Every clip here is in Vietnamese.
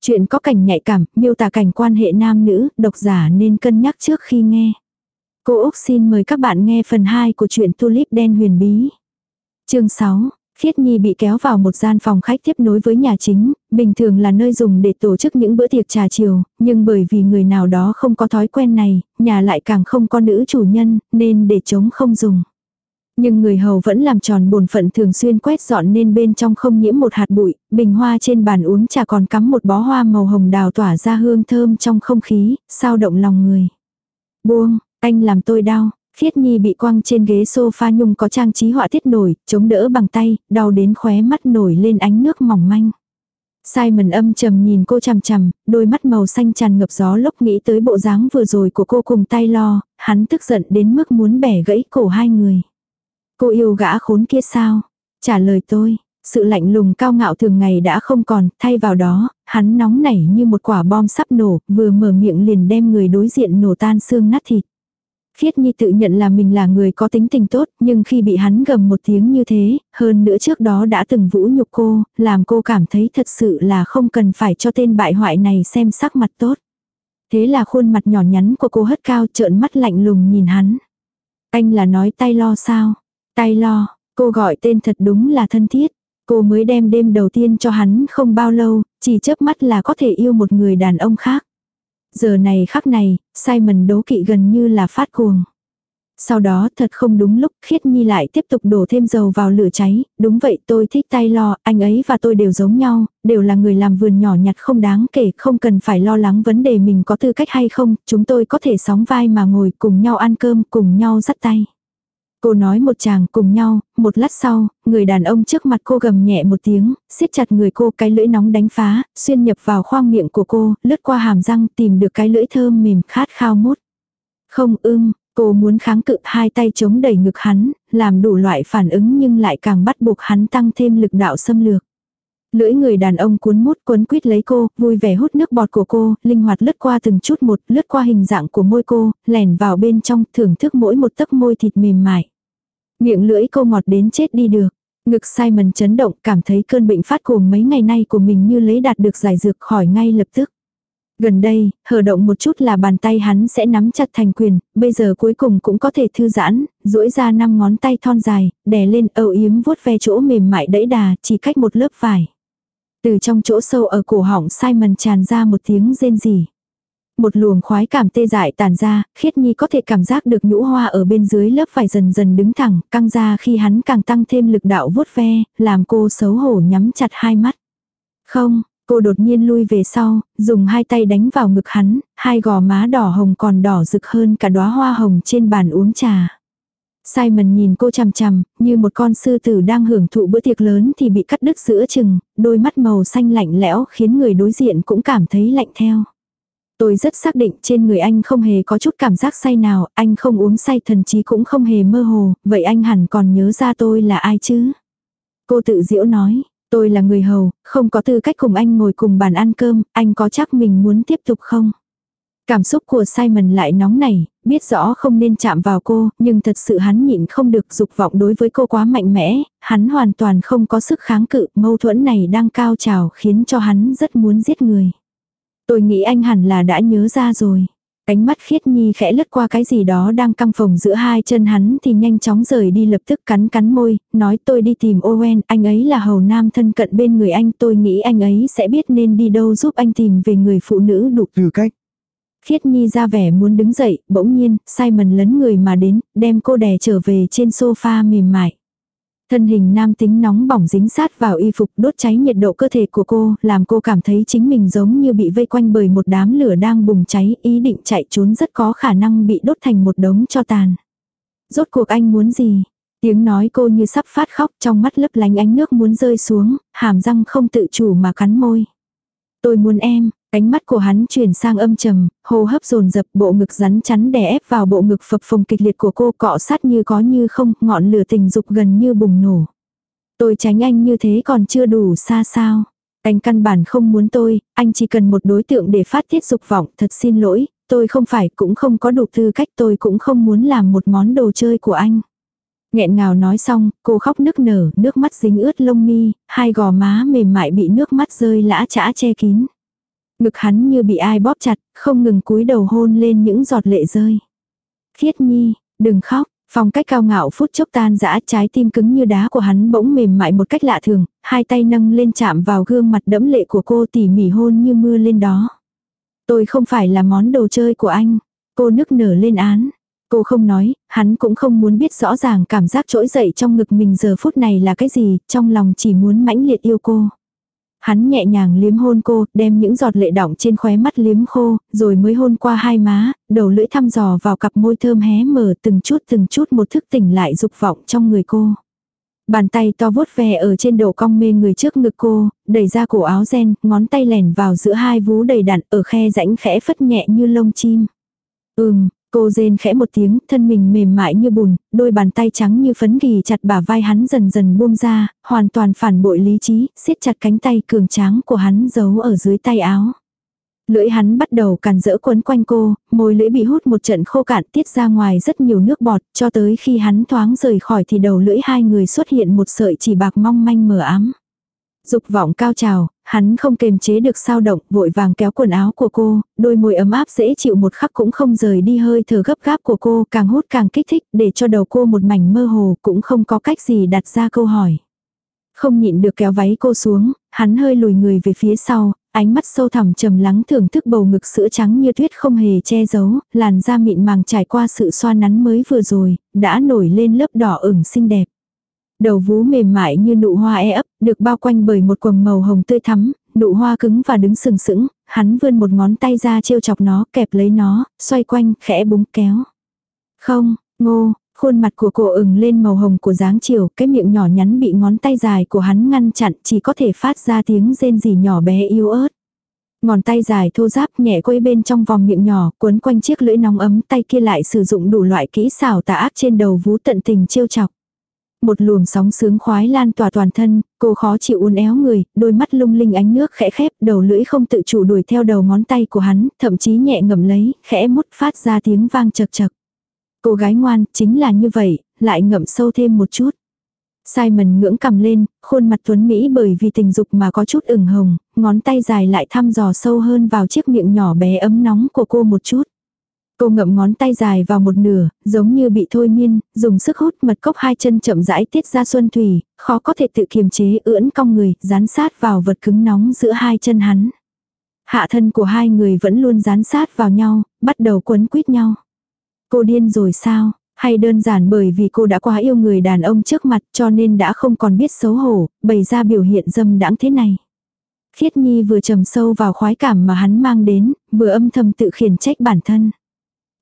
Chuyện có cảnh nhạy cảm, miêu tả cảnh quan hệ nam nữ, độc giả nên cân nhắc trước khi nghe. Cô Úc xin mời các bạn nghe phần 2 của truyện Tulip đen huyền bí. Chương 6 Khiết Nhi bị kéo vào một gian phòng khách tiếp nối với nhà chính, bình thường là nơi dùng để tổ chức những bữa tiệc trà chiều, nhưng bởi vì người nào đó không có thói quen này, nhà lại càng không có nữ chủ nhân, nên để chống không dùng. Nhưng người hầu vẫn làm tròn bổn phận thường xuyên quét dọn nên bên trong không nhiễm một hạt bụi, bình hoa trên bàn uống trà còn cắm một bó hoa màu hồng đào tỏa ra hương thơm trong không khí, sao động lòng người. Buông, anh làm tôi đau. Khiết Nhi bị quăng trên ghế sofa nhung có trang trí họa tiết nổi, chống đỡ bằng tay, đau đến khóe mắt nổi lên ánh nước mỏng manh. Simon âm trầm nhìn cô chằm chằm, đôi mắt màu xanh tràn ngập gió lốc nghĩ tới bộ dáng vừa rồi của cô cùng tay lo, hắn tức giận đến mức muốn bẻ gãy cổ hai người. Cô yêu gã khốn kia sao? Trả lời tôi, sự lạnh lùng cao ngạo thường ngày đã không còn, thay vào đó, hắn nóng nảy như một quả bom sắp nổ, vừa mở miệng liền đem người đối diện nổ tan xương nát thịt. Khiết Nhi tự nhận là mình là người có tính tình tốt, nhưng khi bị hắn gầm một tiếng như thế, hơn nữa trước đó đã từng vũ nhục cô, làm cô cảm thấy thật sự là không cần phải cho tên bại hoại này xem sắc mặt tốt. Thế là khuôn mặt nhỏ nhắn của cô hất cao trợn mắt lạnh lùng nhìn hắn. Anh là nói tay lo sao? Tay lo, cô gọi tên thật đúng là thân thiết. Cô mới đem đêm đầu tiên cho hắn không bao lâu, chỉ chớp mắt là có thể yêu một người đàn ông khác. Giờ này khắc này, Simon đố kỵ gần như là phát cuồng. Sau đó thật không đúng lúc khiết nhi lại tiếp tục đổ thêm dầu vào lửa cháy, đúng vậy tôi thích tay lo, anh ấy và tôi đều giống nhau, đều là người làm vườn nhỏ nhặt không đáng kể, không cần phải lo lắng vấn đề mình có tư cách hay không, chúng tôi có thể sóng vai mà ngồi cùng nhau ăn cơm, cùng nhau dắt tay. Cô nói một chàng cùng nhau, một lát sau, người đàn ông trước mặt cô gầm nhẹ một tiếng, siết chặt người cô cái lưỡi nóng đánh phá, xuyên nhập vào khoang miệng của cô, lướt qua hàm răng tìm được cái lưỡi thơm mềm khát khao mút. Không ưng, cô muốn kháng cự hai tay chống đẩy ngực hắn, làm đủ loại phản ứng nhưng lại càng bắt buộc hắn tăng thêm lực đạo xâm lược. Lưỡi người đàn ông cuốn mút cuốn quýt lấy cô, vui vẻ hút nước bọt của cô, linh hoạt lướt qua từng chút một, lướt qua hình dạng của môi cô, lẻn vào bên trong, thưởng thức mỗi một tấc môi thịt mềm mại. Miệng lưỡi cô ngọt đến chết đi được. Ngực Simon chấn động, cảm thấy cơn bệnh phát cuồng mấy ngày nay của mình như lấy đạt được giải dược khỏi ngay lập tức. Gần đây, hở động một chút là bàn tay hắn sẽ nắm chặt thành quyền, bây giờ cuối cùng cũng có thể thư giãn, duỗi ra năm ngón tay thon dài, đè lên âu yếm vuốt ve chỗ mềm mại đẫy đà, chỉ cách một lớp vải. Từ trong chỗ sâu ở cổ họng Simon tràn ra một tiếng rên rỉ. Một luồng khoái cảm tê dại tàn ra, khiết nhi có thể cảm giác được nhũ hoa ở bên dưới lớp vải dần dần đứng thẳng, căng ra khi hắn càng tăng thêm lực đạo vuốt ve, làm cô xấu hổ nhắm chặt hai mắt. Không, cô đột nhiên lui về sau, dùng hai tay đánh vào ngực hắn, hai gò má đỏ hồng còn đỏ rực hơn cả đóa hoa hồng trên bàn uống trà. Simon nhìn cô chằm chằm, như một con sư tử đang hưởng thụ bữa tiệc lớn thì bị cắt đứt giữa chừng, đôi mắt màu xanh lạnh lẽo khiến người đối diện cũng cảm thấy lạnh theo. Tôi rất xác định trên người anh không hề có chút cảm giác say nào, anh không uống say thần chí cũng không hề mơ hồ, vậy anh hẳn còn nhớ ra tôi là ai chứ? Cô tự diễu nói, tôi là người hầu, không có tư cách cùng anh ngồi cùng bàn ăn cơm, anh có chắc mình muốn tiếp tục không? Cảm xúc của Simon lại nóng nảy, biết rõ không nên chạm vào cô, nhưng thật sự hắn nhịn không được dục vọng đối với cô quá mạnh mẽ, hắn hoàn toàn không có sức kháng cự, mâu thuẫn này đang cao trào khiến cho hắn rất muốn giết người. Tôi nghĩ anh hẳn là đã nhớ ra rồi. Cánh mắt khiết nhi khẽ lướt qua cái gì đó đang căng phồng giữa hai chân hắn thì nhanh chóng rời đi lập tức cắn cắn môi, nói tôi đi tìm Owen, anh ấy là hầu nam thân cận bên người anh, tôi nghĩ anh ấy sẽ biết nên đi đâu giúp anh tìm về người phụ nữ đủ tư cách. Khiết Nhi ra vẻ muốn đứng dậy, bỗng nhiên, Simon lấn người mà đến, đem cô đè trở về trên sofa mềm mại. Thân hình nam tính nóng bỏng dính sát vào y phục đốt cháy nhiệt độ cơ thể của cô, làm cô cảm thấy chính mình giống như bị vây quanh bởi một đám lửa đang bùng cháy, ý định chạy trốn rất có khả năng bị đốt thành một đống cho tàn. Rốt cuộc anh muốn gì? Tiếng nói cô như sắp phát khóc trong mắt lấp lánh ánh nước muốn rơi xuống, hàm răng không tự chủ mà cắn môi. Tôi muốn em, Ánh mắt của hắn chuyển sang âm trầm, hô hấp dồn dập bộ ngực rắn chắn đè ép vào bộ ngực phập phồng kịch liệt của cô cọ sát như có như không, ngọn lửa tình dục gần như bùng nổ. Tôi tránh anh như thế còn chưa đủ xa sao. Anh căn bản không muốn tôi, anh chỉ cần một đối tượng để phát tiết dục vọng, thật xin lỗi, tôi không phải cũng không có đủ tư cách tôi cũng không muốn làm một món đồ chơi của anh. Nghẹn ngào nói xong, cô khóc nức nở, nước mắt dính ướt lông mi, hai gò má mềm mại bị nước mắt rơi lã chã che kín. Ngực hắn như bị ai bóp chặt, không ngừng cúi đầu hôn lên những giọt lệ rơi. Khiết nhi, đừng khóc, phong cách cao ngạo phút chốc tan dã trái tim cứng như đá của hắn bỗng mềm mại một cách lạ thường, hai tay nâng lên chạm vào gương mặt đẫm lệ của cô tỉ mỉ hôn như mưa lên đó. Tôi không phải là món đồ chơi của anh. Cô nức nở lên án. Cô không nói, hắn cũng không muốn biết rõ ràng cảm giác trỗi dậy trong ngực mình giờ phút này là cái gì, trong lòng chỉ muốn mãnh liệt yêu cô. Hắn nhẹ nhàng liếm hôn cô, đem những giọt lệ đỏng trên khóe mắt liếm khô, rồi mới hôn qua hai má, đầu lưỡi thăm dò vào cặp môi thơm hé mở từng chút từng chút một thức tỉnh lại dục vọng trong người cô. Bàn tay to vuốt ve ở trên đầu cong mê người trước ngực cô, đẩy ra cổ áo ren, ngón tay lèn vào giữa hai vú đầy đặn ở khe rãnh khẽ phất nhẹ như lông chim. Ừm, cô rên khẽ một tiếng, thân mình mềm mại như bùn, đôi bàn tay trắng như phấn ghi chặt bả vai hắn dần dần buông ra, hoàn toàn phản bội lý trí, siết chặt cánh tay cường tráng của hắn giấu ở dưới tay áo. Lưỡi hắn bắt đầu càn rỡ quấn quanh cô, môi lưỡi bị hút một trận khô cạn tiết ra ngoài rất nhiều nước bọt, cho tới khi hắn thoáng rời khỏi thì đầu lưỡi hai người xuất hiện một sợi chỉ bạc mong manh mờ ám. Dục vọng cao trào, hắn không kềm chế được sao động, vội vàng kéo quần áo của cô, đôi môi ấm áp dễ chịu một khắc cũng không rời đi hơi thở gấp gáp của cô, càng hút càng kích thích, để cho đầu cô một mảnh mơ hồ, cũng không có cách gì đặt ra câu hỏi. Không nhịn được kéo váy cô xuống, hắn hơi lùi người về phía sau, ánh mắt sâu thẳm trầm lắng thưởng thức bầu ngực sữa trắng như tuyết không hề che giấu, làn da mịn màng trải qua sự xoa nắn mới vừa rồi, đã nổi lên lớp đỏ ửng xinh đẹp. Đầu vú mềm mại như nụ hoa e ấp, được bao quanh bởi một quầng màu hồng tươi thắm, nụ hoa cứng và đứng sừng sững, hắn vươn một ngón tay ra trêu chọc nó, kẹp lấy nó, xoay quanh, khẽ búng kéo. Không, ngô, khuôn mặt của cô ửng lên màu hồng của dáng chiều, cái miệng nhỏ nhắn bị ngón tay dài của hắn ngăn chặn, chỉ có thể phát ra tiếng rên rỉ nhỏ bé yếu ớt. Ngón tay dài thô ráp nhẹ quấy bên trong vòng miệng nhỏ, cuốn quanh chiếc lưỡi nóng ấm tay kia lại sử dụng đủ loại kỹ xảo tà ác trên đầu vú tận tình trêu chọc. Một luồng sóng sướng khoái lan tỏa toàn thân, cô khó chịu uốn éo người, đôi mắt lung linh ánh nước khẽ khép, đầu lưỡi không tự chủ đuổi theo đầu ngón tay của hắn, thậm chí nhẹ ngậm lấy, khẽ mút phát ra tiếng vang chật chật. Cô gái ngoan, chính là như vậy, lại ngậm sâu thêm một chút. Simon ngưỡng cầm lên, khuôn mặt tuấn Mỹ bởi vì tình dục mà có chút ửng hồng, ngón tay dài lại thăm dò sâu hơn vào chiếc miệng nhỏ bé ấm nóng của cô một chút. Cô ngậm ngón tay dài vào một nửa, giống như bị thôi miên, dùng sức hút mật cốc hai chân chậm rãi tiết ra xuân thủy, khó có thể tự kiềm chế ưỡn cong người, dán sát vào vật cứng nóng giữa hai chân hắn. Hạ thân của hai người vẫn luôn dán sát vào nhau, bắt đầu quấn quýt nhau. Cô điên rồi sao? Hay đơn giản bởi vì cô đã quá yêu người đàn ông trước mặt cho nên đã không còn biết xấu hổ, bày ra biểu hiện dâm đãng thế này. Khiết Nhi vừa trầm sâu vào khoái cảm mà hắn mang đến, vừa âm thầm tự khiển trách bản thân.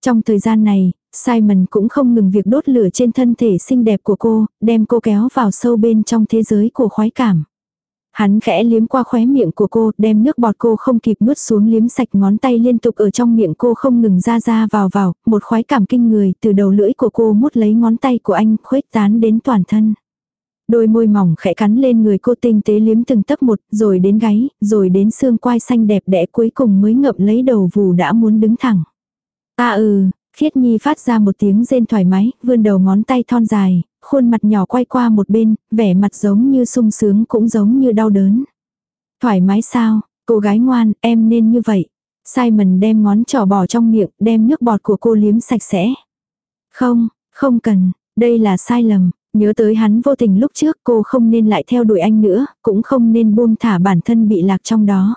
Trong thời gian này, Simon cũng không ngừng việc đốt lửa trên thân thể xinh đẹp của cô, đem cô kéo vào sâu bên trong thế giới của khoái cảm. Hắn khẽ liếm qua khóe miệng của cô, đem nước bọt cô không kịp nuốt xuống liếm sạch ngón tay liên tục ở trong miệng cô không ngừng ra ra vào vào, một khoái cảm kinh người từ đầu lưỡi của cô mút lấy ngón tay của anh khuếch tán đến toàn thân. Đôi môi mỏng khẽ cắn lên người cô tinh tế liếm từng tấc một, rồi đến gáy, rồi đến xương quai xanh đẹp đẽ cuối cùng mới ngậm lấy đầu vù đã muốn đứng thẳng. À ừ, Khiết Nhi phát ra một tiếng rên thoải mái, vươn đầu ngón tay thon dài, khuôn mặt nhỏ quay qua một bên, vẻ mặt giống như sung sướng cũng giống như đau đớn. Thoải mái sao, cô gái ngoan, em nên như vậy. Simon đem ngón trỏ bỏ trong miệng, đem nước bọt của cô liếm sạch sẽ. Không, không cần, đây là sai lầm. Nhớ tới hắn vô tình lúc trước cô không nên lại theo đuổi anh nữa, cũng không nên buông thả bản thân bị lạc trong đó.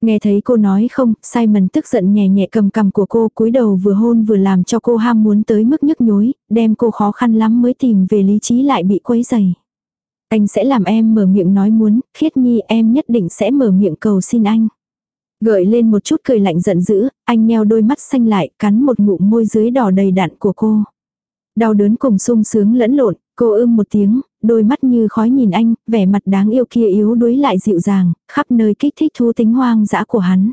Nghe thấy cô nói không, Simon tức giận nhẹ nhẹ cầm cầm của cô cúi đầu vừa hôn vừa làm cho cô ham muốn tới mức nhức nhối, đem cô khó khăn lắm mới tìm về lý trí lại bị quấy dày. Anh sẽ làm em mở miệng nói muốn, khiết nhi em nhất định sẽ mở miệng cầu xin anh. Gợi lên một chút cười lạnh giận dữ, anh nheo đôi mắt xanh lại, cắn một ngụm môi dưới đỏ đầy đặn của cô. Đau đớn cùng sung sướng lẫn lộn, cô ưm một tiếng, đôi mắt như khói nhìn anh, vẻ mặt đáng yêu kia yếu đuối lại dịu dàng, khắp nơi kích thích thú tính hoang dã của hắn.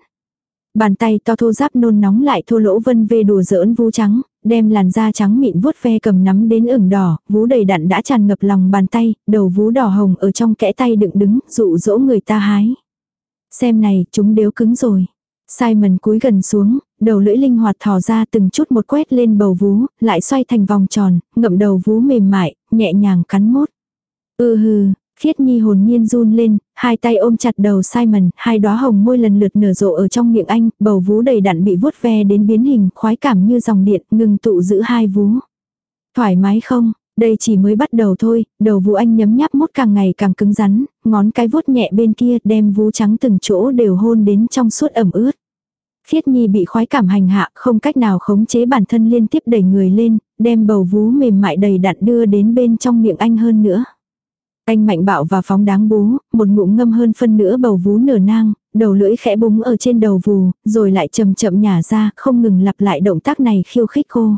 Bàn tay to thô giáp nôn nóng lại thô lỗ vân về đùa giỡn vú trắng, đem làn da trắng mịn vuốt ve cầm nắm đến ửng đỏ, vú đầy đặn đã tràn ngập lòng bàn tay, đầu vú đỏ hồng ở trong kẽ tay đựng đứng, dụ dỗ người ta hái. Xem này, chúng đếu cứng rồi. Simon cúi gần xuống, đầu lưỡi linh hoạt thò ra từng chút một quét lên bầu vú, lại xoay thành vòng tròn, ngậm đầu vú mềm mại, nhẹ nhàng cắn mốt. Ừ hừ, Khiết Nhi hồn nhiên run lên, hai tay ôm chặt đầu Simon, hai đóa hồng môi lần lượt nở rộ ở trong miệng anh, bầu vú đầy đặn bị vuốt ve đến biến hình, khoái cảm như dòng điện, ngừng tụ giữ hai vú. Thoải mái không? Đây chỉ mới bắt đầu thôi, đầu vú anh nhấm nháp mút càng ngày càng cứng rắn, ngón cái vuốt nhẹ bên kia đem vú trắng từng chỗ đều hôn đến trong suốt ẩm ướt. Khiết Nhi bị khoái cảm hành hạ, không cách nào khống chế bản thân liên tiếp đẩy người lên, đem bầu vú mềm mại đầy đặn đưa đến bên trong miệng anh hơn nữa. Anh mạnh bạo và phóng đáng bú, một ngụm ngâm hơn phân nửa bầu vú nửa nang, đầu lưỡi khẽ búng ở trên đầu vù, rồi lại chậm chậm nhả ra, không ngừng lặp lại động tác này khiêu khích cô.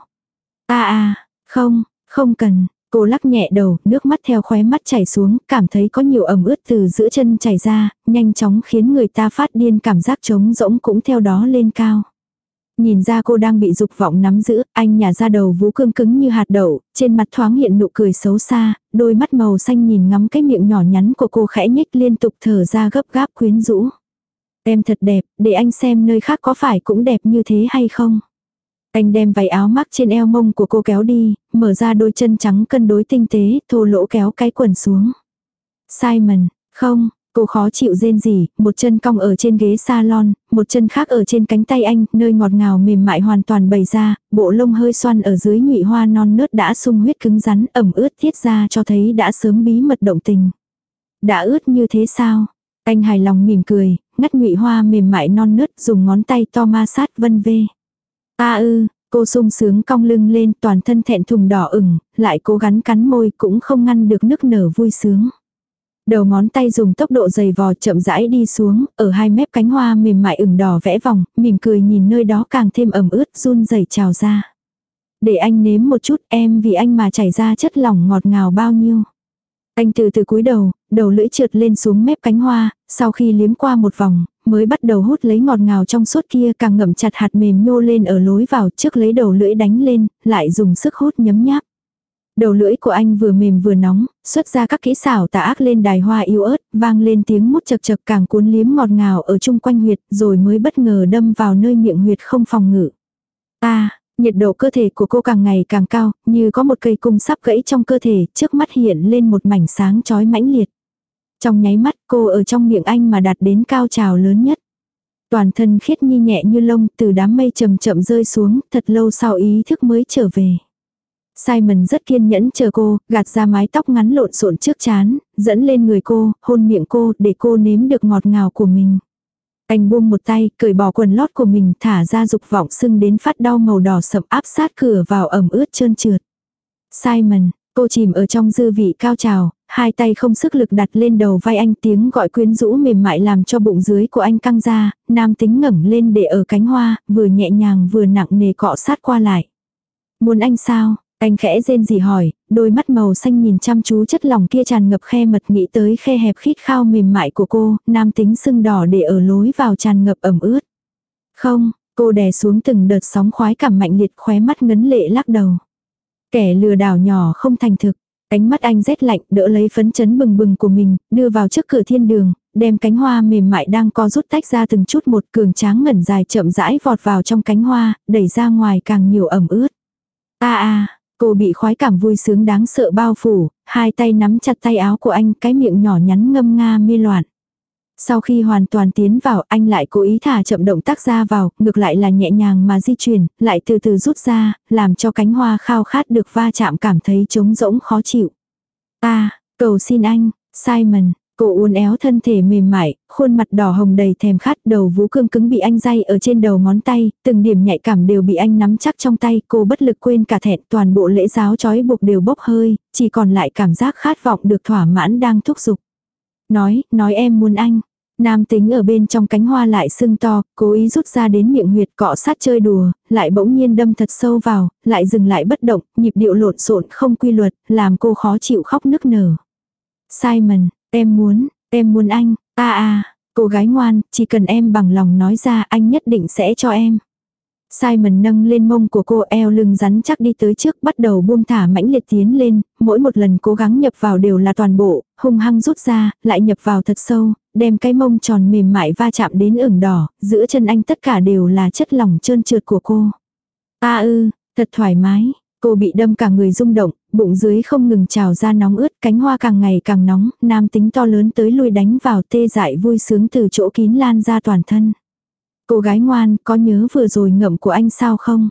a a không, không cần, cô lắc nhẹ đầu, nước mắt theo khóe mắt chảy xuống, cảm thấy có nhiều ẩm ướt từ giữa chân chảy ra, nhanh chóng khiến người ta phát điên cảm giác trống rỗng cũng theo đó lên cao. Nhìn ra cô đang bị dục vọng nắm giữ, anh nhả ra đầu vú cương cứng như hạt đậu, trên mặt thoáng hiện nụ cười xấu xa, đôi mắt màu xanh nhìn ngắm cái miệng nhỏ nhắn của cô khẽ nhếch liên tục thở ra gấp gáp quyến rũ. Em thật đẹp, để anh xem nơi khác có phải cũng đẹp như thế hay không. Anh đem váy áo mắc trên eo mông của cô kéo đi, mở ra đôi chân trắng cân đối tinh tế, thô lỗ kéo cái quần xuống. Simon, không, Cô khó chịu rên gì, một chân cong ở trên ghế salon, một chân khác ở trên cánh tay anh, nơi ngọt ngào mềm mại hoàn toàn bày ra, bộ lông hơi xoăn ở dưới nhụy hoa non nớt đã sung huyết cứng rắn, ẩm ướt thiết ra cho thấy đã sớm bí mật động tình. Đã ướt như thế sao? Anh hài lòng mỉm cười, ngắt nhụy hoa mềm mại non nớt dùng ngón tay to ma sát vân vê. A ư, cô sung sướng cong lưng lên toàn thân thẹn thùng đỏ ửng, lại cố gắng cắn môi cũng không ngăn được nức nở vui sướng. Đầu ngón tay dùng tốc độ dày vò chậm rãi đi xuống, ở hai mép cánh hoa mềm mại ửng đỏ vẽ vòng, mỉm cười nhìn nơi đó càng thêm ẩm ướt run rẩy trào ra. Để anh nếm một chút em vì anh mà chảy ra chất lỏng ngọt ngào bao nhiêu. Anh từ từ cúi đầu, đầu lưỡi trượt lên xuống mép cánh hoa, sau khi liếm qua một vòng, mới bắt đầu hút lấy ngọt ngào trong suốt kia càng ngậm chặt hạt mềm nhô lên ở lối vào trước lấy đầu lưỡi đánh lên, lại dùng sức hút nhấm nháp. Đầu lưỡi của anh vừa mềm vừa nóng, xuất ra các kỹ xảo tà ác lên đài hoa yếu ớt, vang lên tiếng mút chật chật càng cuốn liếm ngọt ngào ở chung quanh huyệt, rồi mới bất ngờ đâm vào nơi miệng huyệt không phòng ngự. Ta, nhiệt độ cơ thể của cô càng ngày càng cao, như có một cây cung sắp gãy trong cơ thể, trước mắt hiện lên một mảnh sáng chói mãnh liệt. Trong nháy mắt cô ở trong miệng anh mà đạt đến cao trào lớn nhất. Toàn thân khiết nhi nhẹ như lông từ đám mây chậm chậm rơi xuống, thật lâu sau ý thức mới trở về. Simon rất kiên nhẫn chờ cô, gạt ra mái tóc ngắn lộn xộn trước chán, dẫn lên người cô, hôn miệng cô để cô nếm được ngọt ngào của mình. Anh buông một tay, cởi bỏ quần lót của mình thả ra dục vọng sưng đến phát đau màu đỏ sậm áp sát cửa vào ẩm ướt trơn trượt. Simon, cô chìm ở trong dư vị cao trào, hai tay không sức lực đặt lên đầu vai anh tiếng gọi quyến rũ mềm mại làm cho bụng dưới của anh căng ra, nam tính ngẩng lên để ở cánh hoa, vừa nhẹ nhàng vừa nặng nề cọ sát qua lại. Muốn anh sao? Anh khẽ rên gì hỏi, đôi mắt màu xanh nhìn chăm chú chất lỏng kia tràn ngập khe mật nghĩ tới khe hẹp khít khao mềm mại của cô, nam tính sưng đỏ để ở lối vào tràn ngập ẩm ướt. Không, cô đè xuống từng đợt sóng khoái cảm mạnh liệt khóe mắt ngấn lệ lắc đầu. Kẻ lừa đảo nhỏ không thành thực, cánh mắt anh rét lạnh đỡ lấy phấn chấn bừng bừng của mình, đưa vào trước cửa thiên đường, đem cánh hoa mềm mại đang co rút tách ra từng chút một cường tráng ngẩn dài chậm rãi vọt vào trong cánh hoa, đẩy ra ngoài càng nhiều ẩm ướt. a a Cô bị khoái cảm vui sướng đáng sợ bao phủ, hai tay nắm chặt tay áo của anh, cái miệng nhỏ nhắn ngâm nga mê loạn. Sau khi hoàn toàn tiến vào, anh lại cố ý thả chậm động tác ra vào, ngược lại là nhẹ nhàng mà di chuyển, lại từ từ rút ra, làm cho cánh hoa khao khát được va chạm cảm thấy trống rỗng khó chịu. Ta, cầu xin anh, Simon, Cô uốn éo thân thể mềm mại, khuôn mặt đỏ hồng đầy thèm khát, đầu vú cương cứng bị anh day ở trên đầu ngón tay, từng điểm nhạy cảm đều bị anh nắm chắc trong tay, cô bất lực quên cả thẹn, toàn bộ lễ giáo trói buộc đều bốc hơi, chỉ còn lại cảm giác khát vọng được thỏa mãn đang thúc giục. Nói, nói em muốn anh. Nam tính ở bên trong cánh hoa lại sưng to, cố ý rút ra đến miệng huyệt cọ sát chơi đùa, lại bỗng nhiên đâm thật sâu vào, lại dừng lại bất động, nhịp điệu lộn xộn không quy luật, làm cô khó chịu khóc nức nở. Simon, Em muốn, em muốn anh, a a, cô gái ngoan, chỉ cần em bằng lòng nói ra anh nhất định sẽ cho em. Simon nâng lên mông của cô eo lưng rắn chắc đi tới trước bắt đầu buông thả mãnh liệt tiến lên, mỗi một lần cố gắng nhập vào đều là toàn bộ, hung hăng rút ra, lại nhập vào thật sâu, đem cái mông tròn mềm mại va chạm đến ửng đỏ, giữa chân anh tất cả đều là chất lỏng trơn trượt của cô. A ư, thật thoải mái, Cô bị đâm cả người rung động, bụng dưới không ngừng trào ra nóng ướt, cánh hoa càng ngày càng nóng, nam tính to lớn tới lui đánh vào tê dại vui sướng từ chỗ kín lan ra toàn thân. Cô gái ngoan, có nhớ vừa rồi ngậm của anh sao không?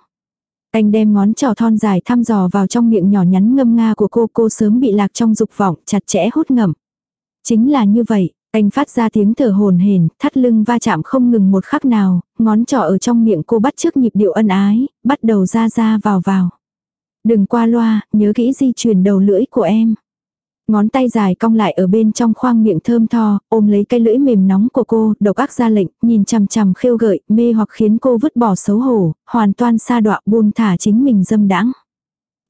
Anh đem ngón trò thon dài thăm dò vào trong miệng nhỏ nhắn ngâm nga của cô, cô sớm bị lạc trong dục vọng, chặt chẽ hút ngậm. Chính là như vậy, anh phát ra tiếng thở hồn hển, thắt lưng va chạm không ngừng một khắc nào, ngón trỏ ở trong miệng cô bắt trước nhịp điệu ân ái, bắt đầu ra ra vào vào. Đừng qua loa, nhớ kỹ di chuyển đầu lưỡi của em. Ngón tay dài cong lại ở bên trong khoang miệng thơm tho, ôm lấy cái lưỡi mềm nóng của cô, độc ác ra lệnh, nhìn chằm chằm khêu gợi, mê hoặc khiến cô vứt bỏ xấu hổ, hoàn toàn xa đọa buông thả chính mình dâm đãng.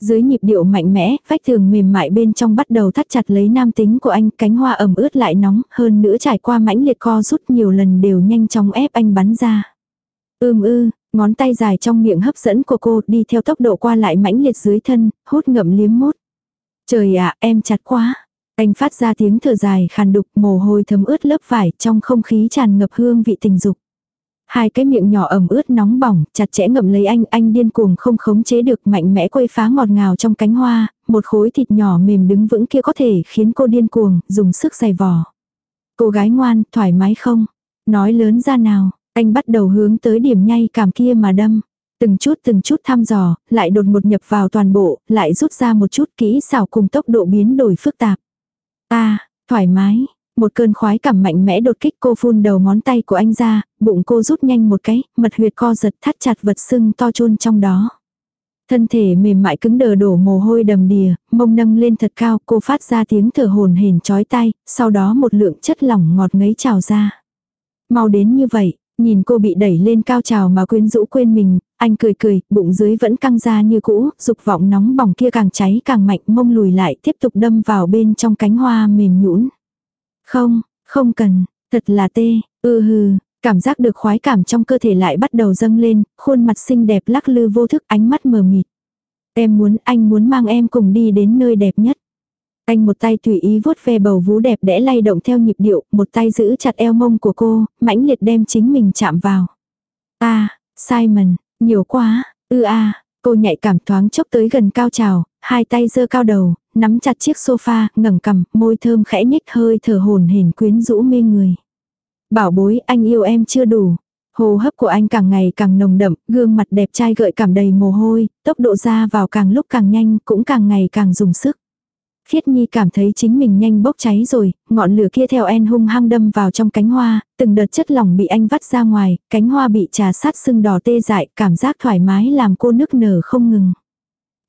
Dưới nhịp điệu mạnh mẽ, vách tường mềm mại bên trong bắt đầu thắt chặt lấy nam tính của anh, cánh hoa ẩm ướt lại nóng, hơn nữa trải qua mãnh liệt co rút nhiều lần đều nhanh chóng ép anh bắn ra. Ưm ư, ngón tay dài trong miệng hấp dẫn của cô đi theo tốc độ qua lại mãnh liệt dưới thân, hút ngậm liếm mút. Trời ạ, em chặt quá. Anh phát ra tiếng thở dài khàn đục mồ hôi thấm ướt lớp vải trong không khí tràn ngập hương vị tình dục. Hai cái miệng nhỏ ẩm ướt nóng bỏng, chặt chẽ ngậm lấy anh, anh điên cuồng không khống chế được mạnh mẽ quây phá ngọt ngào trong cánh hoa, một khối thịt nhỏ mềm đứng vững kia có thể khiến cô điên cuồng, dùng sức giày vò. Cô gái ngoan, thoải mái không? Nói lớn ra nào, anh bắt đầu hướng tới điểm nhay cảm kia mà đâm. Từng chút từng chút thăm dò, lại đột ngột nhập vào toàn bộ, lại rút ra một chút kỹ xảo cùng tốc độ biến đổi phức tạp. a, thoải mái, một cơn khoái cảm mạnh mẽ đột kích cô phun đầu ngón tay của anh ra, bụng cô rút nhanh một cái, mật huyệt co giật thắt chặt vật sưng to chôn trong đó. Thân thể mềm mại cứng đờ đổ mồ hôi đầm đìa, mông nâng lên thật cao, cô phát ra tiếng thở hồn hển chói tai, sau đó một lượng chất lỏng ngọt ngấy trào ra. Mau đến như vậy, nhìn cô bị đẩy lên cao trào mà quyến rũ quên mình, anh cười cười, bụng dưới vẫn căng ra như cũ, dục vọng nóng bỏng kia càng cháy càng mạnh, mông lùi lại tiếp tục đâm vào bên trong cánh hoa mềm nhũn. Không, không cần, thật là tê, ư hừ, cảm giác được khoái cảm trong cơ thể lại bắt đầu dâng lên, khuôn mặt xinh đẹp lắc lư vô thức ánh mắt mờ mịt. Em muốn, anh muốn mang em cùng đi đến nơi đẹp nhất. Anh một tay tùy ý vuốt ve bầu vú đẹp đẽ lay động theo nhịp điệu, một tay giữ chặt eo mông của cô, mãnh liệt đem chính mình chạm vào. À, Simon, nhiều quá, ư a, cô nhạy cảm thoáng chốc tới gần cao trào, hai tay giơ cao đầu, nắm chặt chiếc sofa, ngẩng cằm, môi thơm khẽ nhích hơi thở hồn hển quyến rũ mê người. Bảo bối, anh yêu em chưa đủ. Hồ hấp của anh càng ngày càng nồng đậm, gương mặt đẹp trai gợi cảm đầy mồ hôi, tốc độ ra vào càng lúc càng nhanh, cũng càng ngày càng dùng sức. Khiết Nhi cảm thấy chính mình nhanh bốc cháy rồi, ngọn lửa kia theo en hung hăng đâm vào trong cánh hoa, từng đợt chất lỏng bị anh vắt ra ngoài, cánh hoa bị trà sát sưng đỏ tê dại, cảm giác thoải mái làm cô nức nở không ngừng.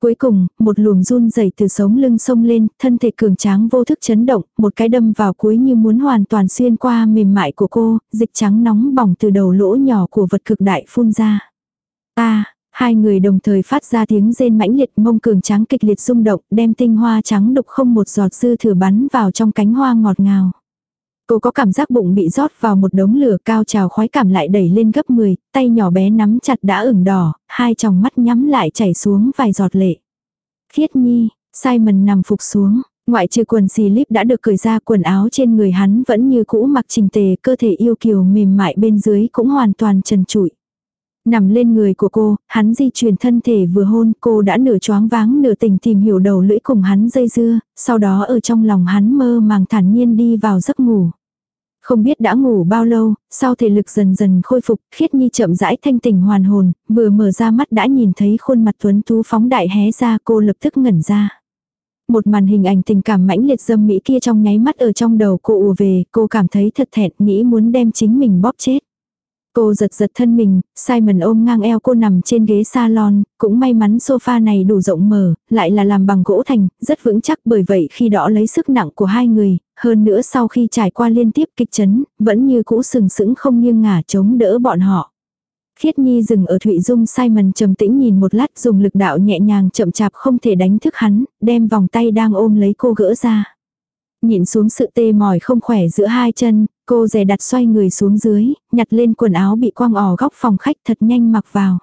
Cuối cùng, một luồng run rẩy từ sống lưng sông lên, thân thể cường tráng vô thức chấn động, một cái đâm vào cuối như muốn hoàn toàn xuyên qua mềm mại của cô, dịch trắng nóng bỏng từ đầu lỗ nhỏ của vật cực đại phun ra. Ta, hai người đồng thời phát ra tiếng rên mãnh liệt mông cường trắng kịch liệt rung động, đem tinh hoa trắng đục không một giọt dư thừa bắn vào trong cánh hoa ngọt ngào. Cô có cảm giác bụng bị rót vào một đống lửa cao trào khoái cảm lại đẩy lên gấp 10, tay nhỏ bé nắm chặt đã ửng đỏ, hai tròng mắt nhắm lại chảy xuống vài giọt lệ. Khiết nhi, Simon nằm phục xuống, ngoại trừ quần xì líp đã được cởi ra quần áo trên người hắn vẫn như cũ mặc trình tề, cơ thể yêu kiều mềm mại bên dưới cũng hoàn toàn trần trụi. Nằm lên người của cô, hắn di chuyển thân thể vừa hôn cô đã nửa choáng váng nửa tình tìm hiểu đầu lưỡi cùng hắn dây dưa, sau đó ở trong lòng hắn mơ màng thản nhiên đi vào giấc ngủ. Không biết đã ngủ bao lâu, sau thể lực dần dần khôi phục, khiết nhi chậm rãi thanh tỉnh hoàn hồn, vừa mở ra mắt đã nhìn thấy khuôn mặt tuấn tú phóng đại hé ra cô lập tức ngẩn ra. Một màn hình ảnh tình cảm mãnh liệt dâm mỹ kia trong nháy mắt ở trong đầu cô ùa về, cô cảm thấy thật thẹn nghĩ muốn đem chính mình bóp chết. Cô giật giật thân mình, Simon ôm ngang eo cô nằm trên ghế salon, cũng may mắn sofa này đủ rộng mở, lại là làm bằng gỗ thành, rất vững chắc bởi vậy khi đó lấy sức nặng của hai người, hơn nữa sau khi trải qua liên tiếp kịch chấn, vẫn như cũ sừng sững không nghiêng ngả chống đỡ bọn họ. Khiết Nhi dừng ở Thụy Dung Simon trầm tĩnh nhìn một lát dùng lực đạo nhẹ nhàng chậm chạp không thể đánh thức hắn, đem vòng tay đang ôm lấy cô gỡ ra. Nhìn xuống sự tê mỏi không khỏe giữa hai chân, cô dè đặt xoay người xuống dưới, nhặt lên quần áo bị quang ỏ góc phòng khách thật nhanh mặc vào.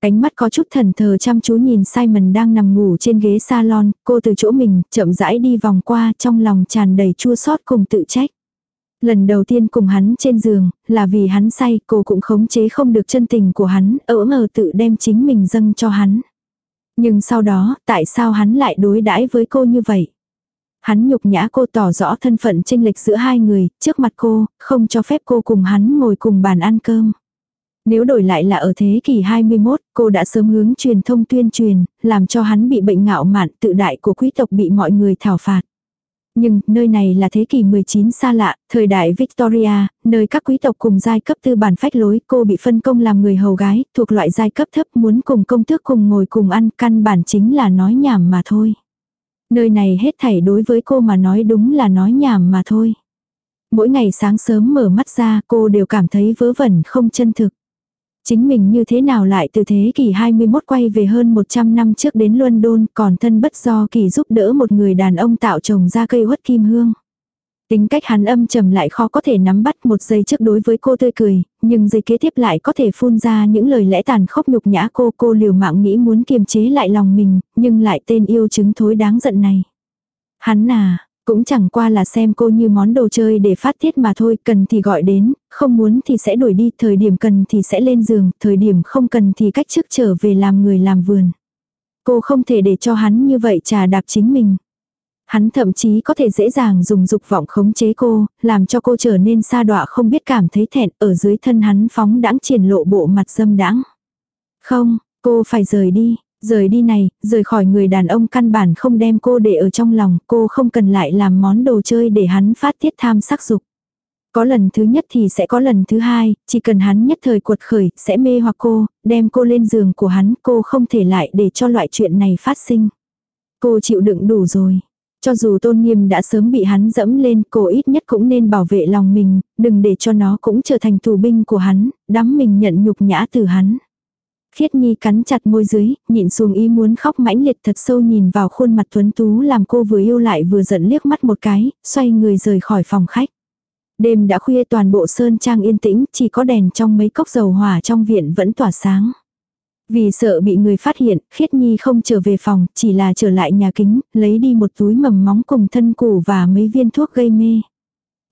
Cánh mắt có chút thần thờ chăm chú nhìn Simon đang nằm ngủ trên ghế salon, cô từ chỗ mình, chậm rãi đi vòng qua trong lòng tràn đầy chua xót cùng tự trách. Lần đầu tiên cùng hắn trên giường, là vì hắn say, cô cũng khống chế không được chân tình của hắn, ở ngờ tự đem chính mình dâng cho hắn. Nhưng sau đó, tại sao hắn lại đối đãi với cô như vậy? Hắn nhục nhã cô tỏ rõ thân phận chênh lệch giữa hai người, trước mặt cô, không cho phép cô cùng hắn ngồi cùng bàn ăn cơm. Nếu đổi lại là ở thế kỷ 21, cô đã sớm hướng truyền thông tuyên truyền, làm cho hắn bị bệnh ngạo mạn tự đại của quý tộc bị mọi người thảo phạt. Nhưng, nơi này là thế kỷ 19 xa lạ, thời đại Victoria, nơi các quý tộc cùng giai cấp tư bản phách lối, cô bị phân công làm người hầu gái, thuộc loại giai cấp thấp muốn cùng công tước cùng ngồi cùng ăn, căn bản chính là nói nhảm mà thôi. Nơi này hết thảy đối với cô mà nói đúng là nói nhảm mà thôi. Mỗi ngày sáng sớm mở mắt ra, cô đều cảm thấy vớ vẩn không chân thực. Chính mình như thế nào lại từ thế kỷ 21 quay về hơn 100 năm trước đến London, còn thân bất do kỳ giúp đỡ một người đàn ông tạo trồng ra cây huất kim hương. Tính cách hắn âm trầm lại khó có thể nắm bắt một giây trước đối với cô tươi cười, nhưng giây kế tiếp lại có thể phun ra những lời lẽ tàn khốc nhục nhã cô. Cô liều mạng nghĩ muốn kiềm chế lại lòng mình, nhưng lại tên yêu chứng thối đáng giận này. Hắn à, cũng chẳng qua là xem cô như món đồ chơi để phát tiết mà thôi, cần thì gọi đến, không muốn thì sẽ đuổi đi, thời điểm cần thì sẽ lên giường, thời điểm không cần thì cách chức trở về làm người làm vườn. Cô không thể để cho hắn như vậy trà đạp chính mình. Hắn thậm chí có thể dễ dàng dùng dục vọng khống chế cô, làm cho cô trở nên xa đọa không biết cảm thấy thẹn, ở dưới thân hắn phóng đãng triển lộ bộ mặt dâm đãng. Không, cô phải rời đi, rời đi này, rời khỏi người đàn ông căn bản không đem cô để ở trong lòng, cô không cần lại làm món đồ chơi để hắn phát tiết tham sắc dục. Có lần thứ nhất thì sẽ có lần thứ hai, chỉ cần hắn nhất thời cuột khởi, sẽ mê hoặc cô, đem cô lên giường của hắn, cô không thể lại để cho loại chuyện này phát sinh. Cô chịu đựng đủ rồi. Cho dù tôn nghiêm đã sớm bị hắn dẫm lên, cô ít nhất cũng nên bảo vệ lòng mình, đừng để cho nó cũng trở thành tù binh của hắn, đắm mình nhận nhục nhã từ hắn. Khiết Nhi cắn chặt môi dưới, nhịn xuống ý muốn khóc mãnh liệt thật sâu nhìn vào khuôn mặt tuấn tú làm cô vừa yêu lại vừa giận liếc mắt một cái, xoay người rời khỏi phòng khách. Đêm đã khuya toàn bộ sơn trang yên tĩnh, chỉ có đèn trong mấy cốc dầu hỏa trong viện vẫn tỏa sáng. Vì sợ bị người phát hiện, Khiết Nhi không trở về phòng, chỉ là trở lại nhà kính, lấy đi một túi mầm móng cùng thân củ và mấy viên thuốc gây mê.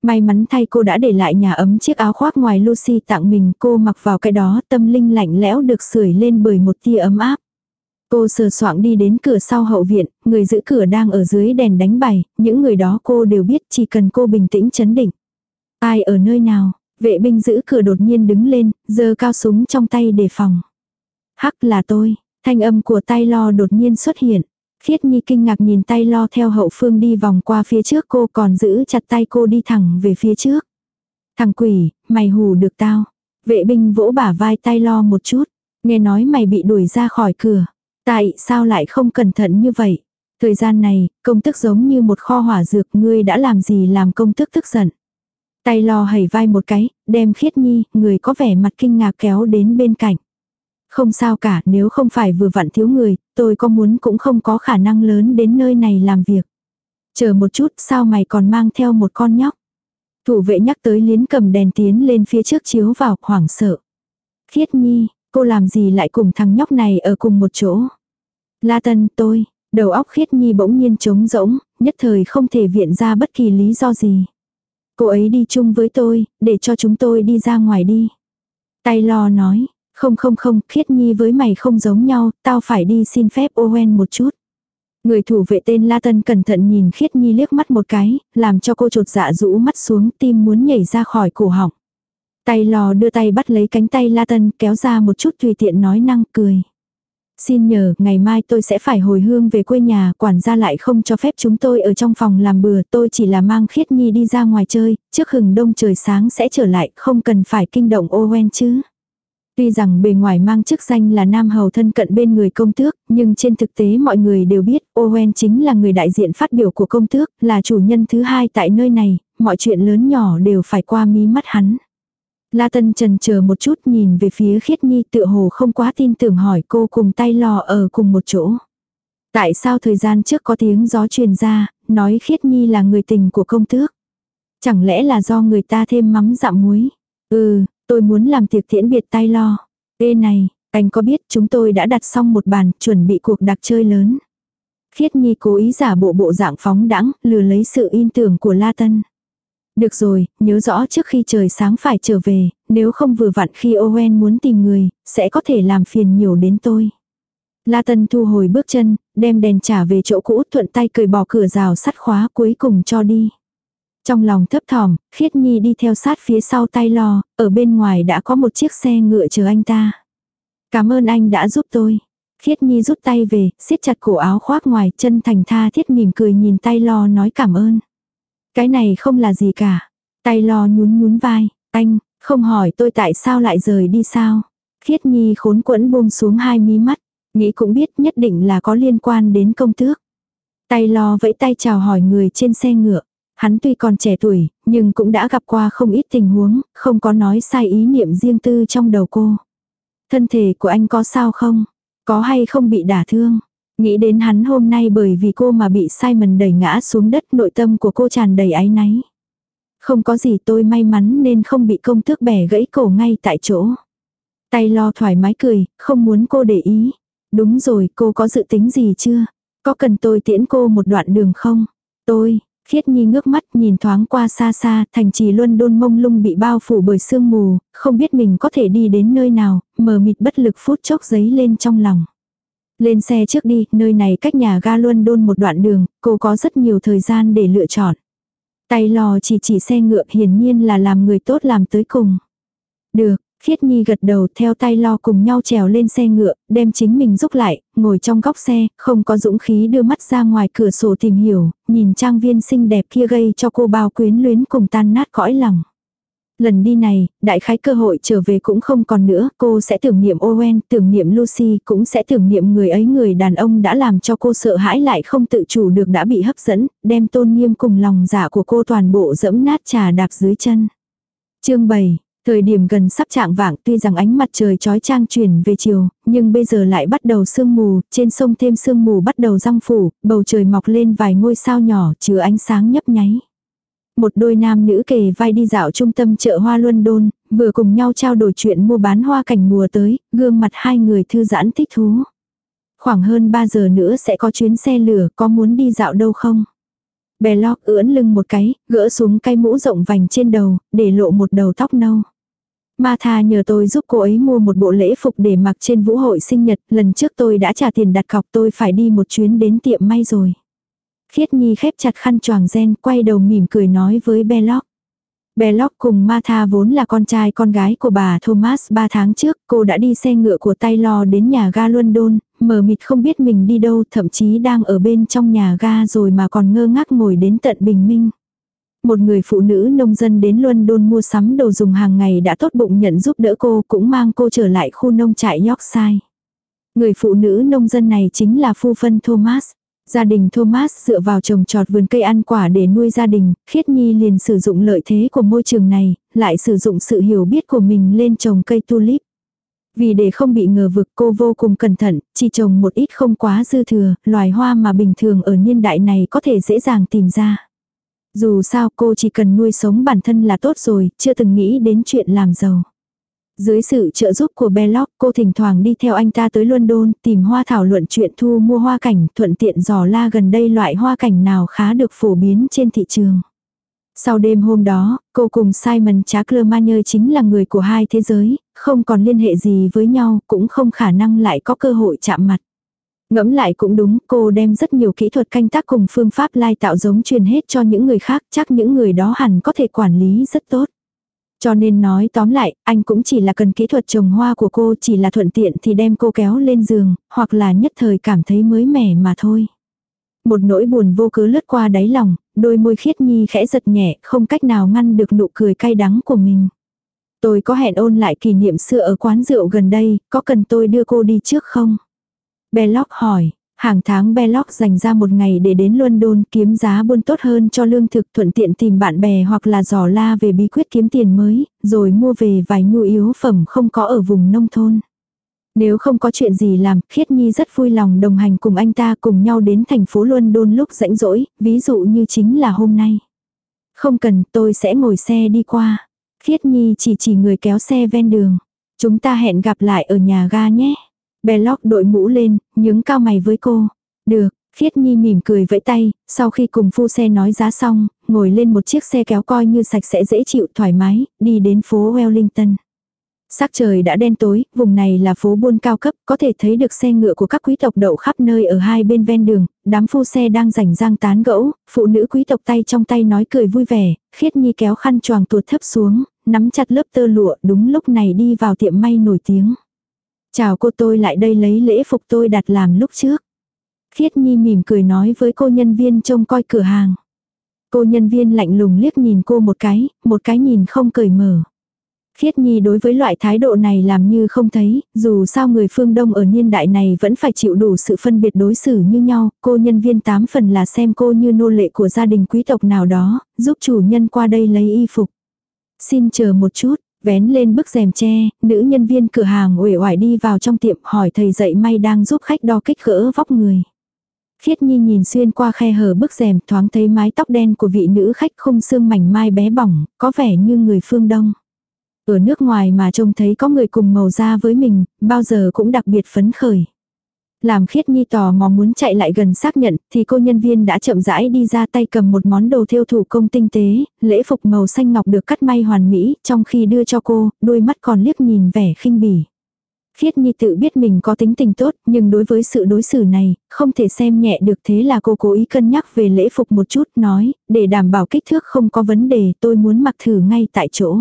May mắn thay cô đã để lại nhà ấm chiếc áo khoác ngoài Lucy tặng mình cô mặc vào cái đó tâm linh lạnh lẽo được sưởi lên bởi một tia ấm áp. Cô sờ soạng đi đến cửa sau hậu viện, người giữ cửa đang ở dưới đèn đánh bài, những người đó cô đều biết chỉ cần cô bình tĩnh chấn định. Ai ở nơi nào, vệ binh giữ cửa đột nhiên đứng lên, giơ cao súng trong tay đề phòng. Hắc là tôi, thanh âm của tay lo đột nhiên xuất hiện. Khiết Nhi kinh ngạc nhìn tay lo theo hậu phương đi vòng qua phía trước cô còn giữ chặt tay cô đi thẳng về phía trước. Thằng quỷ, mày hù được tao. Vệ binh vỗ bả vai tay lo một chút. Nghe nói mày bị đuổi ra khỏi cửa. Tại sao lại không cẩn thận như vậy? Thời gian này, công tức giống như một kho hỏa dược ngươi đã làm gì làm công tức tức giận. Tay lo hầy vai một cái, đem khiết nhi, người có vẻ mặt kinh ngạc kéo đến bên cạnh. Không sao cả, nếu không phải vừa vặn thiếu người, tôi có muốn cũng không có khả năng lớn đến nơi này làm việc. Chờ một chút, sao mày còn mang theo một con nhóc? Thủ vệ nhắc tới liến cầm đèn tiến lên phía trước chiếu vào, hoảng sợ. Khiết nhi, cô làm gì lại cùng thằng nhóc này ở cùng một chỗ? La tân, tôi, đầu óc khiết nhi bỗng nhiên trống rỗng, nhất thời không thể viện ra bất kỳ lý do gì. Cô ấy đi chung với tôi, để cho chúng tôi đi ra ngoài đi. Tay lo nói, không không không, khiết nhi với mày không giống nhau, tao phải đi xin phép Owen một chút. Người thủ vệ tên La Tân cẩn thận nhìn khiết nhi liếc mắt một cái, làm cho cô trột dạ rũ mắt xuống tim muốn nhảy ra khỏi cổ họng. Tay lò đưa tay bắt lấy cánh tay La Tân kéo ra một chút tùy tiện nói năng cười. Xin nhờ, ngày mai tôi sẽ phải hồi hương về quê nhà, quản gia lại không cho phép chúng tôi ở trong phòng làm bừa, tôi chỉ là mang khiết nhi đi ra ngoài chơi, trước hừng đông trời sáng sẽ trở lại, không cần phải kinh động Owen chứ. Tuy rằng bề ngoài mang chức danh là nam hầu thân cận bên người công tước, nhưng trên thực tế mọi người đều biết Owen chính là người đại diện phát biểu của công tước, là chủ nhân thứ hai tại nơi này, mọi chuyện lớn nhỏ đều phải qua mí mắt hắn. La Tân trần chờ một chút nhìn về phía khiết nhi tựa hồ không quá tin tưởng hỏi cô cùng tay lò ở cùng một chỗ. Tại sao thời gian trước có tiếng gió truyền ra, nói khiết nhi là người tình của công tước? Chẳng lẽ là do người ta thêm mắm dặm muối? Ừ, tôi muốn làm tiệc tiễn biệt tay lo. Ê này, anh có biết chúng tôi đã đặt xong một bàn chuẩn bị cuộc đặc chơi lớn. Khiết Nhi cố ý giả bộ bộ dạng phóng đãng lừa lấy sự in tưởng của La Tân. Được rồi, nhớ rõ trước khi trời sáng phải trở về, nếu không vừa vặn khi Owen muốn tìm người, sẽ có thể làm phiền nhiều đến tôi. La Tân thu hồi bước chân, đem đèn trả về chỗ cũ thuận tay cười bỏ cửa rào sắt khóa cuối cùng cho đi. Trong lòng thấp thỏm, Khiết Nhi đi theo sát phía sau tay lo, ở bên ngoài đã có một chiếc xe ngựa chờ anh ta. Cảm ơn anh đã giúp tôi. Khiết Nhi rút tay về, siết chặt cổ áo khoác ngoài, chân thành tha thiết mỉm cười nhìn tay lo nói cảm ơn. Cái này không là gì cả. Tay lo nhún nhún vai, anh, không hỏi tôi tại sao lại rời đi sao. Khiết Nhi khốn quẫn buông xuống hai mí mắt, nghĩ cũng biết nhất định là có liên quan đến công tước. Tay lo vẫy tay chào hỏi người trên xe ngựa. Hắn tuy còn trẻ tuổi, nhưng cũng đã gặp qua không ít tình huống, không có nói sai ý niệm riêng tư trong đầu cô. Thân thể của anh có sao không? Có hay không bị đả thương? Nghĩ đến hắn hôm nay bởi vì cô mà bị Simon đẩy ngã xuống đất nội tâm của cô tràn đầy áy náy. Không có gì tôi may mắn nên không bị công tước bẻ gãy cổ ngay tại chỗ. Tay lo thoải mái cười, không muốn cô để ý. Đúng rồi, cô có dự tính gì chưa? Có cần tôi tiễn cô một đoạn đường không? Tôi, Khiết Nhi ngước mắt nhìn thoáng qua xa xa, thành trì luân đôn mông lung bị bao phủ bởi sương mù, không biết mình có thể đi đến nơi nào, mờ mịt bất lực phút chốc giấy lên trong lòng. Lên xe trước đi, nơi này cách nhà ga luân đôn một đoạn đường, cô có rất nhiều thời gian để lựa chọn. Tay lò chỉ chỉ xe ngựa hiển nhiên là làm người tốt làm tới cùng. Được, Khiết Nhi gật đầu theo tay lo cùng nhau trèo lên xe ngựa, đem chính mình rúc lại, ngồi trong góc xe, không có dũng khí đưa mắt ra ngoài cửa sổ tìm hiểu, nhìn trang viên xinh đẹp kia gây cho cô bao quyến luyến cùng tan nát cõi lòng. Lần đi này, đại khái cơ hội trở về cũng không còn nữa, cô sẽ tưởng niệm Owen, tưởng niệm Lucy, cũng sẽ tưởng niệm người ấy người đàn ông đã làm cho cô sợ hãi lại không tự chủ được đã bị hấp dẫn, đem tôn nghiêm cùng lòng dạ của cô toàn bộ dẫm nát trà đạp dưới chân. chương 7 Thời điểm gần sắp trạng vạng tuy rằng ánh mặt trời trói trang chuyển về chiều, nhưng bây giờ lại bắt đầu sương mù, trên sông thêm sương mù bắt đầu răng phủ, bầu trời mọc lên vài ngôi sao nhỏ chứa ánh sáng nhấp nháy. Một đôi nam nữ kề vai đi dạo trung tâm chợ hoa London, vừa cùng nhau trao đổi chuyện mua bán hoa cảnh mùa tới, gương mặt hai người thư giãn thích thú. Khoảng hơn 3 giờ nữa sẽ có chuyến xe lửa, có muốn đi dạo đâu không? Bè lóc ưỡn lưng một cái, gỡ xuống cái mũ rộng vành trên đầu, để lộ một đầu tóc nâu. Ma Tha nhờ tôi giúp cô ấy mua một bộ lễ phục để mặc trên vũ hội sinh nhật, lần trước tôi đã trả tiền đặt cọc tôi phải đi một chuyến đến tiệm may rồi. Khiết Nhi khép chặt khăn choàng gen, quay đầu mỉm cười nói với Belloc. Belloc cùng Martha vốn là con trai con gái của bà Thomas 3 tháng trước, cô đã đi xe ngựa của Taylor đến nhà ga London, mờ mịt không biết mình đi đâu, thậm chí đang ở bên trong nhà ga rồi mà còn ngơ ngác ngồi đến tận bình minh. Một người phụ nữ nông dân đến London mua sắm đồ dùng hàng ngày đã tốt bụng nhận giúp đỡ cô cũng mang cô trở lại khu nông trại Yorkshire. Người phụ nữ nông dân này chính là phu phân Thomas. Gia đình Thomas dựa vào trồng trọt vườn cây ăn quả để nuôi gia đình, Khiết Nhi liền sử dụng lợi thế của môi trường này, lại sử dụng sự hiểu biết của mình lên trồng cây tulip. Vì để không bị ngờ vực cô vô cùng cẩn thận, chỉ trồng một ít không quá dư thừa, loài hoa mà bình thường ở niên đại này có thể dễ dàng tìm ra. Dù sao cô chỉ cần nuôi sống bản thân là tốt rồi, chưa từng nghĩ đến chuyện làm giàu. Dưới sự trợ giúp của Belloc, cô thỉnh thoảng đi theo anh ta tới London tìm hoa thảo luận chuyện thu mua hoa cảnh, thuận tiện dò la gần đây loại hoa cảnh nào khá được phổ biến trên thị trường. Sau đêm hôm đó, cô cùng Simon Chaklermanier chính là người của hai thế giới, không còn liên hệ gì với nhau, cũng không khả năng lại có cơ hội chạm mặt. Ngẫm lại cũng đúng, cô đem rất nhiều kỹ thuật canh tác cùng phương pháp lai tạo giống truyền hết cho những người khác, chắc những người đó hẳn có thể quản lý rất tốt. Cho nên nói tóm lại, anh cũng chỉ là cần kỹ thuật trồng hoa của cô chỉ là thuận tiện thì đem cô kéo lên giường, hoặc là nhất thời cảm thấy mới mẻ mà thôi. Một nỗi buồn vô cớ lướt qua đáy lòng, đôi môi khiết nhi khẽ giật nhẹ, không cách nào ngăn được nụ cười cay đắng của mình. Tôi có hẹn ôn lại kỷ niệm xưa ở quán rượu gần đây, có cần tôi đưa cô đi trước không? Belloc hỏi, hàng tháng Belloc dành ra một ngày để đến London kiếm giá buôn tốt hơn cho lương thực thuận tiện tìm bạn bè hoặc là giỏ la về bí quyết kiếm tiền mới, rồi mua về vài nhu yếu phẩm không có ở vùng nông thôn. Nếu không có chuyện gì làm, Khiết Nhi rất vui lòng đồng hành cùng anh ta cùng nhau đến thành phố London lúc rảnh rỗi, ví dụ như chính là hôm nay. Không cần, tôi sẽ ngồi xe đi qua. Khiết Nhi chỉ chỉ người kéo xe ven đường. Chúng ta hẹn gặp lại ở nhà ga nhé. Belloc đội mũ lên, nhướng cao mày với cô. Được, Khiết Nhi mỉm cười vẫy tay, sau khi cùng phu xe nói giá xong, ngồi lên một chiếc xe kéo coi như sạch sẽ dễ chịu thoải mái, đi đến phố Wellington. Sắc trời đã đen tối, vùng này là phố buôn cao cấp, có thể thấy được xe ngựa của các quý tộc đậu khắp nơi ở hai bên ven đường, đám phu xe đang rảnh rang tán gẫu, phụ nữ quý tộc tay trong tay nói cười vui vẻ, khiết nhi kéo khăn choàng tuột thấp xuống, nắm chặt lớp tơ lụa đúng lúc này đi vào tiệm may nổi tiếng. Chào cô tôi lại đây lấy lễ phục tôi đặt làm lúc trước. Khiết nhi mỉm cười nói với cô nhân viên trông coi cửa hàng. Cô nhân viên lạnh lùng liếc nhìn cô một cái, một cái nhìn không cởi mở. Khiết Nhi đối với loại thái độ này làm như không thấy, dù sao người phương Đông ở niên đại này vẫn phải chịu đủ sự phân biệt đối xử như nhau, cô nhân viên tám phần là xem cô như nô lệ của gia đình quý tộc nào đó, giúp chủ nhân qua đây lấy y phục. Xin chờ một chút, vén lên bức rèm tre, nữ nhân viên cửa hàng uể oải đi vào trong tiệm hỏi thầy dạy may đang giúp khách đo kích cỡ vóc người. Khiết Nhi nhìn xuyên qua khe hở bức rèm thoáng thấy mái tóc đen của vị nữ khách không xương mảnh mai bé bỏng, có vẻ như người phương Đông. Ở nước ngoài mà trông thấy có người cùng màu da với mình, bao giờ cũng đặc biệt phấn khởi. Làm khiết nhi tò mò muốn chạy lại gần xác nhận, thì cô nhân viên đã chậm rãi đi ra tay cầm một món đồ thêu thủ công tinh tế, lễ phục màu xanh ngọc được cắt may hoàn mỹ, trong khi đưa cho cô, đôi mắt còn liếc nhìn vẻ khinh bỉ. Khiết Nhi tự biết mình có tính tình tốt, nhưng đối với sự đối xử này, không thể xem nhẹ được thế là cô cố ý cân nhắc về lễ phục một chút, nói, để đảm bảo kích thước không có vấn đề tôi muốn mặc thử ngay tại chỗ.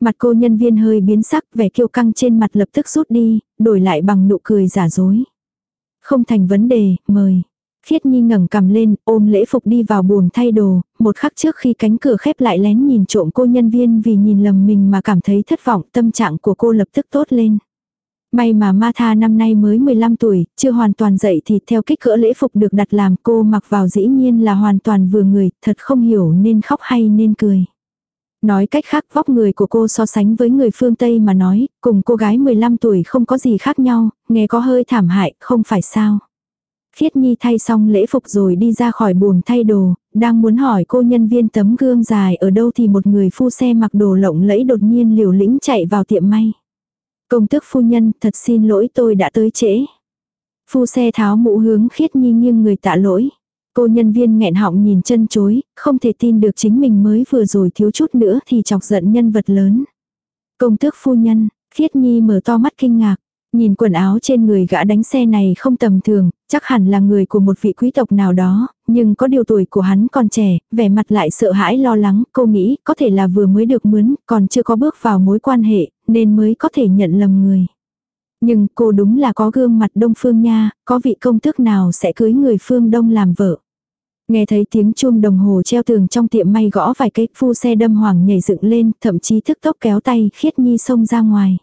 Mặt cô nhân viên hơi biến sắc, vẻ kiêu căng trên mặt lập tức rút đi, đổi lại bằng nụ cười giả dối. Không thành vấn đề, mời. Khiết Nhi ngẩng cầm lên, ôm lễ phục đi vào buồng thay đồ, một khắc trước khi cánh cửa khép lại lén nhìn trộm cô nhân viên vì nhìn lầm mình mà cảm thấy thất vọng, tâm trạng của cô lập tức tốt lên. May mà Ma Tha năm nay mới 15 tuổi, chưa hoàn toàn dậy thì theo kích cỡ lễ phục được đặt làm cô mặc vào dĩ nhiên là hoàn toàn vừa người, thật không hiểu nên khóc hay nên cười. Nói cách khác vóc người của cô so sánh với người phương Tây mà nói, cùng cô gái 15 tuổi không có gì khác nhau, nghe có hơi thảm hại, không phải sao. Khiết Nhi thay xong lễ phục rồi đi ra khỏi buồng thay đồ, đang muốn hỏi cô nhân viên tấm gương dài ở đâu thì một người phu xe mặc đồ lộng lẫy đột nhiên liều lĩnh chạy vào tiệm may. Công tước phu nhân, thật xin lỗi tôi đã tới trễ. Phu xe tháo mũ hướng Khiết Nhi nghiêng người tạ lỗi. Cô nhân viên nghẹn họng nhìn chân chối, không thể tin được chính mình mới vừa rồi thiếu chút nữa thì chọc giận nhân vật lớn. Công tước phu nhân, Khiết Nhi mở to mắt kinh ngạc. Nhìn quần áo trên người gã đánh xe này không tầm thường, chắc hẳn là người của một vị quý tộc nào đó, nhưng có điều tuổi của hắn còn trẻ, vẻ mặt lại sợ hãi lo lắng, cô nghĩ có thể là vừa mới được mướn, còn chưa có bước vào mối quan hệ, nên mới có thể nhận lầm người. Nhưng cô đúng là có gương mặt đông phương nha, có vị công tước nào sẽ cưới người phương đông làm vợ. Nghe thấy tiếng chuông đồng hồ treo tường trong tiệm may gõ vài cái, phu xe đâm hoàng nhảy dựng lên, thậm chí thức tốc kéo tay khiết nhi xông ra ngoài.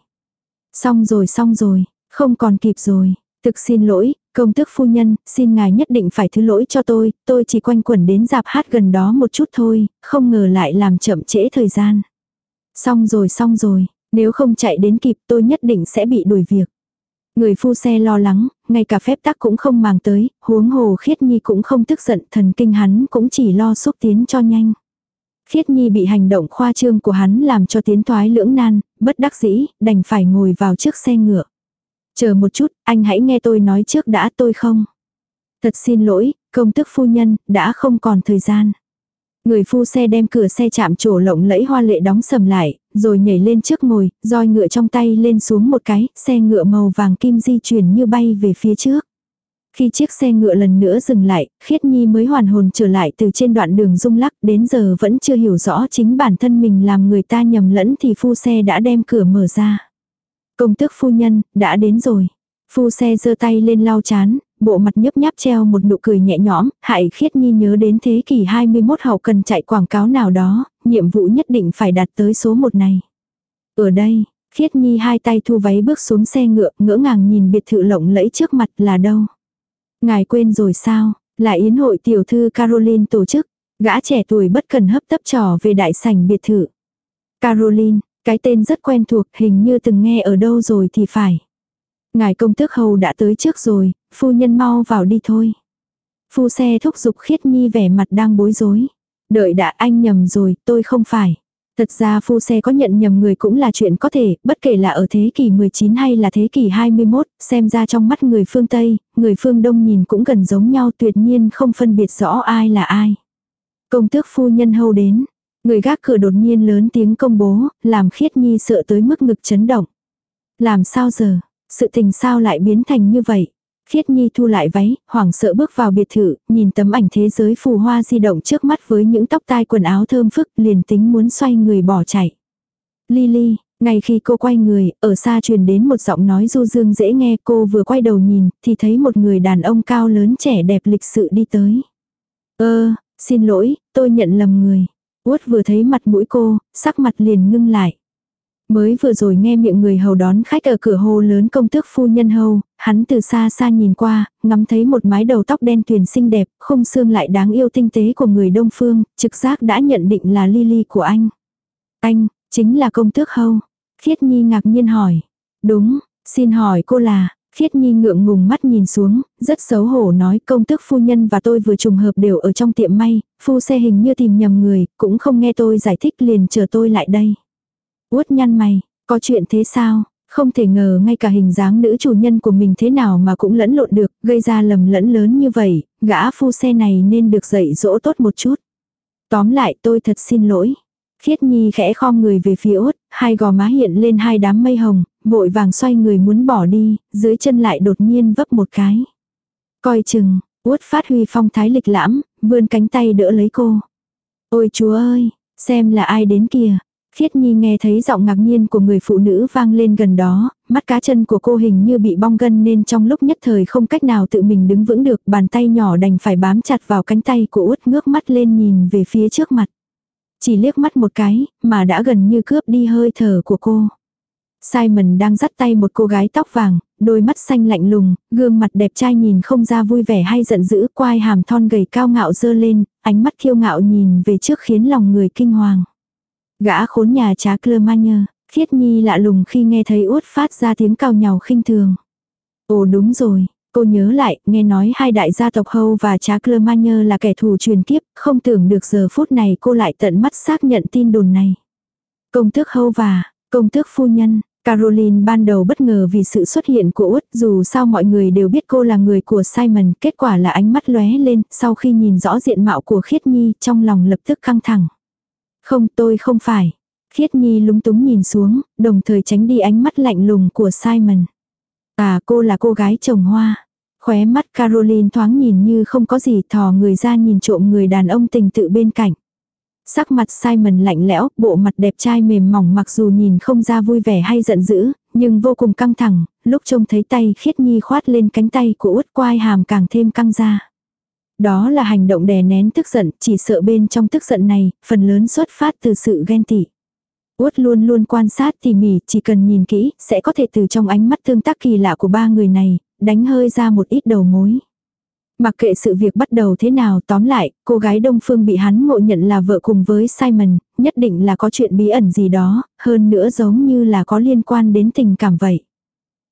Xong rồi xong rồi, không còn kịp rồi. Thực xin lỗi, công tước phu nhân, xin ngài nhất định phải thứ lỗi cho tôi, tôi chỉ quanh quẩn đến dạp hát gần đó một chút thôi, không ngờ lại làm chậm trễ thời gian. Xong rồi xong rồi, nếu không chạy đến kịp tôi nhất định sẽ bị đuổi việc. Người phu xe lo lắng, ngay cả phép tắc cũng không màng tới, huống hồ khiết nhi cũng không tức giận, thần kinh hắn cũng chỉ lo xúc tiến cho nhanh. Khiết nhi bị hành động khoa trương của hắn làm cho tiến thoái lưỡng nan, bất đắc dĩ, đành phải ngồi vào trước xe ngựa. Chờ một chút, anh hãy nghe tôi nói trước đã tôi không. Thật xin lỗi, công tức phu nhân, đã không còn thời gian. Người phu xe đem cửa xe chạm trổ lộng lẫy hoa lệ đóng sầm lại, rồi nhảy lên trước ngồi, roi ngựa trong tay lên xuống một cái, xe ngựa màu vàng kim di chuyển như bay về phía trước. Khi chiếc xe ngựa lần nữa dừng lại, Khiết Nhi mới hoàn hồn trở lại từ trên đoạn đường rung lắc đến giờ vẫn chưa hiểu rõ chính bản thân mình làm người ta nhầm lẫn thì phu xe đã đem cửa mở ra. Công tước phu nhân, đã đến rồi. Phu xe giơ tay lên lau chán, bộ mặt nhấp nháp treo một nụ cười nhẹ nhõm, hại khiết nhi nhớ đến thế kỷ 21 hậu cần chạy quảng cáo nào đó, nhiệm vụ nhất định phải đạt tới số một này. Ở đây, khiết nhi hai tay thu váy bước xuống xe ngựa, ngỡ ngàng nhìn biệt thự lộng lẫy trước mặt là đâu. Ngài quên rồi sao, là yến hội tiểu thư Caroline tổ chức, gã trẻ tuổi bất cần hấp tấp trò về đại sảnh biệt thự. Caroline, cái tên rất quen thuộc, hình như từng nghe ở đâu rồi thì phải. Ngài công tước hầu đã tới trước rồi, phu nhân mau vào đi thôi. Phu xe thúc giục khiết nhi vẻ mặt đang bối rối. Đợi đã anh nhầm rồi, tôi không phải. Thật ra phu xe có nhận nhầm người cũng là chuyện có thể, bất kể là ở thế kỷ 19 hay là thế kỷ 21, xem ra trong mắt người phương Tây, người phương Đông nhìn cũng gần giống nhau tuyệt nhiên không phân biệt rõ ai là ai. Công tước phu nhân hâu đến, người gác cửa đột nhiên lớn tiếng công bố, làm khiết nhi sợ tới mức ngực chấn động. Làm sao giờ? Sự tình sao lại biến thành như vậy? Khiết Nhi thu lại váy, hoảng sợ bước vào biệt thự, nhìn tấm ảnh thế giới phù hoa di động trước mắt với những tóc tai quần áo thơm phức, liền tính muốn xoay người bỏ chạy. Lily, ngay khi cô quay người, ở xa truyền đến một giọng nói du dương dễ nghe cô vừa quay đầu nhìn, thì thấy một người đàn ông cao lớn trẻ đẹp lịch sự đi tới. Ơ, xin lỗi, tôi nhận lầm người. Út vừa thấy mặt mũi cô, sắc mặt liền ngưng lại. Mới vừa rồi nghe miệng người hầu đón khách ở cửa hồ lớn công tước phu nhân hầu, hắn từ xa xa nhìn qua, ngắm thấy một mái đầu tóc đen tuyền xinh đẹp, không xương lại đáng yêu tinh tế của người đông phương, trực giác đã nhận định là Lily của anh. Anh, chính là công tước hầu. Khiết Nhi ngạc nhiên hỏi. Đúng, xin hỏi cô là, Khiết Nhi ngượng ngùng mắt nhìn xuống, rất xấu hổ nói công tước phu nhân và tôi vừa trùng hợp đều ở trong tiệm may, phu xe hình như tìm nhầm người, cũng không nghe tôi giải thích liền chờ tôi lại đây. Uất nhăn mày, có chuyện thế sao? Không thể ngờ ngay cả hình dáng nữ chủ nhân của mình thế nào mà cũng lẫn lộn được, gây ra lầm lẫn lớn như vậy, gã phu xe này nên được dạy dỗ tốt một chút. Tóm lại tôi thật xin lỗi. Khiết Nhi khẽ khom người về phía út, hai gò má hiện lên hai đám mây hồng, vội vàng xoay người muốn bỏ đi, dưới chân lại đột nhiên vấp một cái. Coi chừng, út phát huy phong thái lịch lãm, vươn cánh tay đỡ lấy cô. Ôi chúa ơi, xem là ai đến kìa, Khiết Nhi nghe thấy giọng ngạc nhiên của người phụ nữ vang lên gần đó, mắt cá chân của cô hình như bị bong gân nên trong lúc nhất thời không cách nào tự mình đứng vững được, bàn tay nhỏ đành phải bám chặt vào cánh tay của út ngước mắt lên nhìn về phía trước mặt. Chỉ liếc mắt một cái, mà đã gần như cướp đi hơi thở của cô. Simon đang dắt tay một cô gái tóc vàng, đôi mắt xanh lạnh lùng, gương mặt đẹp trai nhìn không ra vui vẻ hay giận dữ, quai hàm thon gầy cao ngạo dơ lên, ánh mắt kiêu ngạo nhìn về trước khiến lòng người kinh hoàng. Gã khốn nhà trá Clermagner, Khiết Nhi lạ lùng khi nghe thấy út phát ra tiếng cao nhào khinh thường. Ồ đúng rồi, cô nhớ lại, nghe nói hai đại gia tộc Hâu và trá Clermagner là kẻ thù truyền kiếp, không tưởng được giờ phút này cô lại tận mắt xác nhận tin đồn này. Công tước Hâu và, công tước phu nhân, Caroline ban đầu bất ngờ vì sự xuất hiện của Út, dù sao mọi người đều biết cô là người của Simon, kết quả là ánh mắt lóe lên, sau khi nhìn rõ diện mạo của Khiết Nhi, trong lòng lập tức căng thẳng. Không tôi không phải. Khiết Nhi lúng túng nhìn xuống, đồng thời tránh đi ánh mắt lạnh lùng của Simon. À cô là cô gái trồng hoa. Khóe mắt Caroline thoáng nhìn như không có gì thò người ra nhìn trộm người đàn ông tình tự bên cạnh. Sắc mặt Simon lạnh lẽo, bộ mặt đẹp trai mềm mỏng mặc dù nhìn không ra vui vẻ hay giận dữ, nhưng vô cùng căng thẳng, lúc trông thấy tay khiết nhi khoát lên cánh tay của út quai hàm càng thêm căng ra. Đó là hành động đè nén tức giận, chỉ sợ bên trong tức giận này, phần lớn xuất phát từ sự ghen tị. Út luôn luôn quan sát tỉ mỉ, chỉ cần nhìn kỹ, sẽ có thể từ trong ánh mắt tương tác kỳ lạ của ba người này, đánh hơi ra một ít đầu mối. Mặc kệ sự việc bắt đầu thế nào, tóm lại, cô gái Đông Phương bị hắn ngộ nhận là vợ cùng với Simon, nhất định là có chuyện bí ẩn gì đó, hơn nữa giống như là có liên quan đến tình cảm vậy.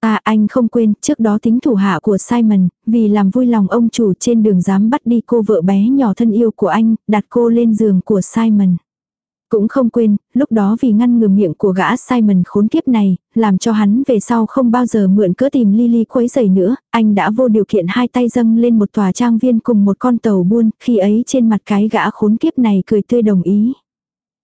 À anh không quên, trước đó tính thủ hạ của Simon, vì làm vui lòng ông chủ trên đường dám bắt đi cô vợ bé nhỏ thân yêu của anh, đặt cô lên giường của Simon. Cũng không quên, lúc đó vì ngăn ngừa miệng của gã Simon khốn kiếp này, làm cho hắn về sau không bao giờ mượn cớ tìm Lily quấy giày nữa, anh đã vô điều kiện hai tay dâng lên một tòa trang viên cùng một con tàu buôn, khi ấy trên mặt cái gã khốn kiếp này cười tươi đồng ý.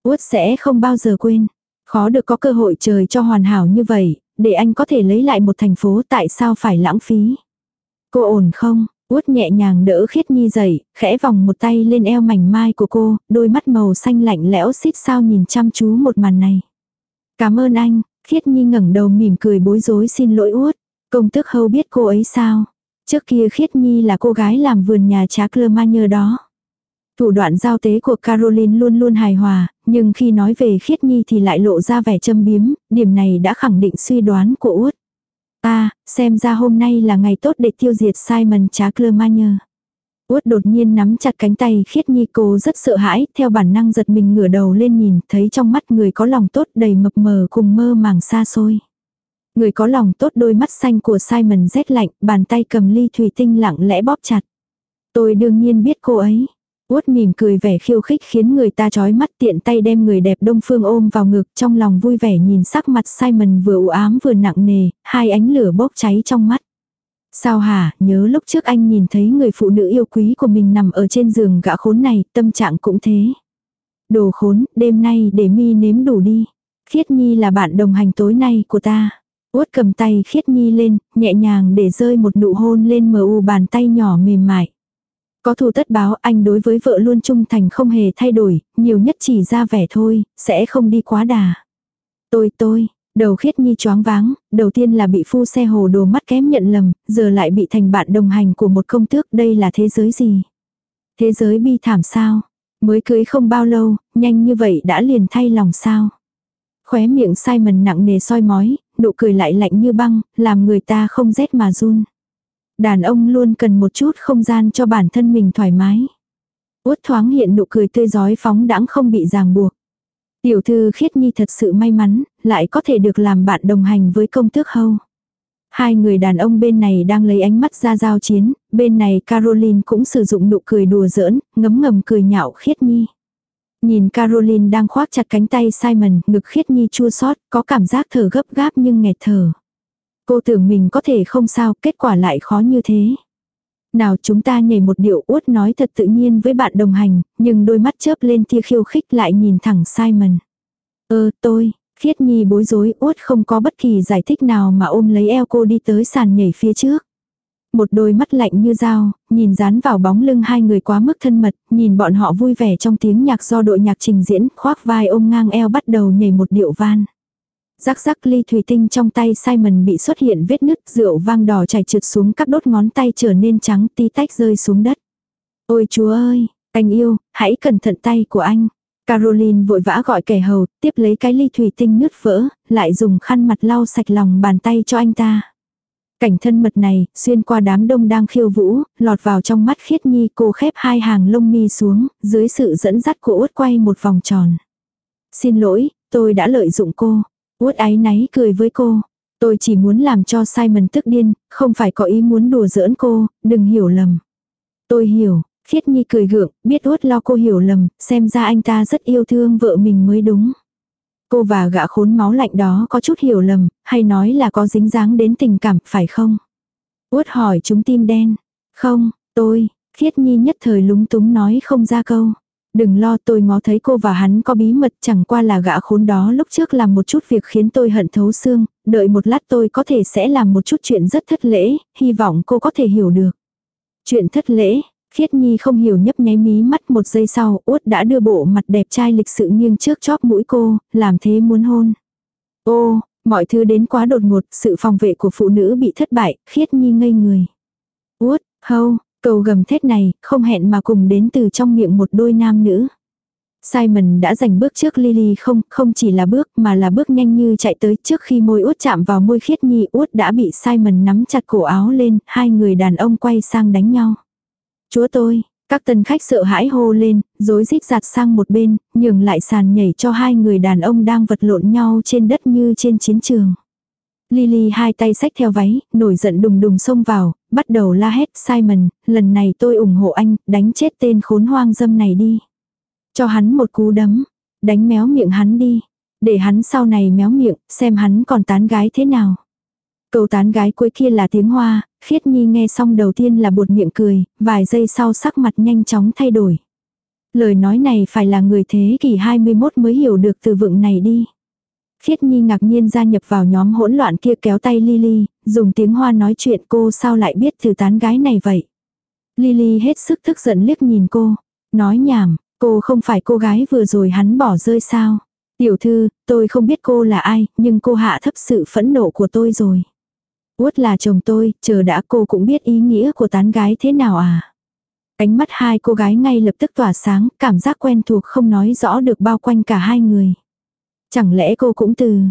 Út sẽ không bao giờ quên. Khó được có cơ hội trời cho hoàn hảo như vậy, để anh có thể lấy lại một thành phố tại sao phải lãng phí. Cô ổn không? Út nhẹ nhàng đỡ khiết nhi dậy, khẽ vòng một tay lên eo mảnh mai của cô, đôi mắt màu xanh lạnh lẽo xít sao nhìn chăm chú một màn này. Cảm ơn anh, khiết nhi ngẩng đầu mỉm cười bối rối xin lỗi út. Công tước hâu biết cô ấy sao? Trước kia khiết nhi là cô gái làm vườn nhà trá Clermagner đó. Thủ đoạn giao tế của Caroline luôn luôn hài hòa, nhưng khi nói về khiết nhi thì lại lộ ra vẻ châm biếm, điểm này đã khẳng định suy đoán của Út. À, xem ra hôm nay là ngày tốt để tiêu diệt Simon Chaklermanier Út đột nhiên nắm chặt cánh tay khiết nhi cô rất sợ hãi, theo bản năng giật mình ngửa đầu lên nhìn, thấy trong mắt người có lòng tốt đầy mập mờ cùng mơ màng xa xôi. Người có lòng tốt đôi mắt xanh của Simon rét lạnh, bàn tay cầm ly thủy tinh lặng lẽ bóp chặt. Tôi đương nhiên biết cô ấy. Út mỉm cười vẻ khiêu khích khiến người ta chói mắt tiện tay đem người đẹp đông phương ôm vào ngực trong lòng vui vẻ nhìn sắc mặt Simon vừa u ám vừa nặng nề, hai ánh lửa bốc cháy trong mắt. Sao hả, nhớ lúc trước anh nhìn thấy người phụ nữ yêu quý của mình nằm ở trên giường gã khốn này, tâm trạng cũng thế. Đồ khốn, đêm nay để mi nếm đủ đi. Khiết Nhi là bạn đồng hành tối nay của ta. uốt cầm tay khiết nhi lên, nhẹ nhàng để rơi một nụ hôn lên mờ u bàn tay nhỏ mềm mại. Có thù tất báo anh đối với vợ luôn trung thành không hề thay đổi, nhiều nhất chỉ ra vẻ thôi, sẽ không đi quá đà. Tôi tôi, đầu khiết nhi choáng váng, đầu tiên là bị phu xe hồ đồ mắt kém nhận lầm, giờ lại bị thành bạn đồng hành của một công tước, đây là thế giới gì? Thế giới bi thảm sao? Mới cưới không bao lâu, nhanh như vậy đã liền thay lòng sao? Khóe miệng Simon nặng nề soi mói, nụ cười lại lạnh như băng, làm người ta không rét mà run. Đàn ông luôn cần một chút không gian cho bản thân mình thoải mái. Út thoáng hiện nụ cười tươi giói phóng đãng không bị ràng buộc. Tiểu thư khiết nhi thật sự may mắn, lại có thể được làm bạn đồng hành với công tước hâu. Hai người đàn ông bên này đang lấy ánh mắt ra giao chiến, bên này Caroline cũng sử dụng nụ cười đùa giỡn, ngấm ngầm cười nhạo khiết nhi. Nhìn Caroline đang khoác chặt cánh tay Simon, ngực khiết nhi chua xót có cảm giác thở gấp gáp nhưng nghẹt thở. Cô tưởng mình có thể không sao, kết quả lại khó như thế. Nào chúng ta nhảy một điệu uất nói thật tự nhiên với bạn đồng hành, nhưng đôi mắt chớp lên tia khiêu khích lại nhìn thẳng Simon. Ơ tôi, khiết nhi bối rối uất không có bất kỳ giải thích nào mà ôm lấy eo cô đi tới sàn nhảy phía trước. Một đôi mắt lạnh như dao, nhìn dán vào bóng lưng hai người quá mức thân mật, nhìn bọn họ vui vẻ trong tiếng nhạc do đội nhạc trình diễn, khoác vai ôm ngang eo bắt đầu nhảy một điệu van. Rắc rắc ly thủy tinh trong tay Simon bị xuất hiện vết nứt, rượu vang đỏ chảy trượt xuống các đốt ngón tay trở nên trắng tí tách rơi xuống đất. Ôi chúa ơi, anh yêu, hãy cẩn thận tay của anh. Caroline vội vã gọi kẻ hầu, tiếp lấy cái ly thủy tinh nứt vỡ, lại dùng khăn mặt lau sạch lòng bàn tay cho anh ta. Cảnh thân mật này, xuyên qua đám đông đang khiêu vũ, lọt vào trong mắt khiết nhi cô khép hai hàng lông mi xuống, dưới sự dẫn dắt của út quay một vòng tròn. Xin lỗi, tôi đã lợi dụng cô. Út áy náy cười với cô. Tôi chỉ muốn làm cho Simon tức điên, không phải có ý muốn đùa giỡn cô, đừng hiểu lầm. Tôi hiểu, khiết nhi cười gượng, biết út lo cô hiểu lầm, xem ra anh ta rất yêu thương vợ mình mới đúng. Cô và gã khốn máu lạnh đó có chút hiểu lầm, hay nói là có dính dáng đến tình cảm, phải không? Út hỏi chúng tim đen. Không, tôi, khiết nhi nhất thời lúng túng nói không ra câu. Đừng lo tôi ngó thấy cô và hắn có bí mật chẳng qua là gã khốn đó lúc trước làm một chút việc khiến tôi hận thấu xương, đợi một lát tôi có thể sẽ làm một chút chuyện rất thất lễ, hy vọng cô có thể hiểu được. Chuyện thất lễ, Khiết Nhi không hiểu nhấp nháy mí mắt một giây sau, út đã đưa bộ mặt đẹp trai lịch sự nghiêng trước chóp mũi cô, làm thế muốn hôn. Ô, mọi thứ đến quá đột ngột, sự phòng vệ của phụ nữ bị thất bại, Khiết Nhi ngây người. Út, hâu, cầu gầm thét này, không hẹn mà cùng đến từ trong miệng một đôi nam nữ. Simon đã giành bước trước Lily không, không chỉ là bước mà là bước nhanh như chạy tới trước khi môi út chạm vào môi khiết nhi út đã bị Simon nắm chặt cổ áo lên, hai người đàn ông quay sang đánh nhau. Chúa tôi, các tân khách sợ hãi hô lên, rối rít giặt sang một bên, nhường lại sàn nhảy cho hai người đàn ông đang vật lộn nhau trên đất như trên chiến trường. Lily hai tay xách theo váy, nổi giận đùng đùng xông vào, bắt đầu la hét Simon, lần này tôi ủng hộ anh, đánh chết tên khốn hoang dâm này đi. Cho hắn một cú đấm, đánh méo miệng hắn đi, để hắn sau này méo miệng, xem hắn còn tán gái thế nào. Câu tán gái cuối kia là tiếng hoa, khiết nhi nghe xong đầu tiên là buột miệng cười, vài giây sau sắc mặt nhanh chóng thay đổi. Lời nói này phải là người thế kỷ 21 mới hiểu được từ vựng này đi. Khiết Nhi ngạc nhiên gia nhập vào nhóm hỗn loạn kia kéo tay Lily, dùng tiếng hoa nói chuyện cô sao lại biết từ tán gái này vậy. Lily hết sức tức giận liếc nhìn cô, nói nhảm, cô không phải cô gái vừa rồi hắn bỏ rơi sao. Tiểu thư, tôi không biết cô là ai, nhưng cô hạ thấp sự phẫn nộ của tôi rồi. Út là chồng tôi, chờ đã cô cũng biết ý nghĩa của tán gái thế nào à. Ánh mắt hai cô gái ngay lập tức tỏa sáng, cảm giác quen thuộc không nói rõ được bao quanh cả hai người. Chẳng lẽ cô cũng từ...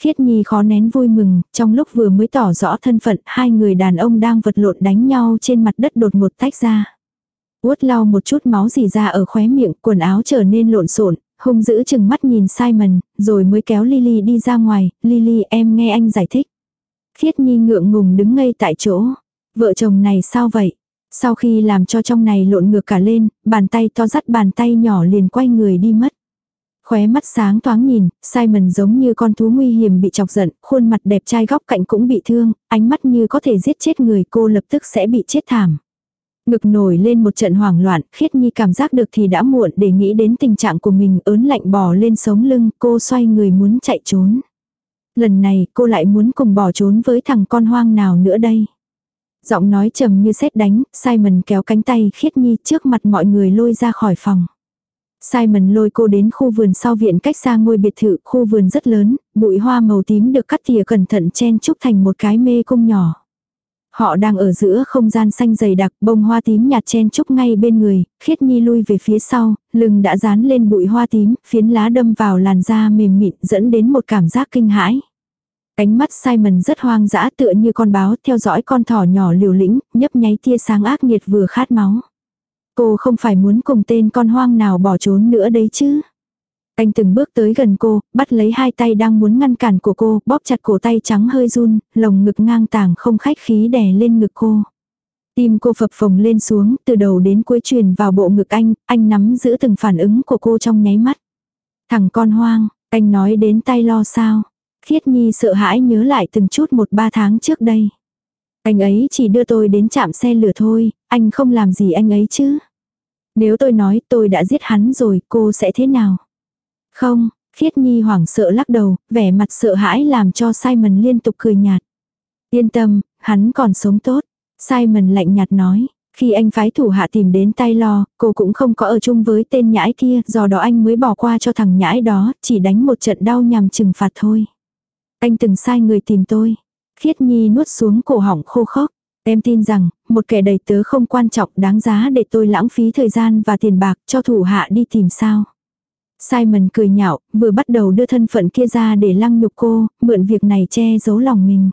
Khiết Nhi khó nén vui mừng, trong lúc vừa mới tỏ rõ thân phận hai người đàn ông đang vật lộn đánh nhau trên mặt đất đột ngột tách ra. Uốt lau một chút máu dì ra ở khóe miệng, quần áo trở nên lộn xộn, hung dữ chừng mắt nhìn Simon, rồi mới kéo Lily đi ra ngoài, Lily em nghe anh giải thích. Khiết Nhi ngượng ngùng đứng ngay tại chỗ. Vợ chồng này sao vậy? Sau khi làm cho trong này lộn ngược cả lên, bàn tay to dắt bàn tay nhỏ liền quay người đi mất. Khóe mắt sáng thoáng nhìn, Simon giống như con thú nguy hiểm bị chọc giận, khuôn mặt đẹp trai góc cạnh cũng bị thương, ánh mắt như có thể giết chết người cô lập tức sẽ bị chết thảm. Ngực nổi lên một trận hoảng loạn, khiết nhi cảm giác được thì đã muộn để nghĩ đến tình trạng của mình ớn lạnh bò lên sống lưng, cô xoay người muốn chạy trốn. Lần này cô lại muốn cùng bỏ trốn với thằng con hoang nào nữa đây. Giọng nói trầm như sét đánh, Simon kéo cánh tay khiết nhi trước mặt mọi người lôi ra khỏi phòng. Simon lôi cô đến khu vườn sau viện cách xa ngôi biệt thự, khu vườn rất lớn, bụi hoa màu tím được cắt tỉa cẩn thận chen chúc thành một cái mê cung nhỏ. Họ đang ở giữa không gian xanh dày đặc, bông hoa tím nhạt chen chúc ngay bên người, khiết nhi lui về phía sau, lưng đã dán lên bụi hoa tím, phiến lá đâm vào làn da mềm mịn dẫn đến một cảm giác kinh hãi. Ánh mắt Simon rất hoang dã tựa như con báo theo dõi con thỏ nhỏ liều lĩnh, nhấp nháy tia sáng ác nghiệt vừa khát máu. Cô không phải muốn cùng tên con hoang nào bỏ trốn nữa đấy chứ. Anh từng bước tới gần cô, bắt lấy hai tay đang muốn ngăn cản của cô, bóp chặt cổ tay trắng hơi run, lồng ngực ngang tàng không khách khí đè lên ngực cô. Tim cô phập phồng lên xuống, từ đầu đến cuối truyền vào bộ ngực anh, anh nắm giữ từng phản ứng của cô trong nháy mắt. Thằng con hoang, anh nói đến tay lo sao. Khiết Nhi sợ hãi nhớ lại từng chút một ba tháng trước đây. Anh ấy chỉ đưa tôi đến trạm xe lửa thôi, anh không làm gì anh ấy chứ. Nếu tôi nói tôi đã giết hắn rồi, cô sẽ thế nào? Không, Khiết Nhi hoảng sợ lắc đầu, vẻ mặt sợ hãi làm cho Simon liên tục cười nhạt. Yên tâm, hắn còn sống tốt. Simon lạnh nhạt nói, khi anh phái thủ hạ tìm đến tay lo, cô cũng không có ở chung với tên nhãi kia, do đó anh mới bỏ qua cho thằng nhãi đó, chỉ đánh một trận đau nhằm trừng phạt thôi. Anh từng sai người tìm tôi. Khiết Nhi nuốt xuống cổ họng khô khốc. Em tin rằng, một kẻ đầy tớ không quan trọng đáng giá để tôi lãng phí thời gian và tiền bạc cho thủ hạ đi tìm sao. Simon cười nhạo, vừa bắt đầu đưa thân phận kia ra để lăng nhục cô, mượn việc này che giấu lòng mình.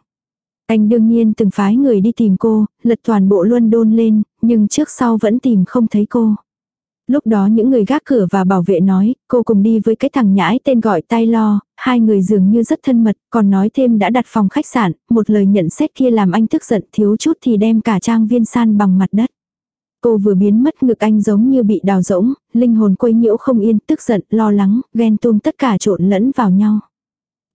Anh đương nhiên từng phái người đi tìm cô, lật toàn bộ luân đôn lên, nhưng trước sau vẫn tìm không thấy cô. Lúc đó những người gác cửa và bảo vệ nói, cô cùng đi với cái thằng nhãi tên gọi tai lo, hai người dường như rất thân mật, còn nói thêm đã đặt phòng khách sạn, một lời nhận xét kia làm anh tức giận thiếu chút thì đem cả trang viên san bằng mặt đất. Cô vừa biến mất ngực anh giống như bị đào rỗng, linh hồn quấy nhiễu không yên, tức giận, lo lắng, ghen tuông tất cả trộn lẫn vào nhau.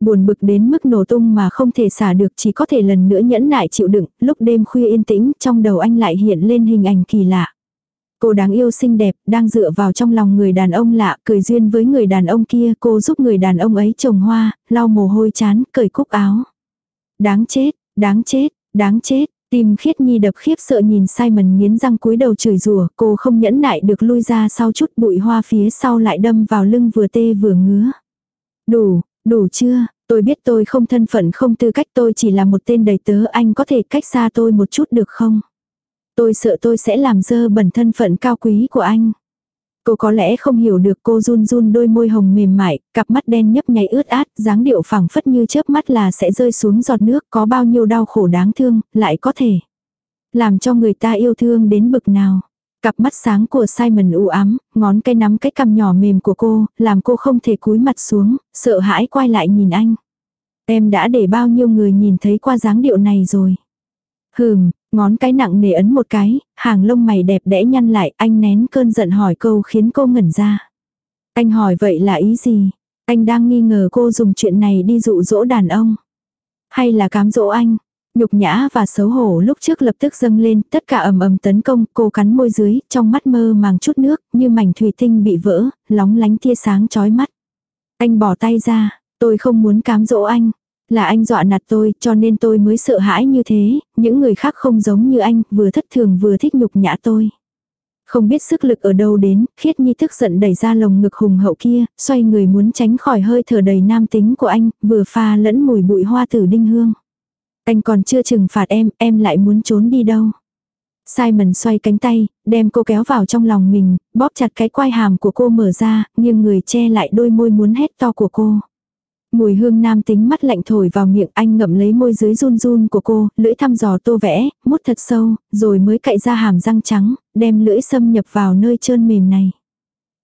Buồn bực đến mức nổ tung mà không thể xả được chỉ có thể lần nữa nhẫn nại chịu đựng, lúc đêm khuya yên tĩnh, trong đầu anh lại hiện lên hình ảnh kỳ lạ. Cô đáng yêu xinh đẹp, đang dựa vào trong lòng người đàn ông lạ, cười duyên với người đàn ông kia, cô giúp người đàn ông ấy trồng hoa, lau mồ hôi chán, cởi cúc áo. Đáng chết, đáng chết, đáng chết, Tim khiết nhi đập khiếp sợ nhìn Simon nghiến răng cúi đầu chửi rủa cô không nhẫn nại được lui ra sau chút bụi hoa phía sau lại đâm vào lưng vừa tê vừa ngứa. Đủ, đủ chưa, tôi biết tôi không thân phận không tư cách tôi chỉ là một tên đầy tớ anh có thể cách xa tôi một chút được không? Tôi sợ tôi sẽ làm dơ bẩn thân phận cao quý của anh. Cô có lẽ không hiểu được cô run run đôi môi hồng mềm mại, cặp mắt đen nhấp nháy ướt át, dáng điệu phẳng phất như chớp mắt là sẽ rơi xuống giọt nước, có bao nhiêu đau khổ đáng thương, lại có thể làm cho người ta yêu thương đến bực nào. Cặp mắt sáng của Simon u ám, ngón cây nắm cái cằm nhỏ mềm của cô, làm cô không thể cúi mặt xuống, sợ hãi quay lại nhìn anh. Em đã để bao nhiêu người nhìn thấy qua dáng điệu này rồi. Hừm, ngón cái nặng nề ấn một cái, hàng lông mày đẹp đẽ nhăn lại, anh nén cơn giận hỏi câu khiến cô ngẩn ra. Anh hỏi vậy là ý gì? Anh đang nghi ngờ cô dùng chuyện này đi dụ dỗ đàn ông. Hay là cám dỗ anh? Nhục nhã và xấu hổ lúc trước lập tức dâng lên, tất cả ầm ầm tấn công, cô cắn môi dưới, trong mắt mơ màng chút nước, như mảnh thủy tinh bị vỡ, lóng lánh tia sáng chói mắt. Anh bỏ tay ra, tôi không muốn cám dỗ anh. Là anh dọa nạt tôi, cho nên tôi mới sợ hãi như thế, những người khác không giống như anh, vừa thất thường vừa thích nhục nhã tôi. Không biết sức lực ở đâu đến, khiết nhi tức giận đẩy ra lồng ngực hùng hậu kia, xoay người muốn tránh khỏi hơi thở đầy nam tính của anh, vừa pha lẫn mùi bụi hoa tử đinh hương. Anh còn chưa trừng phạt em, em lại muốn trốn đi đâu. Simon xoay cánh tay, đem cô kéo vào trong lòng mình, bóp chặt cái quai hàm của cô mở ra, nhưng người che lại đôi môi muốn hét to của cô. Mùi hương nam tính mắt lạnh thổi vào miệng anh ngậm lấy môi dưới run run của cô, lưỡi thăm dò tô vẽ, mút thật sâu, rồi mới cạy ra hàm răng trắng, đem lưỡi xâm nhập vào nơi trơn mềm này.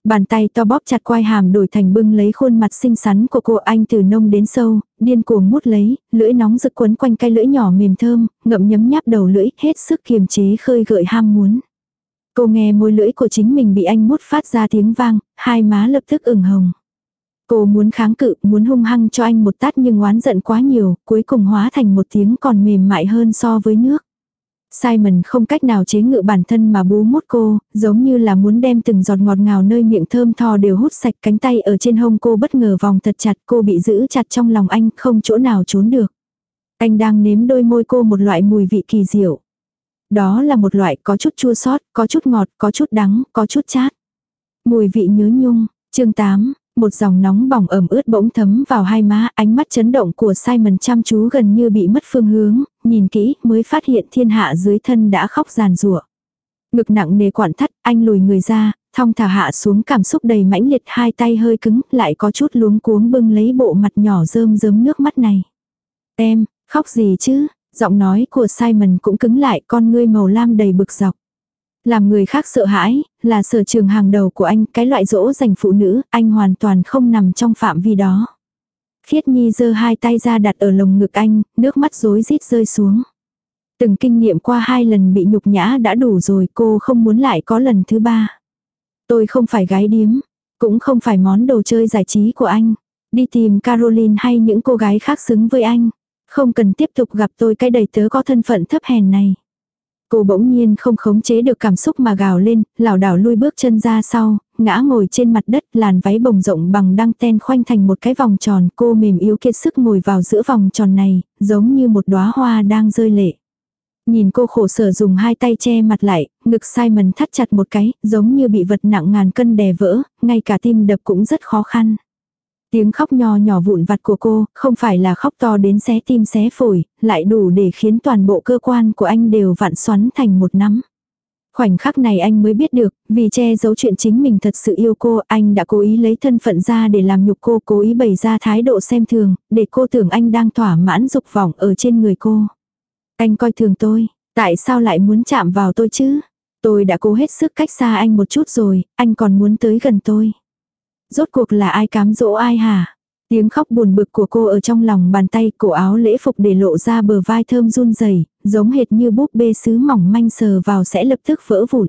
Bàn tay to bóp chặt quai hàm đổi thành bưng lấy khuôn mặt xinh xắn của cô anh từ nông đến sâu, điên cuồng mút lấy, lưỡi nóng rực quấn quanh cái lưỡi nhỏ mềm thơm, ngậm nhấm nháp đầu lưỡi, hết sức kiềm chế khơi gợi ham muốn. Cô nghe môi lưỡi của chính mình bị anh mút phát ra tiếng vang, hai má lập tức ửng hồng. Cô muốn kháng cự, muốn hung hăng cho anh một tát nhưng oán giận quá nhiều, cuối cùng hóa thành một tiếng còn mềm mại hơn so với nước. Simon không cách nào chế ngự bản thân mà bú mút cô, giống như là muốn đem từng giọt ngọt ngào nơi miệng thơm thò đều hút sạch cánh tay ở trên hông cô bất ngờ vòng thật chặt cô bị giữ chặt trong lòng anh không chỗ nào trốn được. Anh đang nếm đôi môi cô một loại mùi vị kỳ diệu. Đó là một loại có chút chua sót, có chút ngọt, có chút đắng, có chút chát. Mùi vị nhớ nhung, chương 8, một dòng nóng bỏng ẩm ướt bỗng thấm vào hai má, ánh mắt chấn động của Simon chăm chú gần như bị mất phương hướng, nhìn kỹ mới phát hiện thiên hạ dưới thân đã khóc giàn rủa. Ngực nặng nề quản thắt, anh lùi người ra, thong thả hạ xuống cảm xúc đầy mãnh liệt hai tay hơi cứng, lại có chút luống cuống bưng lấy bộ mặt nhỏ rơm rớm nước mắt này. Em, khóc gì chứ? Giọng nói của Simon cũng cứng lại con ngươi màu lam đầy bực dọc. Làm người khác sợ hãi, là sở trường hàng đầu của anh, cái loại dỗ dành phụ nữ, anh hoàn toàn không nằm trong phạm vi đó. Khiết Nhi giơ hai tay ra đặt ở lồng ngực anh, nước mắt rối rít rơi xuống. Từng kinh nghiệm qua hai lần bị nhục nhã đã đủ rồi cô không muốn lại có lần thứ ba. Tôi không phải gái điếm, cũng không phải món đồ chơi giải trí của anh. Đi tìm Caroline hay những cô gái khác xứng với anh. Không cần tiếp tục gặp tôi cái đầy tớ có thân phận thấp hèn này. Cô bỗng nhiên không khống chế được cảm xúc mà gào lên, lảo đảo lui bước chân ra sau, ngã ngồi trên mặt đất, làn váy bồng rộng bằng đăng ten khoanh thành một cái vòng tròn, cô mềm yếu kiệt sức ngồi vào giữa vòng tròn này, giống như một đóa hoa đang rơi lệ. Nhìn cô khổ sở dùng hai tay che mặt lại, ngực Simon thắt chặt một cái, giống như bị vật nặng ngàn cân đè vỡ, ngay cả tim đập cũng rất khó khăn. Tiếng khóc nho nhỏ vụn vặt của cô, không phải là khóc to đến xé tim xé phổi, lại đủ để khiến toàn bộ cơ quan của anh đều vặn xoắn thành một nắm. Khoảnh khắc này anh mới biết được, vì che giấu chuyện chính mình thật sự yêu cô, anh đã cố ý lấy thân phận ra để làm nhục cô, cố ý bày ra thái độ xem thường, để cô tưởng anh đang thỏa mãn dục vọng ở trên người cô. Anh coi thường tôi, tại sao lại muốn chạm vào tôi chứ? Tôi đã cố hết sức cách xa anh một chút rồi, anh còn muốn tới gần tôi. Rốt cuộc là ai cám dỗ ai hả? Tiếng khóc buồn bực của cô ở trong lòng bàn tay cổ áo lễ phục để lộ ra bờ vai thơm run rẩy giống hệt như búp bê sứ mỏng manh sờ vào sẽ lập tức vỡ vụn.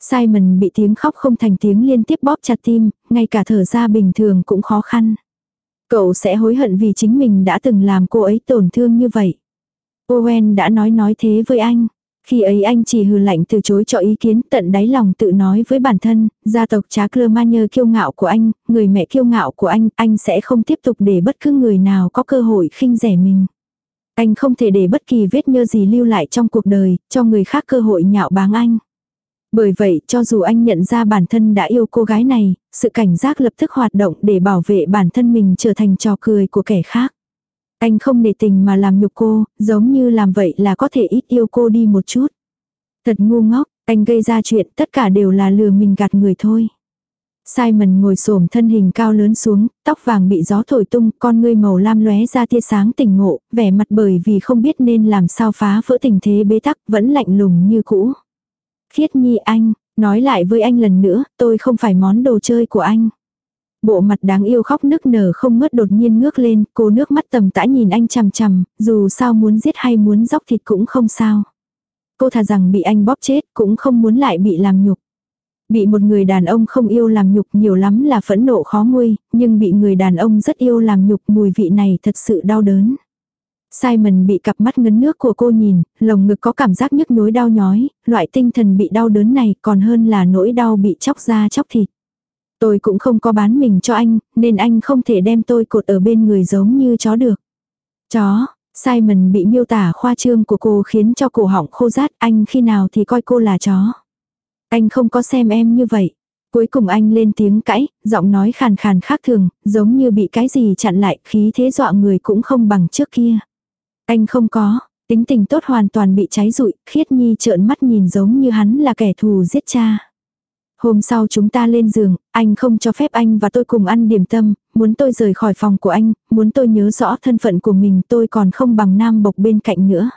Simon bị tiếng khóc không thành tiếng liên tiếp bóp chặt tim, ngay cả thở ra bình thường cũng khó khăn. Cậu sẽ hối hận vì chính mình đã từng làm cô ấy tổn thương như vậy. Owen đã nói nói thế với anh. Khi ấy anh chỉ hừ lạnh từ chối cho ý kiến tận đáy lòng tự nói với bản thân, gia tộc trá Clermagner kiêu ngạo của anh, người mẹ kiêu ngạo của anh, anh sẽ không tiếp tục để bất cứ người nào có cơ hội khinh rẻ mình. Anh không thể để bất kỳ vết nhơ gì lưu lại trong cuộc đời, cho người khác cơ hội nhạo báng anh. Bởi vậy, cho dù anh nhận ra bản thân đã yêu cô gái này, sự cảnh giác lập tức hoạt động để bảo vệ bản thân mình trở thành trò cười của kẻ khác. Anh không để tình mà làm nhục cô, giống như làm vậy là có thể ít yêu cô đi một chút. Thật ngu ngốc, anh gây ra chuyện tất cả đều là lừa mình gạt người thôi. Simon ngồi xổm thân hình cao lớn xuống, tóc vàng bị gió thổi tung, con ngươi màu lam lóe ra tia sáng tỉnh ngộ, vẻ mặt bởi vì không biết nên làm sao phá vỡ tình thế bế tắc, vẫn lạnh lùng như cũ. Khiết nhi anh, nói lại với anh lần nữa, tôi không phải món đồ chơi của anh. Bộ mặt đáng yêu khóc nức nở không ngớt đột nhiên ngước lên, cô nước mắt tầm tã nhìn anh chằm chằm, dù sao muốn giết hay muốn dóc thịt cũng không sao. Cô thà rằng bị anh bóp chết cũng không muốn lại bị làm nhục. Bị một người đàn ông không yêu làm nhục nhiều lắm là phẫn nộ khó nguôi, nhưng bị người đàn ông rất yêu làm nhục mùi vị này thật sự đau đớn. Simon bị cặp mắt ngấn nước của cô nhìn, lồng ngực có cảm giác nhức nhối đau nhói, loại tinh thần bị đau đớn này còn hơn là nỗi đau bị chóc da chóc thịt. Tôi cũng không có bán mình cho anh, nên anh không thể đem tôi cột ở bên người giống như chó được. Chó, Simon bị miêu tả khoa trương của cô khiến cho cổ họng khô rát anh khi nào thì coi cô là chó. Anh không có xem em như vậy. Cuối cùng anh lên tiếng cãi, giọng nói khàn khàn khác thường, giống như bị cái gì chặn lại, khí thế dọa người cũng không bằng trước kia. Anh không có, tính tình tốt hoàn toàn bị cháy rụi, khiết nhi trợn mắt nhìn giống như hắn là kẻ thù giết cha. Hôm sau chúng ta lên giường, anh không cho phép anh và tôi cùng ăn điểm tâm, muốn tôi rời khỏi phòng của anh, muốn tôi nhớ rõ thân phận của mình tôi còn không bằng nam bộc bên cạnh nữa.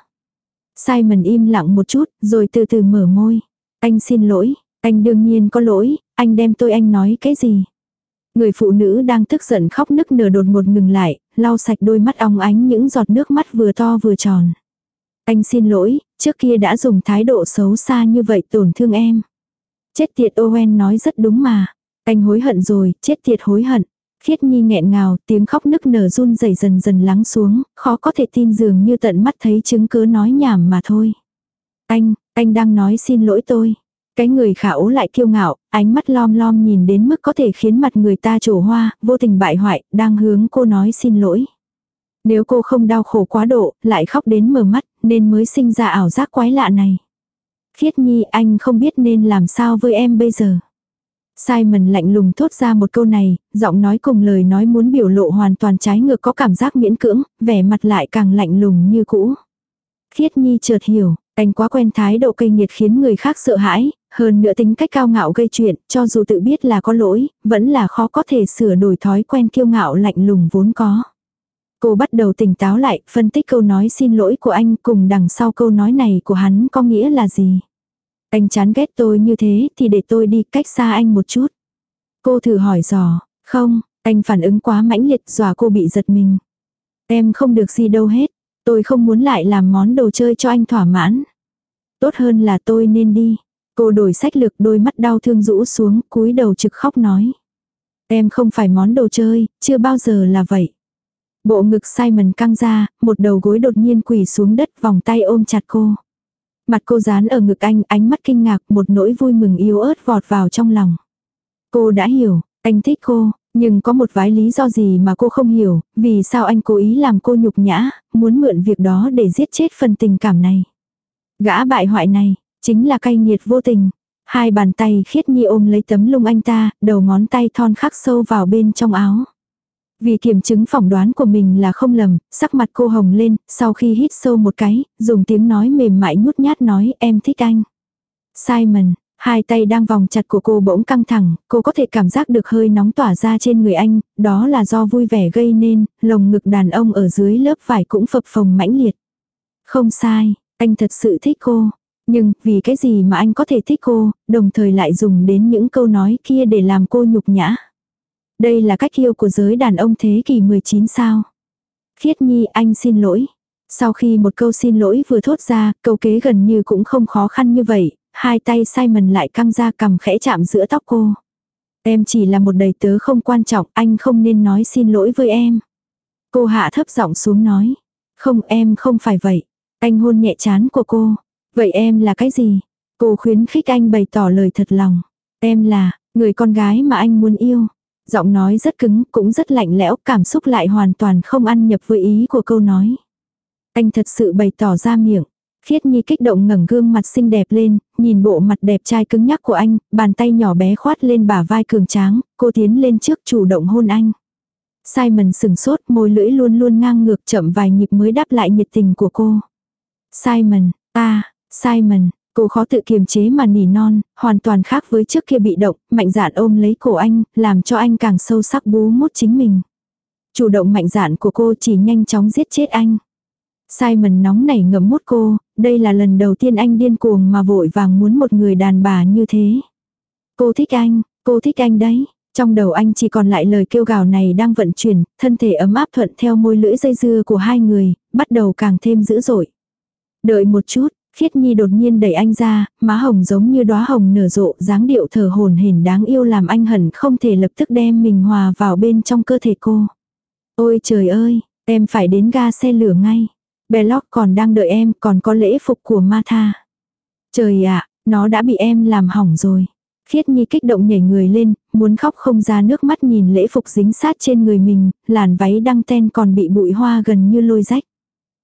Simon im lặng một chút, rồi từ từ mở môi. Anh xin lỗi, anh đương nhiên có lỗi, anh đem tôi anh nói cái gì. Người phụ nữ đang tức giận khóc nức nở đột ngột ngừng lại, lau sạch đôi mắt ong ánh những giọt nước mắt vừa to vừa tròn. Anh xin lỗi, trước kia đã dùng thái độ xấu xa như vậy tổn thương em. Chết tiệt Owen nói rất đúng mà. Anh hối hận rồi, chết tiệt hối hận. Khiết Nhi nghẹn ngào, tiếng khóc nức nở run rẩy dần dần lắng xuống, khó có thể tin dường như tận mắt thấy chứng cứ nói nhảm mà thôi. Anh, anh đang nói xin lỗi tôi. Cái người khả ố lại kiêu ngạo, ánh mắt lom lom nhìn đến mức có thể khiến mặt người ta trổ hoa, vô tình bại hoại, đang hướng cô nói xin lỗi. Nếu cô không đau khổ quá độ, lại khóc đến mờ mắt, nên mới sinh ra ảo giác quái lạ này. Khiết nhi anh không biết nên làm sao với em bây giờ. Simon lạnh lùng thốt ra một câu này, giọng nói cùng lời nói muốn biểu lộ hoàn toàn trái ngược có cảm giác miễn cưỡng, vẻ mặt lại càng lạnh lùng như cũ. Khiết nhi chợt hiểu, anh quá quen thái độ cây nghiệt khiến người khác sợ hãi, hơn nữa tính cách cao ngạo gây chuyện, cho dù tự biết là có lỗi, vẫn là khó có thể sửa đổi thói quen kiêu ngạo lạnh lùng vốn có. Cô bắt đầu tỉnh táo lại, phân tích câu nói xin lỗi của anh cùng đằng sau câu nói này của hắn có nghĩa là gì. Anh chán ghét tôi như thế thì để tôi đi cách xa anh một chút. Cô thử hỏi dò, không, anh phản ứng quá mãnh liệt dọa cô bị giật mình. Em không được gì đâu hết, tôi không muốn lại làm món đồ chơi cho anh thỏa mãn. Tốt hơn là tôi nên đi. Cô đổi sách lược đôi mắt đau thương rũ xuống, cúi đầu trực khóc nói. Em không phải món đồ chơi, chưa bao giờ là vậy. Bộ ngực Simon căng ra, một đầu gối đột nhiên quỳ xuống đất vòng tay ôm chặt cô. Mặt cô dán ở ngực anh, ánh mắt kinh ngạc, một nỗi vui mừng yếu ớt vọt vào trong lòng. Cô đã hiểu, anh thích cô, nhưng có một vài lý do gì mà cô không hiểu, vì sao anh cố ý làm cô nhục nhã, muốn mượn việc đó để giết chết phần tình cảm này. Gã bại hoại này, chính là cay nghiệt vô tình. Hai bàn tay khiết nhi ôm lấy tấm lung anh ta, đầu ngón tay thon khắc sâu vào bên trong áo. Vì kiểm chứng phỏng đoán của mình là không lầm, sắc mặt cô hồng lên, sau khi hít sâu một cái, dùng tiếng nói mềm mại nhút nhát nói em thích anh. Simon, hai tay đang vòng chặt của cô bỗng căng thẳng, cô có thể cảm giác được hơi nóng tỏa ra trên người anh, đó là do vui vẻ gây nên, lồng ngực đàn ông ở dưới lớp vải cũng phập phồng mãnh liệt. Không sai, anh thật sự thích cô. Nhưng, vì cái gì mà anh có thể thích cô, đồng thời lại dùng đến những câu nói kia để làm cô nhục nhã. Đây là cách yêu của giới đàn ông thế kỷ 19 sao. Khiết nhi anh xin lỗi. Sau khi một câu xin lỗi vừa thốt ra, câu kế gần như cũng không khó khăn như vậy, hai tay Simon lại căng ra cầm khẽ chạm giữa tóc cô. Em chỉ là một đầy tớ không quan trọng, anh không nên nói xin lỗi với em. Cô hạ thấp giọng xuống nói. Không em không phải vậy. Anh hôn nhẹ chán của cô. Vậy em là cái gì? Cô khuyến khích anh bày tỏ lời thật lòng. Em là, người con gái mà anh muốn yêu. Giọng nói rất cứng, cũng rất lạnh lẽo, cảm xúc lại hoàn toàn không ăn nhập với ý của câu nói. Anh thật sự bày tỏ ra miệng. Khiết Nhi kích động ngẩng gương mặt xinh đẹp lên, nhìn bộ mặt đẹp trai cứng nhắc của anh, bàn tay nhỏ bé khoát lên bả vai cường tráng, cô tiến lên trước chủ động hôn anh. Simon sừng sốt, môi lưỡi luôn luôn ngang ngược chậm vài nhịp mới đáp lại nhiệt tình của cô. Simon, ta, Simon, Cô khó tự kiềm chế mà nỉ non, hoàn toàn khác với trước kia bị động, mạnh dạn ôm lấy cổ anh, làm cho anh càng sâu sắc bú mút chính mình. Chủ động mạnh dạn của cô chỉ nhanh chóng giết chết anh. Simon nóng nảy ngấm mút cô, đây là lần đầu tiên anh điên cuồng mà vội vàng muốn một người đàn bà như thế. Cô thích anh, cô thích anh đấy. Trong đầu anh chỉ còn lại lời kêu gào này đang vận chuyển, thân thể ấm áp thuận theo môi lưỡi dây dưa của hai người, bắt đầu càng thêm dữ dội. Đợi một chút, Khiết Nhi đột nhiên đẩy anh ra, má hồng giống như đóa hồng nở rộ, dáng điệu thở hồn hển đáng yêu làm anh hẳn không thể lập tức đem mình hòa vào bên trong cơ thể cô. Ôi trời ơi, em phải đến ga xe lửa ngay. Belloc còn đang đợi em, còn có lễ phục của Martha. Trời ạ, nó đã bị em làm hỏng rồi. Khiết Nhi kích động nhảy người lên, muốn khóc không ra nước mắt nhìn lễ phục dính sát trên người mình, làn váy đăng ten còn bị bụi hoa gần như lôi rách.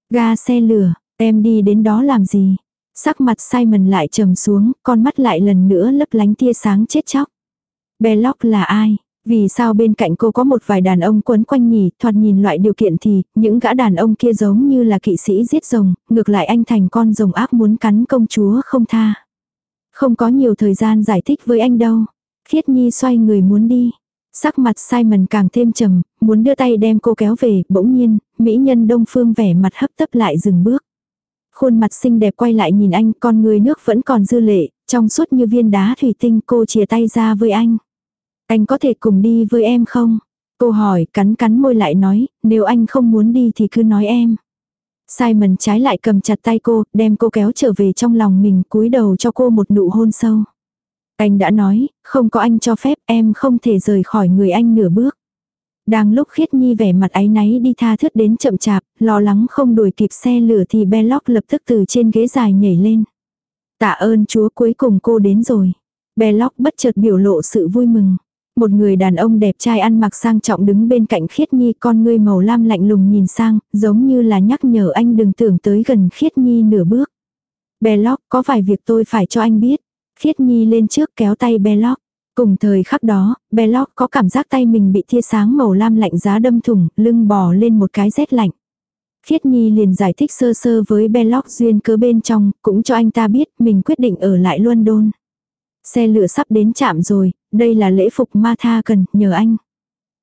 Ga xe lửa, em đi đến đó làm gì? Sắc mặt Simon lại trầm xuống, con mắt lại lần nữa lấp lánh tia sáng chết chóc. Belloc là ai? Vì sao bên cạnh cô có một vài đàn ông quấn quanh nhỉ, thoạt nhìn loại điều kiện thì, những gã đàn ông kia giống như là kỵ sĩ giết rồng, ngược lại anh thành con rồng ác muốn cắn công chúa không tha. Không có nhiều thời gian giải thích với anh đâu. Khiết Nhi xoay người muốn đi. Sắc mặt Simon càng thêm trầm, muốn đưa tay đem cô kéo về, bỗng nhiên, mỹ nhân đông phương vẻ mặt hấp tấp lại dừng bước. Khuôn mặt xinh đẹp quay lại nhìn anh, con người nước vẫn còn dư lệ, trong suốt như viên đá thủy tinh cô chia tay ra với anh. Anh có thể cùng đi với em không? Cô hỏi, cắn cắn môi lại nói, nếu anh không muốn đi thì cứ nói em. Simon trái lại cầm chặt tay cô, đem cô kéo trở về trong lòng mình, cúi đầu cho cô một nụ hôn sâu. Anh đã nói, không có anh cho phép em không thể rời khỏi người anh nửa bước. Đang lúc khiết nhi vẻ mặt áy náy đi tha thướt đến chậm chạp, lo lắng không đuổi kịp xe lửa thì Belloc lập tức từ trên ghế dài nhảy lên. Tạ ơn chúa cuối cùng cô đến rồi. Belloc bất chợt biểu lộ sự vui mừng. Một người đàn ông đẹp trai ăn mặc sang trọng đứng bên cạnh khiết nhi con ngươi màu lam lạnh lùng nhìn sang, giống như là nhắc nhở anh đừng tưởng tới gần khiết nhi nửa bước. Belloc có vài việc tôi phải cho anh biết. Khiết nhi lên trước kéo tay Belloc. Cùng thời khắc đó, Belloc có cảm giác tay mình bị tia sáng màu lam lạnh giá đâm thủng, lưng bò lên một cái rét lạnh. Khiết Nhi liền giải thích sơ sơ với Belloc duyên cớ bên trong, cũng cho anh ta biết mình quyết định ở lại London. Xe lửa sắp đến trạm rồi, đây là lễ phục ma tha cần, nhờ anh.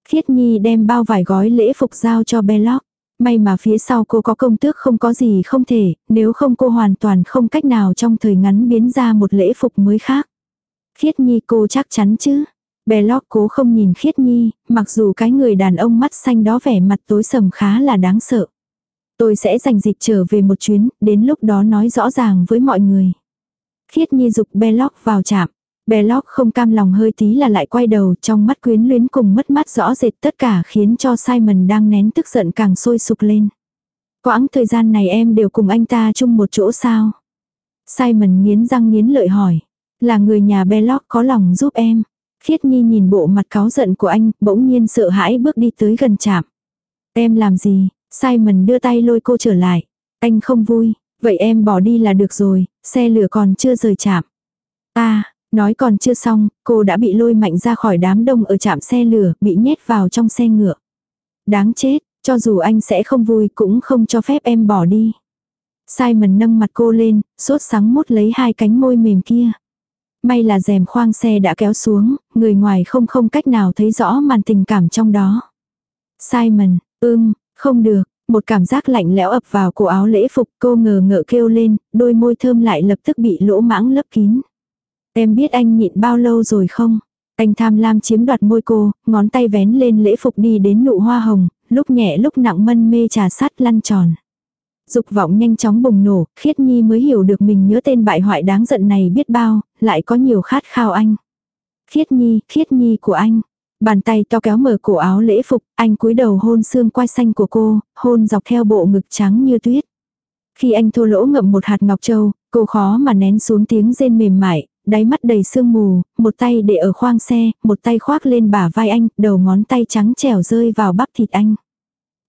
Khiết Nhi đem bao vài gói lễ phục giao cho Belloc. May mà phía sau cô có công tước không có gì không thể, nếu không cô hoàn toàn không cách nào trong thời ngắn biến ra một lễ phục mới khác. Khiết Nhi cô chắc chắn chứ. Belloc cố không nhìn Khiết Nhi, mặc dù cái người đàn ông mắt xanh đó vẻ mặt tối sầm khá là đáng sợ. Tôi sẽ dành dịp trở về một chuyến, đến lúc đó nói rõ ràng với mọi người. Khiết Nhi dục Belloc vào chạm. Belloc không cam lòng hơi tí là lại quay đầu trong mắt quyến luyến cùng mất mát rõ rệt tất cả khiến cho Simon đang nén tức giận càng sôi sục lên. Quãng thời gian này em đều cùng anh ta chung một chỗ sao? Simon nghiến răng nghiến lợi hỏi. Là người nhà Belloc có lòng giúp em. Khiết Nhi nhìn bộ mặt cáu giận của anh, bỗng nhiên sợ hãi bước đi tới gần chạm. Em làm gì? Simon đưa tay lôi cô trở lại. Anh không vui, vậy em bỏ đi là được rồi, xe lửa còn chưa rời chạm. À, nói còn chưa xong, cô đã bị lôi mạnh ra khỏi đám đông ở trạm xe lửa, bị nhét vào trong xe ngựa. Đáng chết, cho dù anh sẽ không vui cũng không cho phép em bỏ đi. Simon nâng mặt cô lên, sốt sắng mút lấy hai cánh môi mềm kia. May là rèm khoang xe đã kéo xuống, người ngoài không không cách nào thấy rõ màn tình cảm trong đó. Simon, ưm, không được, một cảm giác lạnh lẽo ập vào cổ áo lễ phục cô ngờ ngợ kêu lên, đôi môi thơm lại lập tức bị lỗ mãng lấp kín. Em biết anh nhịn bao lâu rồi không? Anh tham lam chiếm đoạt môi cô, ngón tay vén lên lễ phục đi đến nụ hoa hồng, lúc nhẹ lúc nặng mân mê trà sát lăn tròn. Dục vọng nhanh chóng bùng nổ, khiết nhi mới hiểu được mình nhớ tên bại hoại đáng giận này biết bao, lại có nhiều khát khao anh. Khiết nhi, khiết nhi của anh. Bàn tay to kéo mở cổ áo lễ phục, anh cúi đầu hôn xương quai xanh của cô, hôn dọc theo bộ ngực trắng như tuyết. Khi anh thô lỗ ngậm một hạt ngọc châu, cô khó mà nén xuống tiếng rên mềm mại, đáy mắt đầy sương mù, một tay để ở khoang xe, một tay khoác lên bả vai anh, đầu ngón tay trắng trẻo rơi vào bắp thịt anh.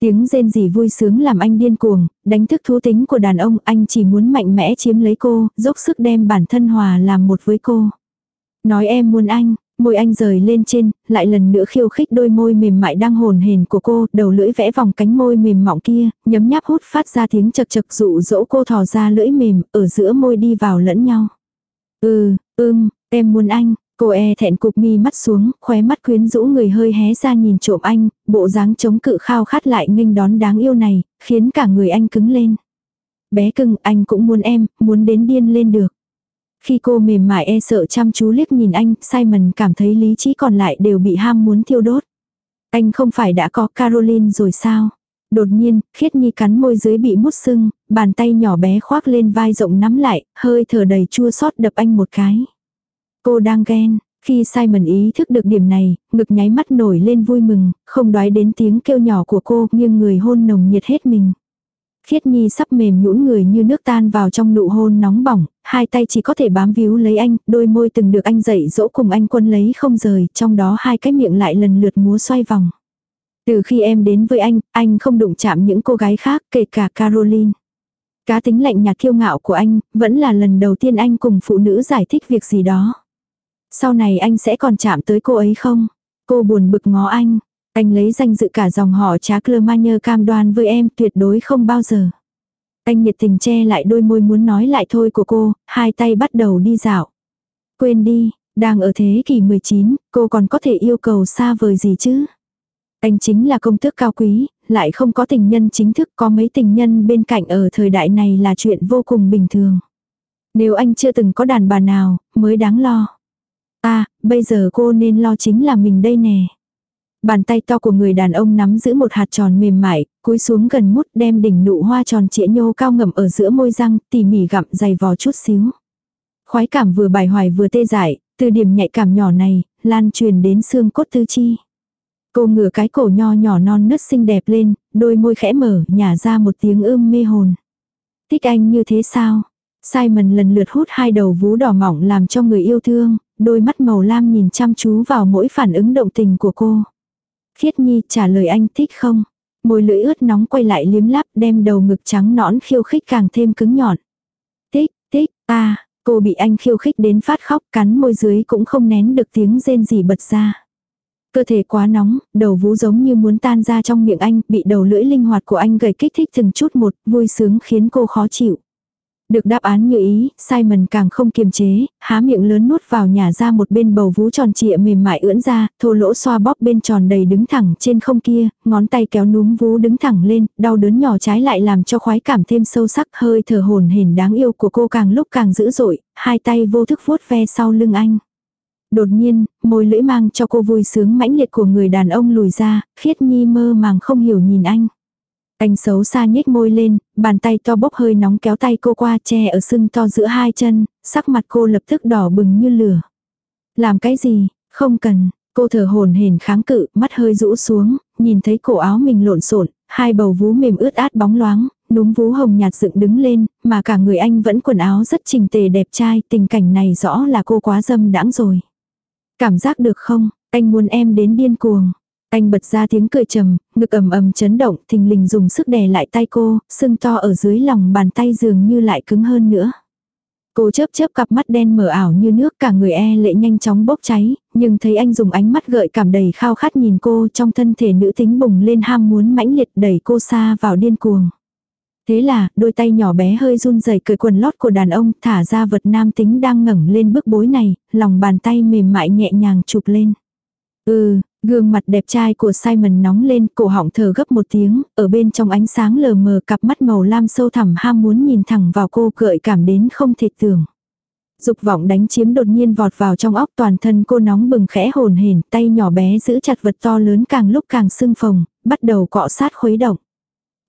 Tiếng rên rỉ vui sướng làm anh điên cuồng, đánh thức thú tính của đàn ông, anh chỉ muốn mạnh mẽ chiếm lấy cô, dốc sức đem bản thân hòa làm một với cô. Nói em muốn anh, Môi anh rời lên trên, lại lần nữa khiêu khích đôi môi mềm mại đang hồn hền của cô, đầu lưỡi vẽ vòng cánh môi mềm mỏng kia, nhấm nháp hút phát ra tiếng chật chật dụ dỗ cô thò ra lưỡi mềm, ở giữa môi đi vào lẫn nhau. Ừ, ưm, em muốn anh, cô e thẹn cục mi mắt xuống, khóe mắt quyến rũ người hơi hé ra nhìn trộm anh, bộ dáng chống cự khao khát lại nghênh đón đáng yêu này, khiến cả người anh cứng lên. Bé cưng, anh cũng muốn em, muốn đến điên lên được. Khi cô mềm mại e sợ chăm chú liếc nhìn anh, Simon cảm thấy lý trí còn lại đều bị ham muốn thiêu đốt. Anh không phải đã có Caroline rồi sao? Đột nhiên, khiết nhi cắn môi dưới bị mút sưng, bàn tay nhỏ bé khoác lên vai rộng nắm lại, hơi thở đầy chua xót đập anh một cái. Cô đang ghen, khi Simon ý thức được điểm này, ngực nháy mắt nổi lên vui mừng, không đoái đến tiếng kêu nhỏ của cô, nhưng người hôn nồng nhiệt hết mình. Khiết Nhi sắp mềm nhũn người như nước tan vào trong nụ hôn nóng bỏng, hai tay chỉ có thể bám víu lấy anh, đôi môi từng được anh dạy dỗ cùng anh quân lấy không rời, trong đó hai cái miệng lại lần lượt múa xoay vòng. Từ khi em đến với anh, anh không đụng chạm những cô gái khác, kể cả Caroline. Cá tính lạnh nhạt kiêu ngạo của anh, vẫn là lần đầu tiên anh cùng phụ nữ giải thích việc gì đó. Sau này anh sẽ còn chạm tới cô ấy không? Cô buồn bực ngó anh, anh lấy danh dự cả dòng họ trá Clermagner cam đoan với em tuyệt đối không bao giờ. Anh nhiệt tình che lại đôi môi muốn nói lại thôi của cô, hai tay bắt đầu đi dạo. Quên đi, đang ở thế kỷ 19, cô còn có thể yêu cầu xa vời gì chứ? Anh chính là công tước cao quý, lại không có tình nhân chính thức có mấy tình nhân bên cạnh ở thời đại này là chuyện vô cùng bình thường. Nếu anh chưa từng có đàn bà nào, mới đáng lo. À, bây giờ cô nên lo chính là mình đây nè. Bàn tay to của người đàn ông nắm giữ một hạt tròn mềm mại, cúi xuống gần mút đem đỉnh nụ hoa tròn trĩa nhô cao ngầm ở giữa môi răng, tỉ mỉ gặm dày vò chút xíu. Khoái cảm vừa bài hoài vừa tê dại, từ điểm nhạy cảm nhỏ này, lan truyền đến xương cốt tư chi. Cô ngửa cái cổ nho nhỏ non nứt xinh đẹp lên, đôi môi khẽ mở, nhả ra một tiếng ưm mê hồn. Thích anh như thế sao? Simon lần lượt hút hai đầu vú đỏ mỏng làm cho người yêu thương, đôi mắt màu lam nhìn chăm chú vào mỗi phản ứng động tình của cô. Khiết Nhi trả lời anh thích không? Môi lưỡi ướt nóng quay lại liếm láp đem đầu ngực trắng nõn khiêu khích càng thêm cứng nhọn. Thích, thích, ta, cô bị anh khiêu khích đến phát khóc cắn môi dưới cũng không nén được tiếng rên gì bật ra. Cơ thể quá nóng, đầu vú giống như muốn tan ra trong miệng anh, bị đầu lưỡi linh hoạt của anh gầy kích thích từng chút một, vui sướng khiến cô khó chịu. Được đáp án như ý, Simon càng không kiềm chế, há miệng lớn nuốt vào nhà ra một bên bầu vú tròn trịa mềm mại ưỡn ra, thô lỗ xoa bóp bên tròn đầy đứng thẳng trên không kia, ngón tay kéo núm vú đứng thẳng lên, đau đớn nhỏ trái lại làm cho khoái cảm thêm sâu sắc, hơi thở hồn hển đáng yêu của cô càng lúc càng dữ dội, hai tay vô thức vuốt ve sau lưng anh. Đột nhiên, môi lưỡi mang cho cô vui sướng mãnh liệt của người đàn ông lùi ra, khiết nhi mơ màng không hiểu nhìn anh. Anh xấu xa nhếch môi lên, bàn tay to bốc hơi nóng kéo tay cô qua che ở sưng to giữa hai chân, sắc mặt cô lập tức đỏ bừng như lửa. Làm cái gì, không cần, cô thở hồn hển kháng cự, mắt hơi rũ xuống, nhìn thấy cổ áo mình lộn xộn, hai bầu vú mềm ướt át bóng loáng, núm vú hồng nhạt dựng đứng lên, mà cả người anh vẫn quần áo rất chỉnh tề đẹp trai, tình cảnh này rõ là cô quá dâm đãng rồi. Cảm giác được không, anh muốn em đến điên cuồng. Anh bật ra tiếng cười trầm, ngực ầm ầm chấn động, thình lình dùng sức đè lại tay cô, sưng to ở dưới lòng bàn tay dường như lại cứng hơn nữa. Cô chớp chớp cặp mắt đen mở ảo như nước cả người e lệ nhanh chóng bốc cháy, nhưng thấy anh dùng ánh mắt gợi cảm đầy khao khát nhìn cô trong thân thể nữ tính bùng lên ham muốn mãnh liệt đẩy cô xa vào điên cuồng. Thế là, đôi tay nhỏ bé hơi run rẩy cởi quần lót của đàn ông, thả ra vật nam tính đang ngẩng lên bức bối này, lòng bàn tay mềm mại nhẹ nhàng chụp lên. Ừ, gương mặt đẹp trai của Simon nóng lên, cổ họng thở gấp một tiếng, ở bên trong ánh sáng lờ mờ cặp mắt màu lam sâu thẳm ham muốn nhìn thẳng vào cô gợi cảm đến không thể tưởng. Dục vọng đánh chiếm đột nhiên vọt vào trong óc toàn thân cô nóng bừng khẽ hồn hển, tay nhỏ bé giữ chặt vật to lớn càng lúc càng sưng phồng, bắt đầu cọ sát khuấy động.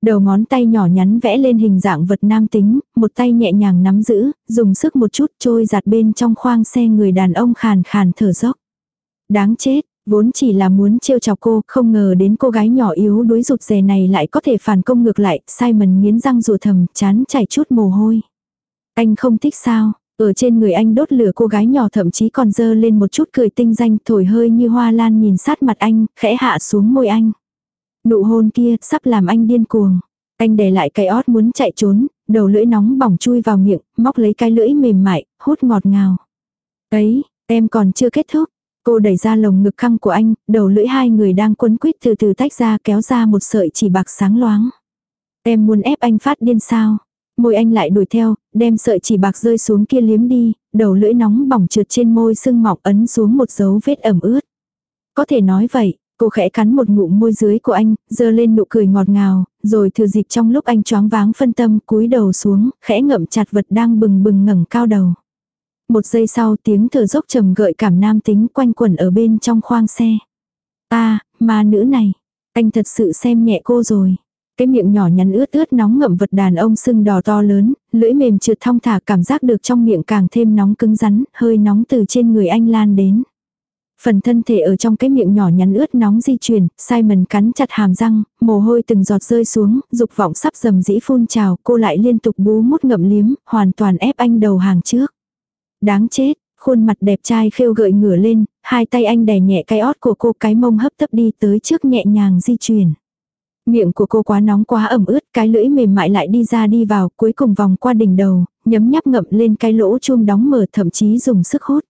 Đầu ngón tay nhỏ nhắn vẽ lên hình dạng vật nam tính, một tay nhẹ nhàng nắm giữ, dùng sức một chút trôi giạt bên trong khoang xe người đàn ông khàn khàn thở dốc. Đáng chết, vốn chỉ là muốn trêu chọc cô, không ngờ đến cô gái nhỏ yếu đuối rụt rè này lại có thể phản công ngược lại, Simon nghiến răng rùa thầm, chán chảy chút mồ hôi. Anh không thích sao, ở trên người anh đốt lửa cô gái nhỏ thậm chí còn dơ lên một chút cười tinh danh thổi hơi như hoa lan nhìn sát mặt anh, khẽ hạ xuống môi anh. Nụ hôn kia sắp làm anh điên cuồng. Anh để lại cái ót muốn chạy trốn, đầu lưỡi nóng bỏng chui vào miệng, móc lấy cái lưỡi mềm mại, hút ngọt ngào. Ấy, em còn chưa kết thúc. Cô đẩy ra lồng ngực căng của anh, đầu lưỡi hai người đang quấn quýt từ từ tách ra kéo ra một sợi chỉ bạc sáng loáng. Em muốn ép anh phát điên sao? Môi anh lại đuổi theo, đem sợi chỉ bạc rơi xuống kia liếm đi, đầu lưỡi nóng bỏng trượt trên môi sưng mọng ấn xuống một dấu vết ẩm ướt. Có thể nói vậy, Cô khẽ cắn một ngụm môi dưới của anh, dơ lên nụ cười ngọt ngào, rồi thừa dịp trong lúc anh choáng váng phân tâm cúi đầu xuống, khẽ ngậm chặt vật đang bừng bừng ngẩng cao đầu. Một giây sau tiếng thở dốc trầm gợi cảm nam tính quanh quẩn ở bên trong khoang xe. Ta, ma nữ này, anh thật sự xem nhẹ cô rồi. Cái miệng nhỏ nhắn ướt ướt nóng ngậm vật đàn ông sưng đỏ to lớn, lưỡi mềm trượt thong thả cảm giác được trong miệng càng thêm nóng cứng rắn, hơi nóng từ trên người anh lan đến. Phần thân thể ở trong cái miệng nhỏ nhắn ướt nóng di chuyển, Simon cắn chặt hàm răng, mồ hôi từng giọt rơi xuống, dục vọng sắp dầm dĩ phun trào, cô lại liên tục bú mút ngậm liếm, hoàn toàn ép anh đầu hàng trước. Đáng chết, khuôn mặt đẹp trai khêu gợi ngửa lên, hai tay anh đè nhẹ cái ót của cô cái mông hấp tấp đi tới trước nhẹ nhàng di chuyển. Miệng của cô quá nóng quá ẩm ướt, cái lưỡi mềm mại lại đi ra đi vào, cuối cùng vòng qua đỉnh đầu, nhấm nháp ngậm lên cái lỗ chuông đóng mở thậm chí dùng sức hút.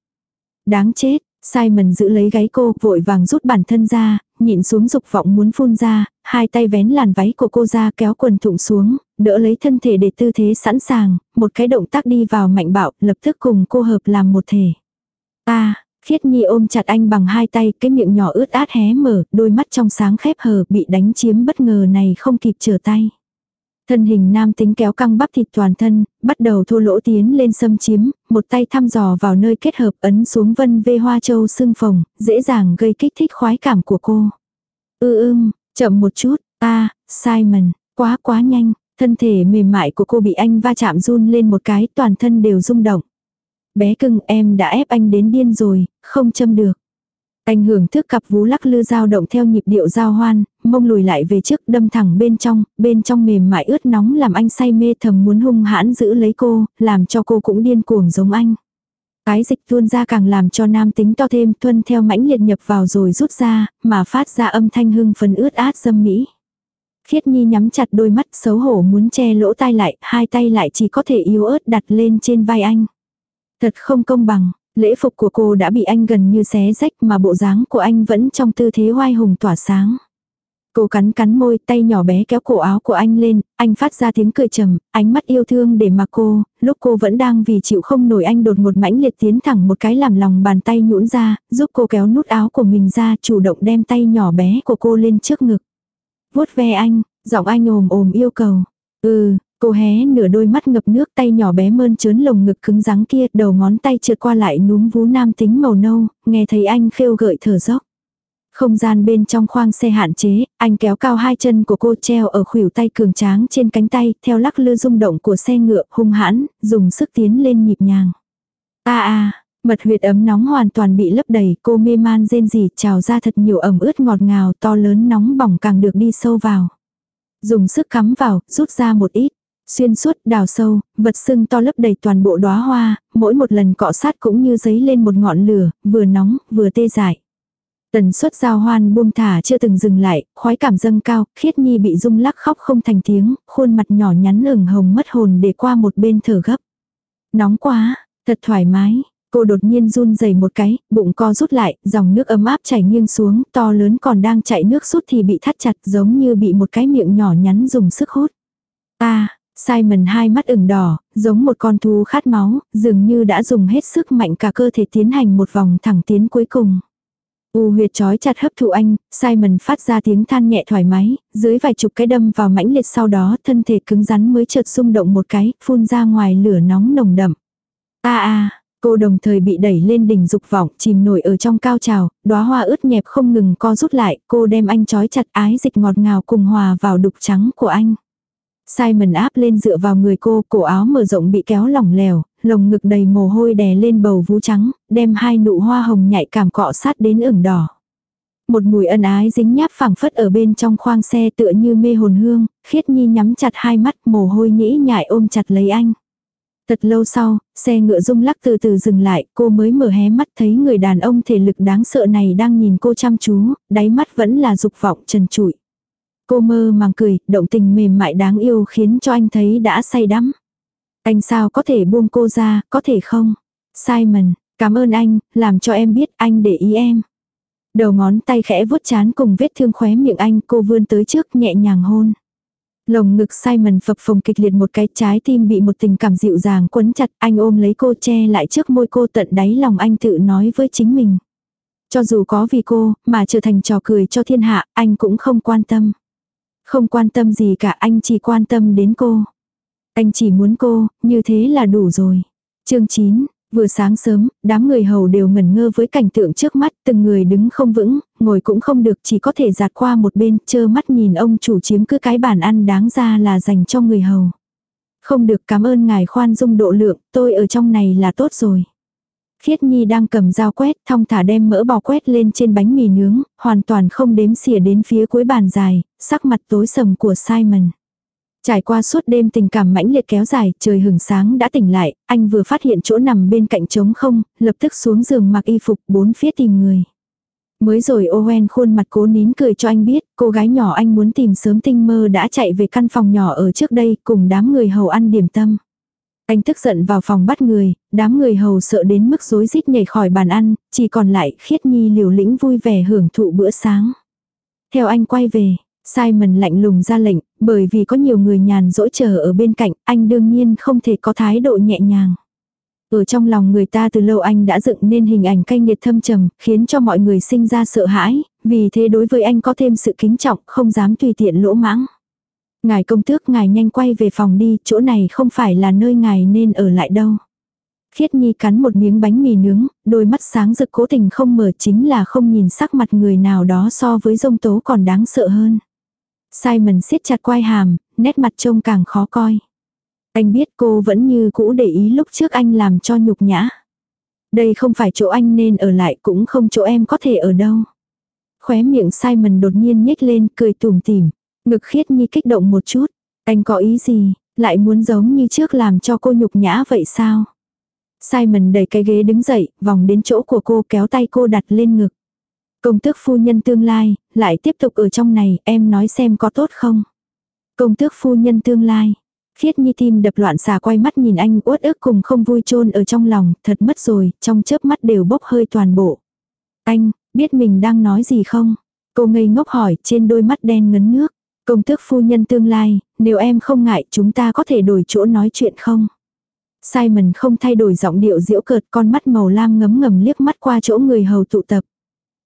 Đáng chết, Simon giữ lấy gáy cô, vội vàng rút bản thân ra, nhịn xuống dục vọng muốn phun ra, hai tay vén làn váy của cô ra kéo quần thụng xuống, đỡ lấy thân thể để tư thế sẵn sàng, một cái động tác đi vào mạnh bạo, lập tức cùng cô hợp làm một thể. Ta, Khiết Nhi ôm chặt anh bằng hai tay, cái miệng nhỏ ướt át hé mở, đôi mắt trong sáng khép hờ, bị đánh chiếm bất ngờ này không kịp trở tay. Thân hình nam tính kéo căng bắp thịt toàn thân, bắt đầu thô lỗ tiến lên xâm chiếm, một tay thăm dò vào nơi kết hợp ấn xuống vân vê hoa châu xương phồng, dễ dàng gây kích thích khoái cảm của cô. Ư ừ ưng, chậm một chút, ta, Simon, quá quá nhanh, thân thể mềm mại của cô bị anh va chạm run lên một cái toàn thân đều rung động. Bé cưng em đã ép anh đến điên rồi, không châm được. Anh hưởng thức cặp vú lắc lư dao động theo nhịp điệu giao hoan, mông lùi lại về trước đâm thẳng bên trong, bên trong mềm mại ướt nóng làm anh say mê thầm muốn hung hãn giữ lấy cô, làm cho cô cũng điên cuồng giống anh. Cái dịch tuôn ra càng làm cho nam tính to thêm tuân theo mãnh liệt nhập vào rồi rút ra, mà phát ra âm thanh hưng phấn ướt át dâm mỹ. Khiết Nhi nhắm chặt đôi mắt xấu hổ muốn che lỗ tai lại, hai tay lại chỉ có thể yếu ớt đặt lên trên vai anh. Thật không công bằng, lễ phục của cô đã bị anh gần như xé rách mà bộ dáng của anh vẫn trong tư thế hoai hùng tỏa sáng. Cô cắn cắn môi, tay nhỏ bé kéo cổ áo của anh lên, anh phát ra tiếng cười trầm, ánh mắt yêu thương để mà cô, lúc cô vẫn đang vì chịu không nổi anh đột một mãnh liệt tiến thẳng một cái làm lòng bàn tay nhũn ra, giúp cô kéo nút áo của mình ra, chủ động đem tay nhỏ bé của cô lên trước ngực. vuốt ve anh, giọng anh ồm ồm yêu cầu. Ừ, cô hé nửa đôi mắt ngập nước tay nhỏ bé mơn trớn lồng ngực cứng rắn kia, đầu ngón tay trượt qua lại núm vú nam tính màu nâu, nghe thấy anh khêu gợi thở dốc. Không gian bên trong khoang xe hạn chế, anh kéo cao hai chân của cô treo ở khuỷu tay cường tráng trên cánh tay, theo lắc lư rung động của xe ngựa hung hãn, dùng sức tiến lên nhịp nhàng. a a mật huyệt ấm nóng hoàn toàn bị lấp đầy, cô mê man rên rỉ trào ra thật nhiều ẩm ướt ngọt ngào to lớn nóng bỏng càng được đi sâu vào. Dùng sức cắm vào, rút ra một ít. Xuyên suốt, đào sâu, vật sưng to lấp đầy toàn bộ đóa hoa, mỗi một lần cọ sát cũng như giấy lên một ngọn lửa, vừa nóng, vừa tê dại. Tần suất giao hoan buông thả chưa từng dừng lại, khói cảm dâng cao, khiết nhi bị rung lắc khóc không thành tiếng, khuôn mặt nhỏ nhắn ửng hồng mất hồn để qua một bên thở gấp. Nóng quá, thật thoải mái. Cô đột nhiên run rẩy một cái, bụng co rút lại, dòng nước ấm áp chảy nghiêng xuống, to lớn còn đang chạy nước rút thì bị thắt chặt giống như bị một cái miệng nhỏ nhắn dùng sức hút. À, Ta, Simon hai mắt ửng đỏ, giống một con thú khát máu, dường như đã dùng hết sức mạnh cả cơ thể tiến hành một vòng thẳng tiến cuối cùng. U huyệt trói chặt hấp thụ anh, Simon phát ra tiếng than nhẹ thoải mái, dưới vài chục cái đâm vào mãnh liệt sau đó thân thể cứng rắn mới chợt rung động một cái, phun ra ngoài lửa nóng nồng đậm. A a, cô đồng thời bị đẩy lên đỉnh dục vọng, chìm nổi ở trong cao trào, đóa hoa ướt nhẹp không ngừng co rút lại, cô đem anh trói chặt ái dịch ngọt ngào cùng hòa vào đục trắng của anh. Simon áp lên dựa vào người cô, cổ áo mở rộng bị kéo lỏng lẻo, lồng ngực đầy mồ hôi đè lên bầu vú trắng, đem hai nụ hoa hồng nhạy cảm cọ sát đến ửng đỏ. Một mùi ân ái dính nháp phẳng phất ở bên trong khoang xe tựa như mê hồn hương, khiết nhi nhắm chặt hai mắt mồ hôi nhĩ nhại ôm chặt lấy anh. Thật lâu sau, xe ngựa rung lắc từ từ dừng lại, cô mới mở hé mắt thấy người đàn ông thể lực đáng sợ này đang nhìn cô chăm chú, đáy mắt vẫn là dục vọng trần trụi. Cô mơ màng cười, động tình mềm mại đáng yêu khiến cho anh thấy đã say đắm. Anh sao có thể buông cô ra, có thể không? Simon, cảm ơn anh, làm cho em biết anh để ý em. Đầu ngón tay khẽ vuốt chán cùng vết thương khóe miệng anh cô vươn tới trước nhẹ nhàng hôn. Lồng ngực Simon phập phồng kịch liệt một cái trái tim bị một tình cảm dịu dàng quấn chặt anh ôm lấy cô che lại trước môi cô tận đáy lòng anh tự nói với chính mình. Cho dù có vì cô mà trở thành trò cười cho thiên hạ anh cũng không quan tâm. Không quan tâm gì cả anh chỉ quan tâm đến cô. Anh chỉ muốn cô, như thế là đủ rồi. chương 9, vừa sáng sớm, đám người hầu đều ngẩn ngơ với cảnh tượng trước mắt, từng người đứng không vững, ngồi cũng không được chỉ có thể giạt qua một bên, chơ mắt nhìn ông chủ chiếm cứ cái bàn ăn đáng ra là dành cho người hầu. Không được cảm ơn ngài khoan dung độ lượng, tôi ở trong này là tốt rồi. Khiết Nhi đang cầm dao quét, thong thả đem mỡ bò quét lên trên bánh mì nướng, hoàn toàn không đếm xỉa đến phía cuối bàn dài, sắc mặt tối sầm của Simon. Trải qua suốt đêm tình cảm mãnh liệt kéo dài, trời hừng sáng đã tỉnh lại, anh vừa phát hiện chỗ nằm bên cạnh trống không, lập tức xuống giường mặc y phục bốn phía tìm người. Mới rồi Owen khuôn mặt cố nín cười cho anh biết, cô gái nhỏ anh muốn tìm sớm tinh mơ đã chạy về căn phòng nhỏ ở trước đây cùng đám người hầu ăn điểm tâm. Anh tức giận vào phòng bắt người, đám người hầu sợ đến mức rối rít nhảy khỏi bàn ăn, chỉ còn lại khiết nhi liều lĩnh vui vẻ hưởng thụ bữa sáng. Theo anh quay về, Simon lạnh lùng ra lệnh, bởi vì có nhiều người nhàn rỗi chờ ở bên cạnh, anh đương nhiên không thể có thái độ nhẹ nhàng. Ở trong lòng người ta từ lâu anh đã dựng nên hình ảnh canh nghiệt thâm trầm, khiến cho mọi người sinh ra sợ hãi, vì thế đối với anh có thêm sự kính trọng, không dám tùy tiện lỗ mãng. Ngài công tước ngài nhanh quay về phòng đi, chỗ này không phải là nơi ngài nên ở lại đâu. Khiết Nhi cắn một miếng bánh mì nướng, đôi mắt sáng rực cố tình không mở chính là không nhìn sắc mặt người nào đó so với dông tố còn đáng sợ hơn. Simon siết chặt quai hàm, nét mặt trông càng khó coi. Anh biết cô vẫn như cũ để ý lúc trước anh làm cho nhục nhã. Đây không phải chỗ anh nên ở lại cũng không chỗ em có thể ở đâu. Khóe miệng Simon đột nhiên nhếch lên cười tủm tỉm. Ngực khiết nhi kích động một chút. Anh có ý gì, lại muốn giống như trước làm cho cô nhục nhã vậy sao? Simon đẩy cái ghế đứng dậy, vòng đến chỗ của cô kéo tay cô đặt lên ngực. Công tước phu nhân tương lai, lại tiếp tục ở trong này, em nói xem có tốt không? Công tước phu nhân tương lai. Khiết Nhi tim đập loạn xà quay mắt nhìn anh uất ức cùng không vui chôn ở trong lòng, thật mất rồi, trong chớp mắt đều bốc hơi toàn bộ. Anh, biết mình đang nói gì không? Cô ngây ngốc hỏi trên đôi mắt đen ngấn nước. Công tước phu nhân tương lai, nếu em không ngại chúng ta có thể đổi chỗ nói chuyện không? Simon không thay đổi giọng điệu diễu cợt con mắt màu lam ngấm ngầm liếc mắt qua chỗ người hầu tụ tập.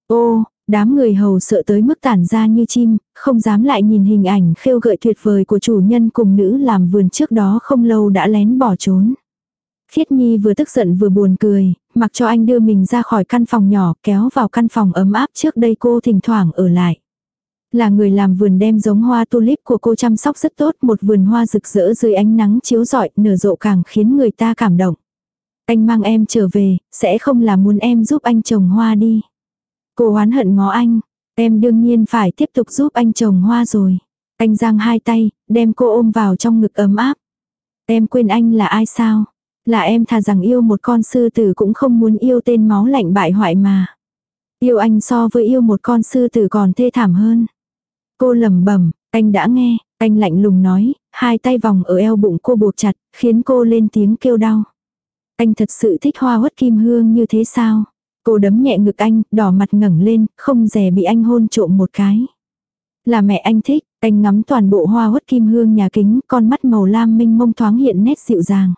Ô, đám người hầu sợ tới mức tản ra như chim, không dám lại nhìn hình ảnh khêu gợi tuyệt vời của chủ nhân cùng nữ làm vườn trước đó không lâu đã lén bỏ trốn. Khiết Nhi vừa tức giận vừa buồn cười, mặc cho anh đưa mình ra khỏi căn phòng nhỏ kéo vào căn phòng ấm áp trước đây cô thỉnh thoảng ở lại. Là người làm vườn đem giống hoa tulip của cô chăm sóc rất tốt, một vườn hoa rực rỡ dưới ánh nắng chiếu rọi, nở rộ càng khiến người ta cảm động. Anh mang em trở về, sẽ không là muốn em giúp anh trồng hoa đi. Cô oán hận ngó anh, em đương nhiên phải tiếp tục giúp anh trồng hoa rồi. Anh giang hai tay, đem cô ôm vào trong ngực ấm áp. Em quên anh là ai sao? Là em thà rằng yêu một con sư tử cũng không muốn yêu tên máu lạnh bại hoại mà. Yêu anh so với yêu một con sư tử còn thê thảm hơn. Cô lẩm bẩm, anh đã nghe, anh lạnh lùng nói, hai tay vòng ở eo bụng cô buộc chặt, khiến cô lên tiếng kêu đau. Anh thật sự thích hoa huất kim hương như thế sao? Cô đấm nhẹ ngực anh, đỏ mặt ngẩng lên, không dè bị anh hôn trộm một cái. Là mẹ anh thích, anh ngắm toàn bộ hoa hốt kim hương nhà kính, con mắt màu lam minh mông thoáng hiện nét dịu dàng.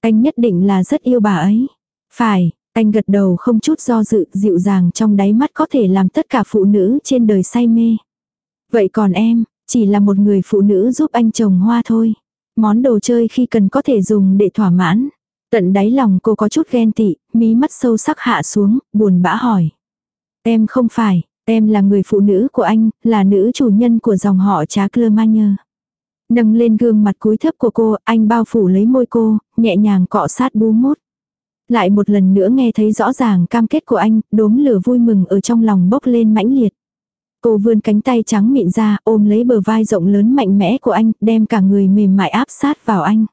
Anh nhất định là rất yêu bà ấy. Phải, anh gật đầu không chút do dự, dịu dàng trong đáy mắt có thể làm tất cả phụ nữ trên đời say mê. Vậy còn em, chỉ là một người phụ nữ giúp anh trồng hoa thôi. Món đồ chơi khi cần có thể dùng để thỏa mãn. Tận đáy lòng cô có chút ghen tị, mí mắt sâu sắc hạ xuống, buồn bã hỏi. Em không phải, em là người phụ nữ của anh, là nữ chủ nhân của dòng họ trá Clermagner. Nâng lên gương mặt cúi thấp của cô, anh bao phủ lấy môi cô, nhẹ nhàng cọ sát bú mút. Lại một lần nữa nghe thấy rõ ràng cam kết của anh, đốm lửa vui mừng ở trong lòng bốc lên mãnh liệt. Cô vươn cánh tay trắng mịn ra, ôm lấy bờ vai rộng lớn mạnh mẽ của anh, đem cả người mềm mại áp sát vào anh.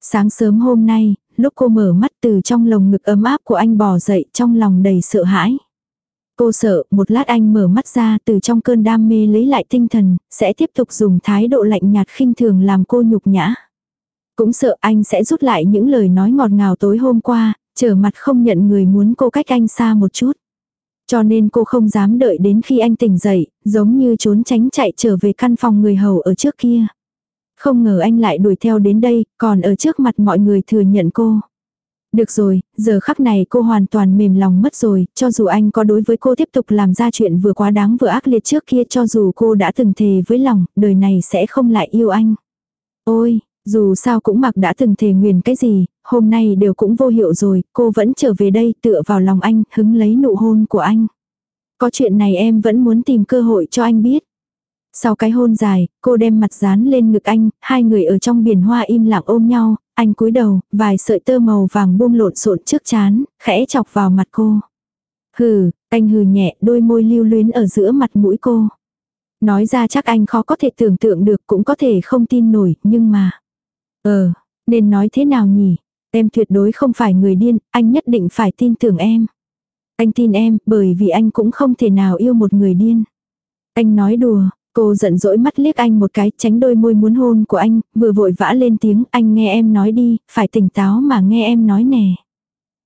Sáng sớm hôm nay, lúc cô mở mắt từ trong lồng ngực ấm áp của anh bò dậy trong lòng đầy sợ hãi. Cô sợ một lát anh mở mắt ra từ trong cơn đam mê lấy lại tinh thần, sẽ tiếp tục dùng thái độ lạnh nhạt khinh thường làm cô nhục nhã. Cũng sợ anh sẽ rút lại những lời nói ngọt ngào tối hôm qua, trở mặt không nhận người muốn cô cách anh xa một chút. Cho nên cô không dám đợi đến khi anh tỉnh dậy, giống như trốn tránh chạy trở về căn phòng người hầu ở trước kia. Không ngờ anh lại đuổi theo đến đây, còn ở trước mặt mọi người thừa nhận cô. Được rồi, giờ khắc này cô hoàn toàn mềm lòng mất rồi, cho dù anh có đối với cô tiếp tục làm ra chuyện vừa quá đáng vừa ác liệt trước kia cho dù cô đã từng thề với lòng, đời này sẽ không lại yêu anh. Ôi, dù sao cũng mặc đã từng thề nguyền cái gì, hôm nay đều cũng vô hiệu rồi, cô vẫn trở về đây tựa vào lòng anh, hứng lấy nụ hôn của anh. Có chuyện này em vẫn muốn tìm cơ hội cho anh biết. Sau cái hôn dài, cô đem mặt dán lên ngực anh, hai người ở trong biển hoa im lặng ôm nhau, anh cúi đầu, vài sợi tơ màu vàng buông lộn xộn trước chán, khẽ chọc vào mặt cô. Hừ, anh hừ nhẹ, đôi môi lưu luyến ở giữa mặt mũi cô. Nói ra chắc anh khó có thể tưởng tượng được cũng có thể không tin nổi, nhưng mà... Ờ, nên nói thế nào nhỉ? Em tuyệt đối không phải người điên, anh nhất định phải tin tưởng em. Anh tin em, bởi vì anh cũng không thể nào yêu một người điên. Anh nói đùa, cô giận dỗi mắt liếc anh một cái, tránh đôi môi muốn hôn của anh, vừa vội vã lên tiếng, anh nghe em nói đi, phải tỉnh táo mà nghe em nói nè.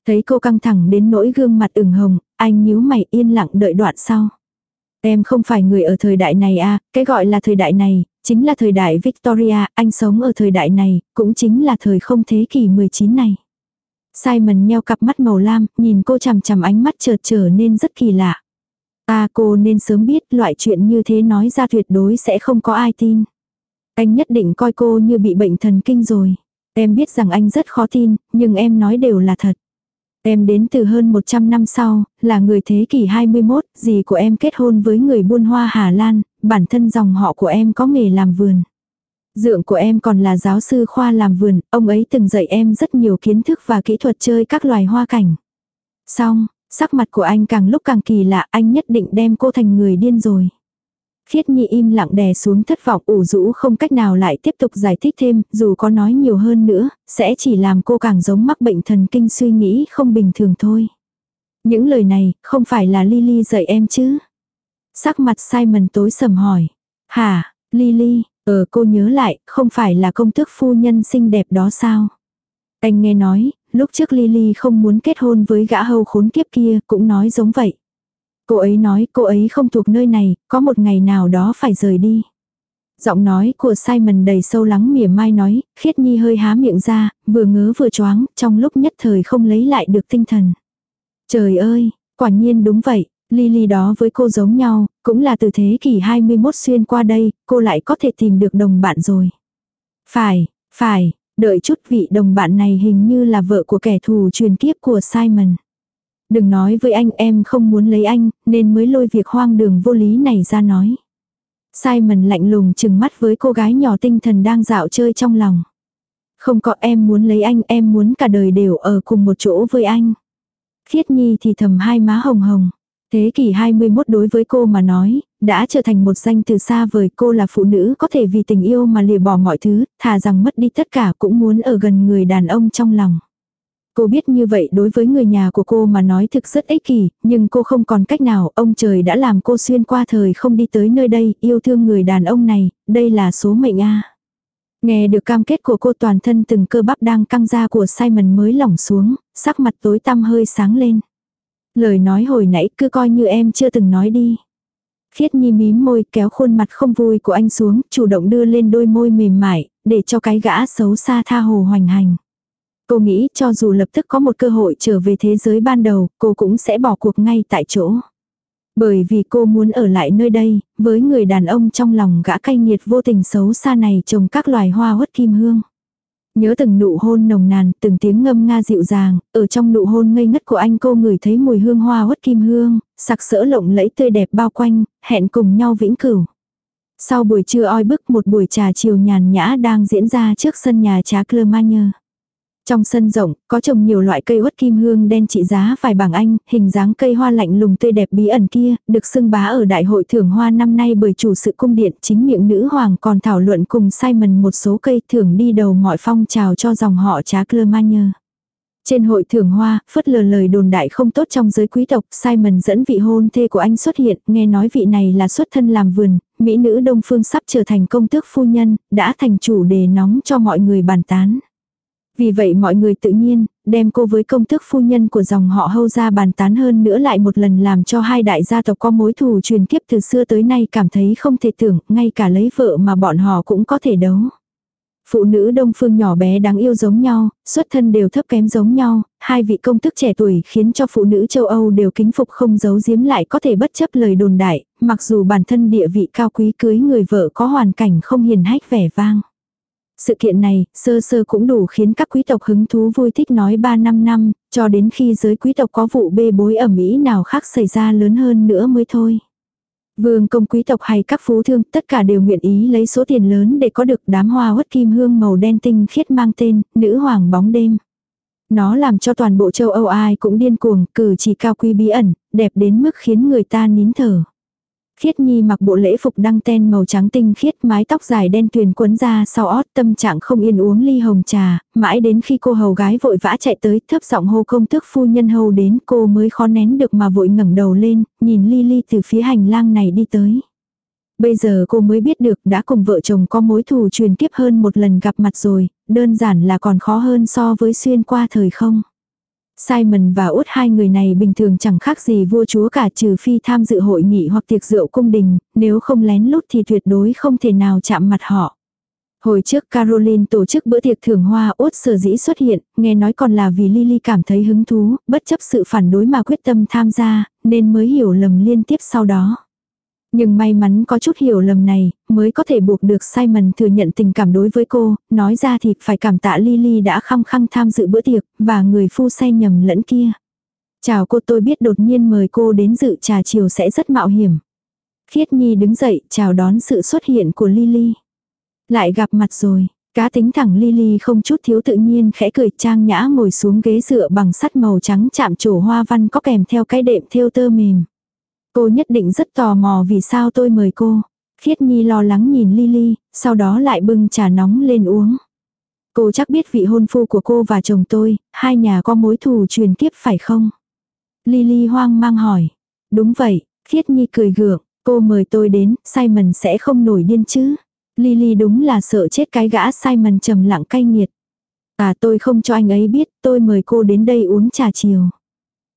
Thấy cô căng thẳng đến nỗi gương mặt ửng hồng, anh nhíu mày yên lặng đợi đoạn sau. Em không phải người ở thời đại này à, cái gọi là thời đại này, chính là thời đại Victoria, anh sống ở thời đại này, cũng chính là thời không thế kỷ 19 này. Simon nheo cặp mắt màu lam, nhìn cô chằm chằm ánh mắt chợt trở nên rất kỳ lạ ta cô nên sớm biết loại chuyện như thế nói ra tuyệt đối sẽ không có ai tin. Anh nhất định coi cô như bị bệnh thần kinh rồi. Em biết rằng anh rất khó tin, nhưng em nói đều là thật. Em đến từ hơn 100 năm sau, là người thế kỷ 21, dì của em kết hôn với người buôn hoa Hà Lan, bản thân dòng họ của em có nghề làm vườn. Dượng của em còn là giáo sư khoa làm vườn, ông ấy từng dạy em rất nhiều kiến thức và kỹ thuật chơi các loài hoa cảnh. Xong, sắc mặt của anh càng lúc càng kỳ lạ, anh nhất định đem cô thành người điên rồi. Khiết Nhi im lặng đè xuống thất vọng ủ rũ không cách nào lại tiếp tục giải thích thêm, dù có nói nhiều hơn nữa, sẽ chỉ làm cô càng giống mắc bệnh thần kinh suy nghĩ không bình thường thôi. Những lời này, không phải là Lily dạy em chứ? Sắc mặt Simon tối sầm hỏi. Hả, Lily, ờ cô nhớ lại, không phải là công tước phu nhân xinh đẹp đó sao? Anh nghe nói, lúc trước Lily không muốn kết hôn với gã hầu khốn kiếp kia, cũng nói giống vậy. Cô ấy nói cô ấy không thuộc nơi này, có một ngày nào đó phải rời đi. Giọng nói của Simon đầy sâu lắng mỉa mai nói, khiết nhi hơi há miệng ra, vừa ngớ vừa choáng, trong lúc nhất thời không lấy lại được tinh thần. Trời ơi, quả nhiên đúng vậy, Lily đó với cô giống nhau, cũng là từ thế kỷ 21 xuyên qua đây, cô lại có thể tìm được đồng bạn rồi. Phải, phải, đợi chút vị đồng bạn này hình như là vợ của kẻ thù truyền kiếp của Simon. Đừng nói với anh em không muốn lấy anh, nên mới lôi việc hoang đường vô lý này ra nói. Simon lạnh lùng chừng mắt với cô gái nhỏ tinh thần đang dạo chơi trong lòng. Không có em muốn lấy anh, em muốn cả đời đều ở cùng một chỗ với anh. Khiết Nhi thì thầm hai má hồng hồng. Thế kỷ 21 đối với cô mà nói, đã trở thành một danh từ xa vời cô là phụ nữ có thể vì tình yêu mà lìa bỏ mọi thứ, thà rằng mất đi tất cả cũng muốn ở gần người đàn ông trong lòng. Cô biết như vậy đối với người nhà của cô mà nói thực rất ích kỷ, nhưng cô không còn cách nào, ông trời đã làm cô xuyên qua thời không đi tới nơi đây, yêu thương người đàn ông này, đây là số mệnh a. Nghe được cam kết của cô toàn thân từng cơ bắp đang căng ra của Simon mới lỏng xuống, sắc mặt tối tăm hơi sáng lên. Lời nói hồi nãy cứ coi như em chưa từng nói đi. Khiết Nhi mím môi kéo khuôn mặt không vui của anh xuống, chủ động đưa lên đôi môi mềm mại, để cho cái gã xấu xa tha hồ hoành hành. Cô nghĩ cho dù lập tức có một cơ hội trở về thế giới ban đầu, cô cũng sẽ bỏ cuộc ngay tại chỗ. Bởi vì cô muốn ở lại nơi đây, với người đàn ông trong lòng gã cay nghiệt vô tình xấu xa này trồng các loài hoa hốt kim hương. Nhớ từng nụ hôn nồng nàn, từng tiếng ngâm nga dịu dàng, ở trong nụ hôn ngây ngất của anh cô ngửi thấy mùi hương hoa hốt kim hương, sặc sỡ lộng lẫy tươi đẹp bao quanh, hẹn cùng nhau vĩnh cửu. Sau buổi trưa oi bức một buổi trà chiều nhàn nhã đang diễn ra trước sân nhà trá Clermagne. Trong sân rộng, có trồng nhiều loại cây uất kim hương đen trị giá vài bảng Anh, hình dáng cây hoa lạnh lùng tươi đẹp bí ẩn kia, được xưng bá ở đại hội thưởng hoa năm nay bởi chủ sự cung điện chính miệng nữ hoàng còn thảo luận cùng Simon một số cây thưởng đi đầu mọi phong trào cho dòng họ trá Clermagner. Trên hội thưởng hoa, phớt lờ lời đồn đại không tốt trong giới quý tộc, Simon dẫn vị hôn thê của anh xuất hiện, nghe nói vị này là xuất thân làm vườn, mỹ nữ đông phương sắp trở thành công tước phu nhân, đã thành chủ đề nóng cho mọi người bàn tán. Vì vậy mọi người tự nhiên, đem cô với công thức phu nhân của dòng họ hâu ra bàn tán hơn nữa lại một lần làm cho hai đại gia tộc có mối thù truyền kiếp từ xưa tới nay cảm thấy không thể tưởng, ngay cả lấy vợ mà bọn họ cũng có thể đấu. Phụ nữ đông phương nhỏ bé đáng yêu giống nhau, xuất thân đều thấp kém giống nhau, hai vị công thức trẻ tuổi khiến cho phụ nữ châu Âu đều kính phục không giấu giếm lại có thể bất chấp lời đồn đại, mặc dù bản thân địa vị cao quý cưới người vợ có hoàn cảnh không hiền hách vẻ vang. Sự kiện này, sơ sơ cũng đủ khiến các quý tộc hứng thú vui thích nói 3 năm năm, cho đến khi giới quý tộc có vụ bê bối ở Mỹ nào khác xảy ra lớn hơn nữa mới thôi. Vương công quý tộc hay các phú thương tất cả đều nguyện ý lấy số tiền lớn để có được đám hoa uất kim hương màu đen tinh khiết mang tên nữ hoàng bóng đêm. Nó làm cho toàn bộ châu Âu ai cũng điên cuồng, cử chỉ cao quý bí ẩn, đẹp đến mức khiến người ta nín thở. Khiết Nhi mặc bộ lễ phục đăng ten màu trắng tinh khiết mái tóc dài đen tuyền quấn ra sau ót tâm trạng không yên uống ly hồng trà, mãi đến khi cô hầu gái vội vã chạy tới thấp giọng hô công thức phu nhân hầu đến cô mới khó nén được mà vội ngẩng đầu lên, nhìn Ly Ly từ phía hành lang này đi tới. Bây giờ cô mới biết được đã cùng vợ chồng có mối thù truyền kiếp hơn một lần gặp mặt rồi, đơn giản là còn khó hơn so với xuyên qua thời không. Simon và út hai người này bình thường chẳng khác gì vua chúa cả trừ phi tham dự hội nghị hoặc tiệc rượu cung đình, nếu không lén lút thì tuyệt đối không thể nào chạm mặt họ. Hồi trước Caroline tổ chức bữa tiệc thưởng hoa út sở dĩ xuất hiện, nghe nói còn là vì Lily cảm thấy hứng thú, bất chấp sự phản đối mà quyết tâm tham gia, nên mới hiểu lầm liên tiếp sau đó. Nhưng may mắn có chút hiểu lầm này, mới có thể buộc được Simon thừa nhận tình cảm đối với cô, nói ra thì phải cảm tạ Lily đã khăng khăng tham dự bữa tiệc, và người phu xe nhầm lẫn kia. Chào cô tôi biết đột nhiên mời cô đến dự trà chiều sẽ rất mạo hiểm. Khiết Nhi đứng dậy chào đón sự xuất hiện của Lily. Lại gặp mặt rồi, Cá tính thẳng Lily không chút thiếu tự nhiên khẽ cười trang nhã ngồi xuống ghế dựa bằng sắt màu trắng chạm trổ hoa văn có kèm theo cái đệm thêu tơ mềm. Cô nhất định rất tò mò vì sao tôi mời cô. Khiết Nhi lo lắng nhìn Lily, sau đó lại bưng trà nóng lên uống. Cô chắc biết vị hôn phu của cô và chồng tôi, hai nhà có mối thù truyền kiếp phải không? Lily hoang mang hỏi. Đúng vậy, Khiết Nhi cười gượng, cô mời tôi đến, Simon sẽ không nổi điên chứ? Lily đúng là sợ chết cái gã Simon trầm lặng cay nghiệt. À tôi không cho anh ấy biết, tôi mời cô đến đây uống trà chiều.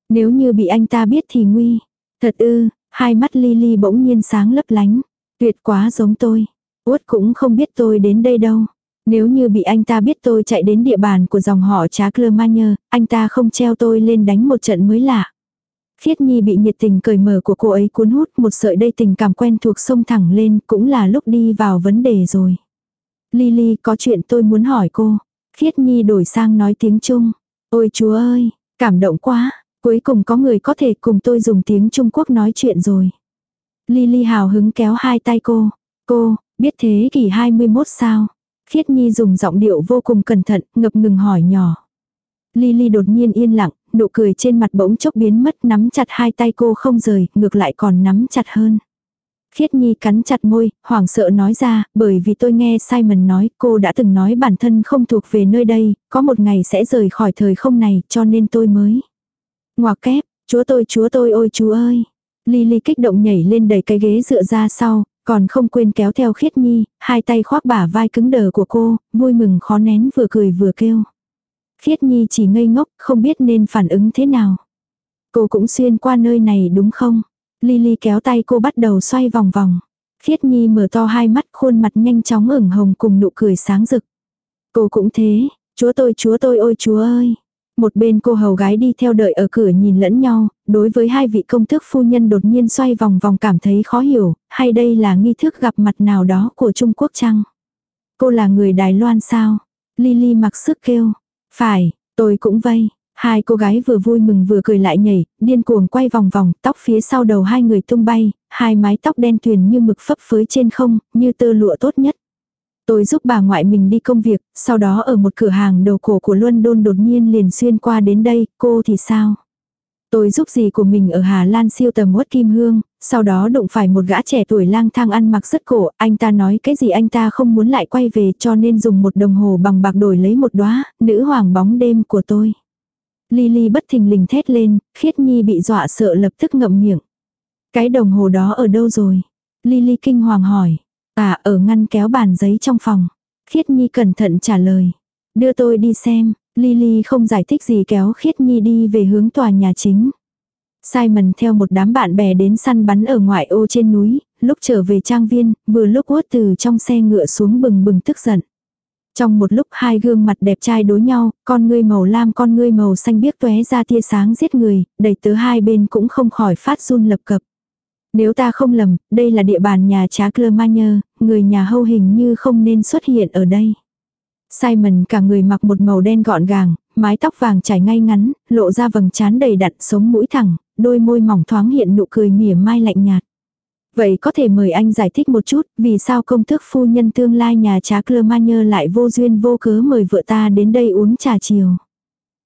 Nếu như bị anh ta biết thì nguy. Thật ư, hai mắt Lily bỗng nhiên sáng lấp lánh. Tuyệt quá giống tôi. Út cũng không biết tôi đến đây đâu. Nếu như bị anh ta biết tôi chạy đến địa bàn của dòng họ trá Clermagner, anh ta không treo tôi lên đánh một trận mới lạ. Khiết Nhi bị nhiệt tình cởi mở của cô ấy cuốn hút một sợi dây tình cảm quen thuộc sông thẳng lên cũng là lúc đi vào vấn đề rồi. Lily có chuyện tôi muốn hỏi cô. Khiết Nhi đổi sang nói tiếng Trung. Ôi chúa ơi, cảm động quá, cuối cùng có người có thể cùng tôi dùng tiếng Trung Quốc nói chuyện rồi. Lily hào hứng kéo hai tay cô. Cô, biết thế kỷ 21 sao? Khiết Nhi dùng giọng điệu vô cùng cẩn thận, ngập ngừng hỏi nhỏ. Lily đột nhiên yên lặng, nụ cười trên mặt bỗng chốc biến mất nắm chặt hai tay cô không rời, ngược lại còn nắm chặt hơn. Khiết Nhi cắn chặt môi, hoảng sợ nói ra, bởi vì tôi nghe Simon nói cô đã từng nói bản thân không thuộc về nơi đây, có một ngày sẽ rời khỏi thời không này, cho nên tôi mới. Ngoà kép, chúa tôi chúa tôi ôi chúa ơi. Lily kích động nhảy lên đẩy cái ghế dựa ra sau, còn không quên kéo theo Khiết Nhi, hai tay khoác bả vai cứng đờ của cô, vui mừng khó nén vừa cười vừa kêu. Khiết Nhi chỉ ngây ngốc, không biết nên phản ứng thế nào. Cô cũng xuyên qua nơi này đúng không? Lily kéo tay cô bắt đầu xoay vòng vòng. Khiết Nhi mở to hai mắt khuôn mặt nhanh chóng ửng hồng cùng nụ cười sáng rực. Cô cũng thế, chúa tôi chúa tôi ôi chúa ơi. Một bên cô hầu gái đi theo đợi ở cửa nhìn lẫn nhau, đối với hai vị công thức phu nhân đột nhiên xoay vòng vòng cảm thấy khó hiểu, hay đây là nghi thức gặp mặt nào đó của Trung Quốc chăng? Cô là người Đài Loan sao? Lily mặc sức kêu. Phải, tôi cũng vây. Hai cô gái vừa vui mừng vừa cười lại nhảy, điên cuồng quay vòng vòng, tóc phía sau đầu hai người tung bay, hai mái tóc đen tuyền như mực phấp phới trên không, như tơ lụa tốt nhất. Tôi giúp bà ngoại mình đi công việc, sau đó ở một cửa hàng đầu cổ của London đột nhiên liền xuyên qua đến đây, cô thì sao? Tôi giúp gì của mình ở Hà Lan siêu tầm uất kim hương, sau đó đụng phải một gã trẻ tuổi lang thang ăn mặc rất cổ, anh ta nói cái gì anh ta không muốn lại quay về cho nên dùng một đồng hồ bằng bạc đổi lấy một đóa nữ hoàng bóng đêm của tôi. Lily bất thình lình thét lên, khiết nhi bị dọa sợ lập tức ngậm miệng. Cái đồng hồ đó ở đâu rồi? Lily kinh hoàng hỏi. À ở ngăn kéo bàn giấy trong phòng. Khiết nhi cẩn thận trả lời. Đưa tôi đi xem. Lily không giải thích gì kéo Khiết Nhi đi về hướng tòa nhà chính. Simon theo một đám bạn bè đến săn bắn ở ngoại ô trên núi, lúc trở về trang viên, vừa lúc uất từ trong xe ngựa xuống bừng bừng tức giận. Trong một lúc hai gương mặt đẹp trai đối nhau, con ngươi màu lam con ngươi màu xanh biếc tóe ra tia sáng giết người, đầy tớ hai bên cũng không khỏi phát run lập cập. Nếu ta không lầm, đây là địa bàn nhà trá Clermagner, người nhà hâu hình như không nên xuất hiện ở đây. Simon cả người mặc một màu đen gọn gàng, mái tóc vàng trải ngay ngắn, lộ ra vầng trán đầy đặn sống mũi thẳng, đôi môi mỏng thoáng hiện nụ cười mỉa mai lạnh nhạt. Vậy có thể mời anh giải thích một chút, vì sao công thức phu nhân tương lai nhà trá Clermagner lại vô duyên vô cớ mời vợ ta đến đây uống trà chiều.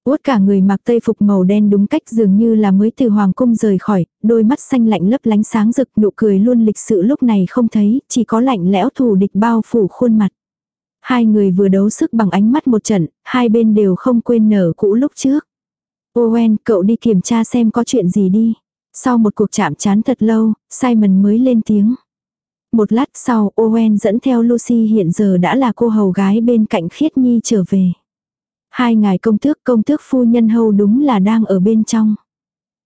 Uất cả người mặc tây phục màu đen đúng cách dường như là mới từ hoàng cung rời khỏi, đôi mắt xanh lạnh lấp lánh sáng rực nụ cười luôn lịch sự lúc này không thấy, chỉ có lạnh lẽo thù địch bao phủ khuôn mặt. Hai người vừa đấu sức bằng ánh mắt một trận, hai bên đều không quên nở cũ lúc trước. Owen, cậu đi kiểm tra xem có chuyện gì đi. Sau một cuộc chạm chán thật lâu, Simon mới lên tiếng. Một lát sau, Owen dẫn theo Lucy hiện giờ đã là cô hầu gái bên cạnh Khiết Nhi trở về. Hai ngài công tước công tước phu nhân hầu đúng là đang ở bên trong.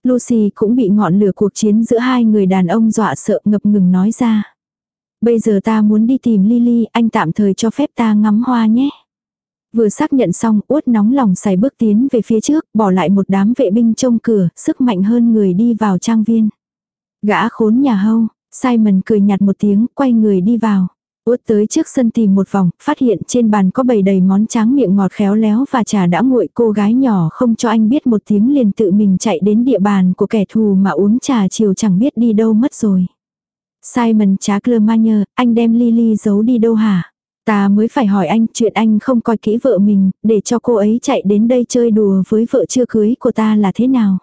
Lucy cũng bị ngọn lửa cuộc chiến giữa hai người đàn ông dọa sợ ngập ngừng nói ra. Bây giờ ta muốn đi tìm Lily, anh tạm thời cho phép ta ngắm hoa nhé. Vừa xác nhận xong, uất nóng lòng xài bước tiến về phía trước, bỏ lại một đám vệ binh trông cửa, sức mạnh hơn người đi vào trang viên. Gã khốn nhà hâu, Simon cười nhạt một tiếng, quay người đi vào. Uất tới trước sân tìm một vòng, phát hiện trên bàn có bầy đầy món tráng miệng ngọt khéo léo và trà đã nguội cô gái nhỏ không cho anh biết một tiếng liền tự mình chạy đến địa bàn của kẻ thù mà uống trà chiều chẳng biết đi đâu mất rồi. Simon trá anh đem Lily giấu đi đâu hả? Ta mới phải hỏi anh chuyện anh không coi kỹ vợ mình, để cho cô ấy chạy đến đây chơi đùa với vợ chưa cưới của ta là thế nào.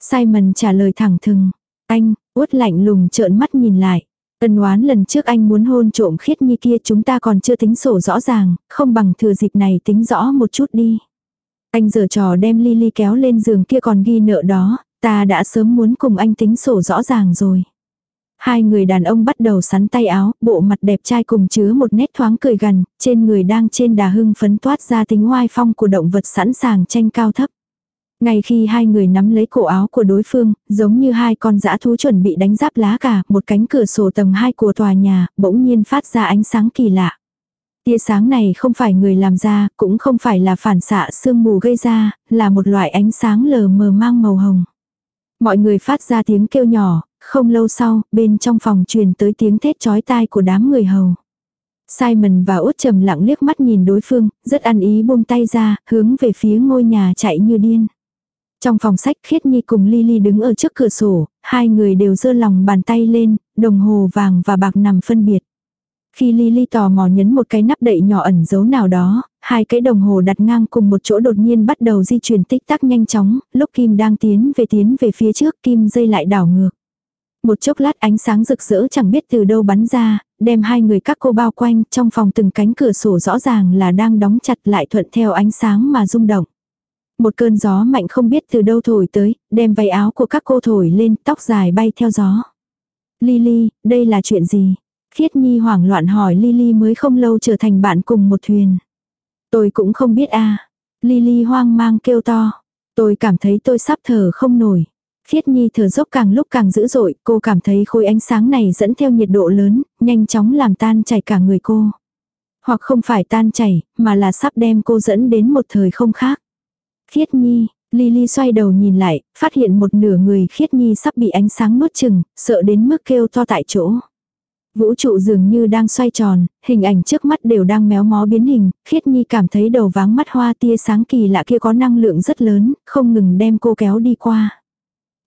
Simon trả lời thẳng thừng. Anh, uất lạnh lùng trợn mắt nhìn lại. Ân oán lần trước anh muốn hôn trộm khiết nhi kia chúng ta còn chưa tính sổ rõ ràng, không bằng thừa dịp này tính rõ một chút đi. Anh giờ trò đem Lily kéo lên giường kia còn ghi nợ đó, ta đã sớm muốn cùng anh tính sổ rõ ràng rồi. Hai người đàn ông bắt đầu sắn tay áo, bộ mặt đẹp trai cùng chứa một nét thoáng cười gần, trên người đang trên đà hưng phấn toát ra tính oai phong của động vật sẵn sàng tranh cao thấp. Ngay khi hai người nắm lấy cổ áo của đối phương, giống như hai con dã thú chuẩn bị đánh giáp lá cả, một cánh cửa sổ tầng hai của tòa nhà, bỗng nhiên phát ra ánh sáng kỳ lạ. Tia sáng này không phải người làm ra, cũng không phải là phản xạ sương mù gây ra, là một loại ánh sáng lờ mờ mang màu hồng. Mọi người phát ra tiếng kêu nhỏ, không lâu sau, bên trong phòng truyền tới tiếng thét chói tai của đám người hầu. Simon và út trầm lặng liếc mắt nhìn đối phương, rất ăn ý buông tay ra, hướng về phía ngôi nhà chạy như điên. Trong phòng sách Khiết Nhi cùng Lily đứng ở trước cửa sổ, hai người đều giơ lòng bàn tay lên, đồng hồ vàng và bạc nằm phân biệt. Khi Lily tò mò nhấn một cái nắp đậy nhỏ ẩn dấu nào đó, hai cái đồng hồ đặt ngang cùng một chỗ đột nhiên bắt đầu di chuyển tích tắc nhanh chóng, lúc Kim đang tiến về tiến về phía trước Kim dây lại đảo ngược. Một chốc lát ánh sáng rực rỡ chẳng biết từ đâu bắn ra, đem hai người các cô bao quanh trong phòng từng cánh cửa sổ rõ ràng là đang đóng chặt lại thuận theo ánh sáng mà rung động. Một cơn gió mạnh không biết từ đâu thổi tới, đem váy áo của các cô thổi lên, tóc dài bay theo gió. Lily, đây là chuyện gì? Khiết Nhi hoảng loạn hỏi Lily mới không lâu trở thành bạn cùng một thuyền. Tôi cũng không biết a. À. Lily hoang mang kêu to. Tôi cảm thấy tôi sắp thở không nổi. Khiết Nhi thở dốc càng lúc càng dữ dội, cô cảm thấy khối ánh sáng này dẫn theo nhiệt độ lớn, nhanh chóng làm tan chảy cả người cô. Hoặc không phải tan chảy, mà là sắp đem cô dẫn đến một thời không khác. Khiết Nhi, Lily xoay đầu nhìn lại, phát hiện một nửa người Khiết Nhi sắp bị ánh sáng nuốt chừng, sợ đến mức kêu to tại chỗ. Vũ trụ dường như đang xoay tròn, hình ảnh trước mắt đều đang méo mó biến hình, khiết nhi cảm thấy đầu váng mắt hoa tia sáng kỳ lạ kia có năng lượng rất lớn, không ngừng đem cô kéo đi qua.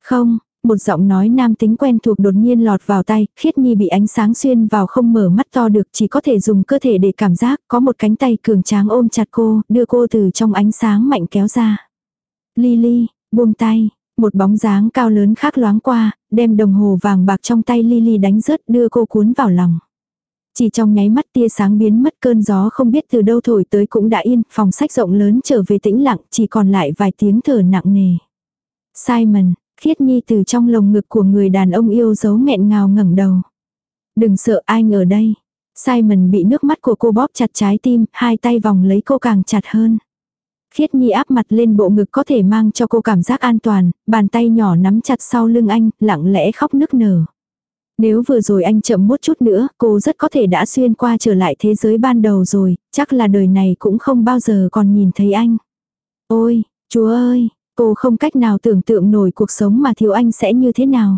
Không, một giọng nói nam tính quen thuộc đột nhiên lọt vào tay, khiết nhi bị ánh sáng xuyên vào không mở mắt to được chỉ có thể dùng cơ thể để cảm giác, có một cánh tay cường tráng ôm chặt cô, đưa cô từ trong ánh sáng mạnh kéo ra. Lily, buông tay, một bóng dáng cao lớn khác loáng qua, đem đồng hồ vàng bạc trong tay Lily đánh rớt đưa cô cuốn vào lòng. Chỉ trong nháy mắt tia sáng biến mất cơn gió không biết từ đâu thổi tới cũng đã yên, phòng sách rộng lớn trở về tĩnh lặng, chỉ còn lại vài tiếng thở nặng nề. Simon, khiết nhi từ trong lồng ngực của người đàn ông yêu dấu nghẹn ngào ngẩng đầu. Đừng sợ anh ở đây. Simon bị nước mắt của cô bóp chặt trái tim, hai tay vòng lấy cô càng chặt hơn. Khiết Nhi áp mặt lên bộ ngực có thể mang cho cô cảm giác an toàn, bàn tay nhỏ nắm chặt sau lưng anh, lặng lẽ khóc nức nở. Nếu vừa rồi anh chậm một chút nữa, cô rất có thể đã xuyên qua trở lại thế giới ban đầu rồi, chắc là đời này cũng không bao giờ còn nhìn thấy anh. Ôi, chúa ơi, cô không cách nào tưởng tượng nổi cuộc sống mà thiếu anh sẽ như thế nào.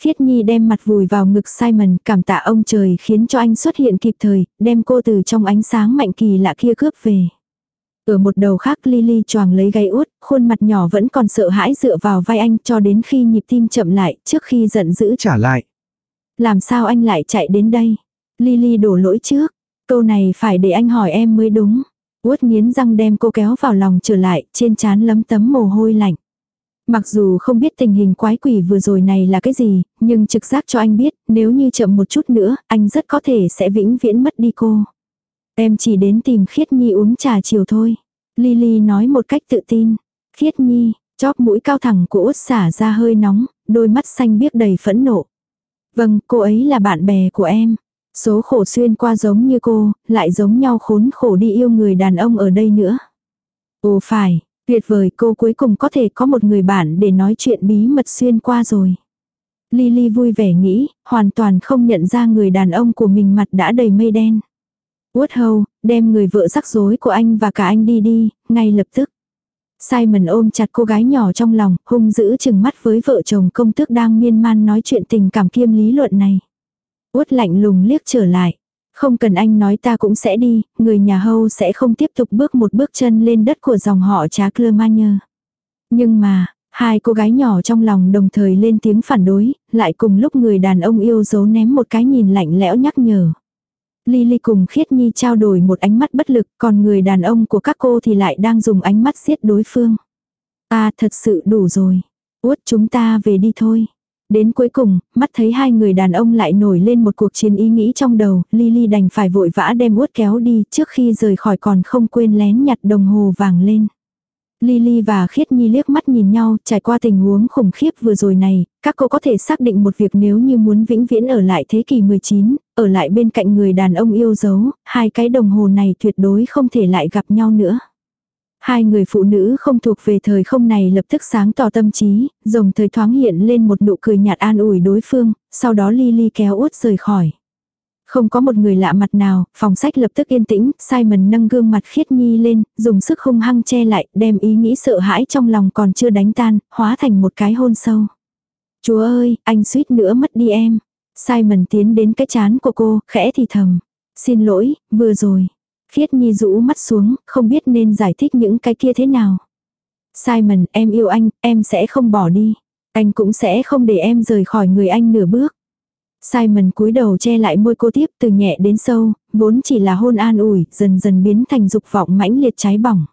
Khiết Nhi đem mặt vùi vào ngực Simon, cảm tạ ông trời khiến cho anh xuất hiện kịp thời, đem cô từ trong ánh sáng mạnh kỳ lạ kia cướp về. Ở một đầu khác Lily choàng lấy gáy út, khuôn mặt nhỏ vẫn còn sợ hãi dựa vào vai anh cho đến khi nhịp tim chậm lại, trước khi giận dữ trả lại. Làm sao anh lại chạy đến đây? Lily đổ lỗi trước. Câu này phải để anh hỏi em mới đúng uất nghiến răng đem cô kéo vào lòng trở lại, trên trán lấm tấm mồ hôi lạnh. Mặc dù không biết tình hình quái quỷ vừa rồi này là cái gì, nhưng trực giác cho anh biết, nếu như chậm một chút nữa, anh rất có thể sẽ vĩnh viễn mất đi cô. Em chỉ đến tìm Khiết Nhi uống trà chiều thôi. Lily nói một cách tự tin. Khiết Nhi, chóp mũi cao thẳng của út xả ra hơi nóng, đôi mắt xanh biếc đầy phẫn nộ. Vâng, cô ấy là bạn bè của em. Số khổ xuyên qua giống như cô, lại giống nhau khốn khổ đi yêu người đàn ông ở đây nữa. Ồ phải, tuyệt vời cô cuối cùng có thể có một người bạn để nói chuyện bí mật xuyên qua rồi. Lily vui vẻ nghĩ, hoàn toàn không nhận ra người đàn ông của mình mặt đã đầy mây đen. Uất hầu, đem người vợ rắc rối của anh và cả anh đi đi, ngay lập tức. Simon ôm chặt cô gái nhỏ trong lòng, hung dữ chừng mắt với vợ chồng công tước đang miên man nói chuyện tình cảm kiêm lý luận này. Uất lạnh lùng liếc trở lại. Không cần anh nói ta cũng sẽ đi, người nhà hâu sẽ không tiếp tục bước một bước chân lên đất của dòng họ trá Clermagner. Nhưng mà, hai cô gái nhỏ trong lòng đồng thời lên tiếng phản đối, lại cùng lúc người đàn ông yêu dấu ném một cái nhìn lạnh lẽo nhắc nhở. Lily cùng Khiết Nhi trao đổi một ánh mắt bất lực, còn người đàn ông của các cô thì lại đang dùng ánh mắt giết đối phương. À thật sự đủ rồi. Út chúng ta về đi thôi. Đến cuối cùng, mắt thấy hai người đàn ông lại nổi lên một cuộc chiến ý nghĩ trong đầu, Lily đành phải vội vã đem út kéo đi trước khi rời khỏi còn không quên lén nhặt đồng hồ vàng lên. Lily và Khiết Nhi liếc mắt nhìn nhau, trải qua tình huống khủng khiếp vừa rồi này, các cô có thể xác định một việc nếu như muốn vĩnh viễn ở lại thế kỷ 19, ở lại bên cạnh người đàn ông yêu dấu, hai cái đồng hồ này tuyệt đối không thể lại gặp nhau nữa. Hai người phụ nữ không thuộc về thời không này lập tức sáng tỏ tâm trí, rồng thời thoáng hiện lên một nụ cười nhạt an ủi đối phương, sau đó Lily kéo út rời khỏi. Không có một người lạ mặt nào, phòng sách lập tức yên tĩnh, Simon nâng gương mặt khiết nhi lên, dùng sức hung hăng che lại, đem ý nghĩ sợ hãi trong lòng còn chưa đánh tan, hóa thành một cái hôn sâu. Chúa ơi, anh suýt nữa mất đi em. Simon tiến đến cái chán của cô, khẽ thì thầm. Xin lỗi, vừa rồi. Khiết nhi rũ mắt xuống, không biết nên giải thích những cái kia thế nào. Simon, em yêu anh, em sẽ không bỏ đi. Anh cũng sẽ không để em rời khỏi người anh nửa bước. Simon cúi đầu che lại môi cô tiếp từ nhẹ đến sâu, vốn chỉ là hôn an ủi, dần dần biến thành dục vọng mãnh liệt cháy bỏng.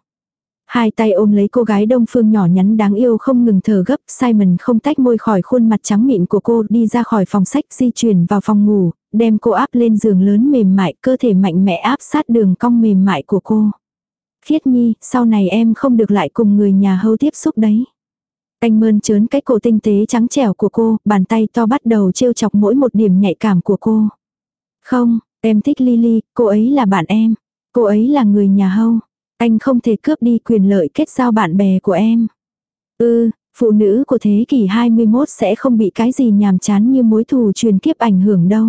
Hai tay ôm lấy cô gái đông phương nhỏ nhắn đáng yêu không ngừng thở gấp, Simon không tách môi khỏi khuôn mặt trắng mịn của cô đi ra khỏi phòng sách di chuyển vào phòng ngủ, đem cô áp lên giường lớn mềm mại, cơ thể mạnh mẽ áp sát đường cong mềm mại của cô. Khiết nhi, sau này em không được lại cùng người nhà hâu tiếp xúc đấy. Anh mơn trớn cái cổ tinh tế trắng trẻo của cô, bàn tay to bắt đầu trêu chọc mỗi một điểm nhạy cảm của cô. Không, em thích Lily, cô ấy là bạn em. Cô ấy là người nhà hâu. Anh không thể cướp đi quyền lợi kết giao bạn bè của em. Ừ, phụ nữ của thế kỷ 21 sẽ không bị cái gì nhàm chán như mối thù truyền kiếp ảnh hưởng đâu.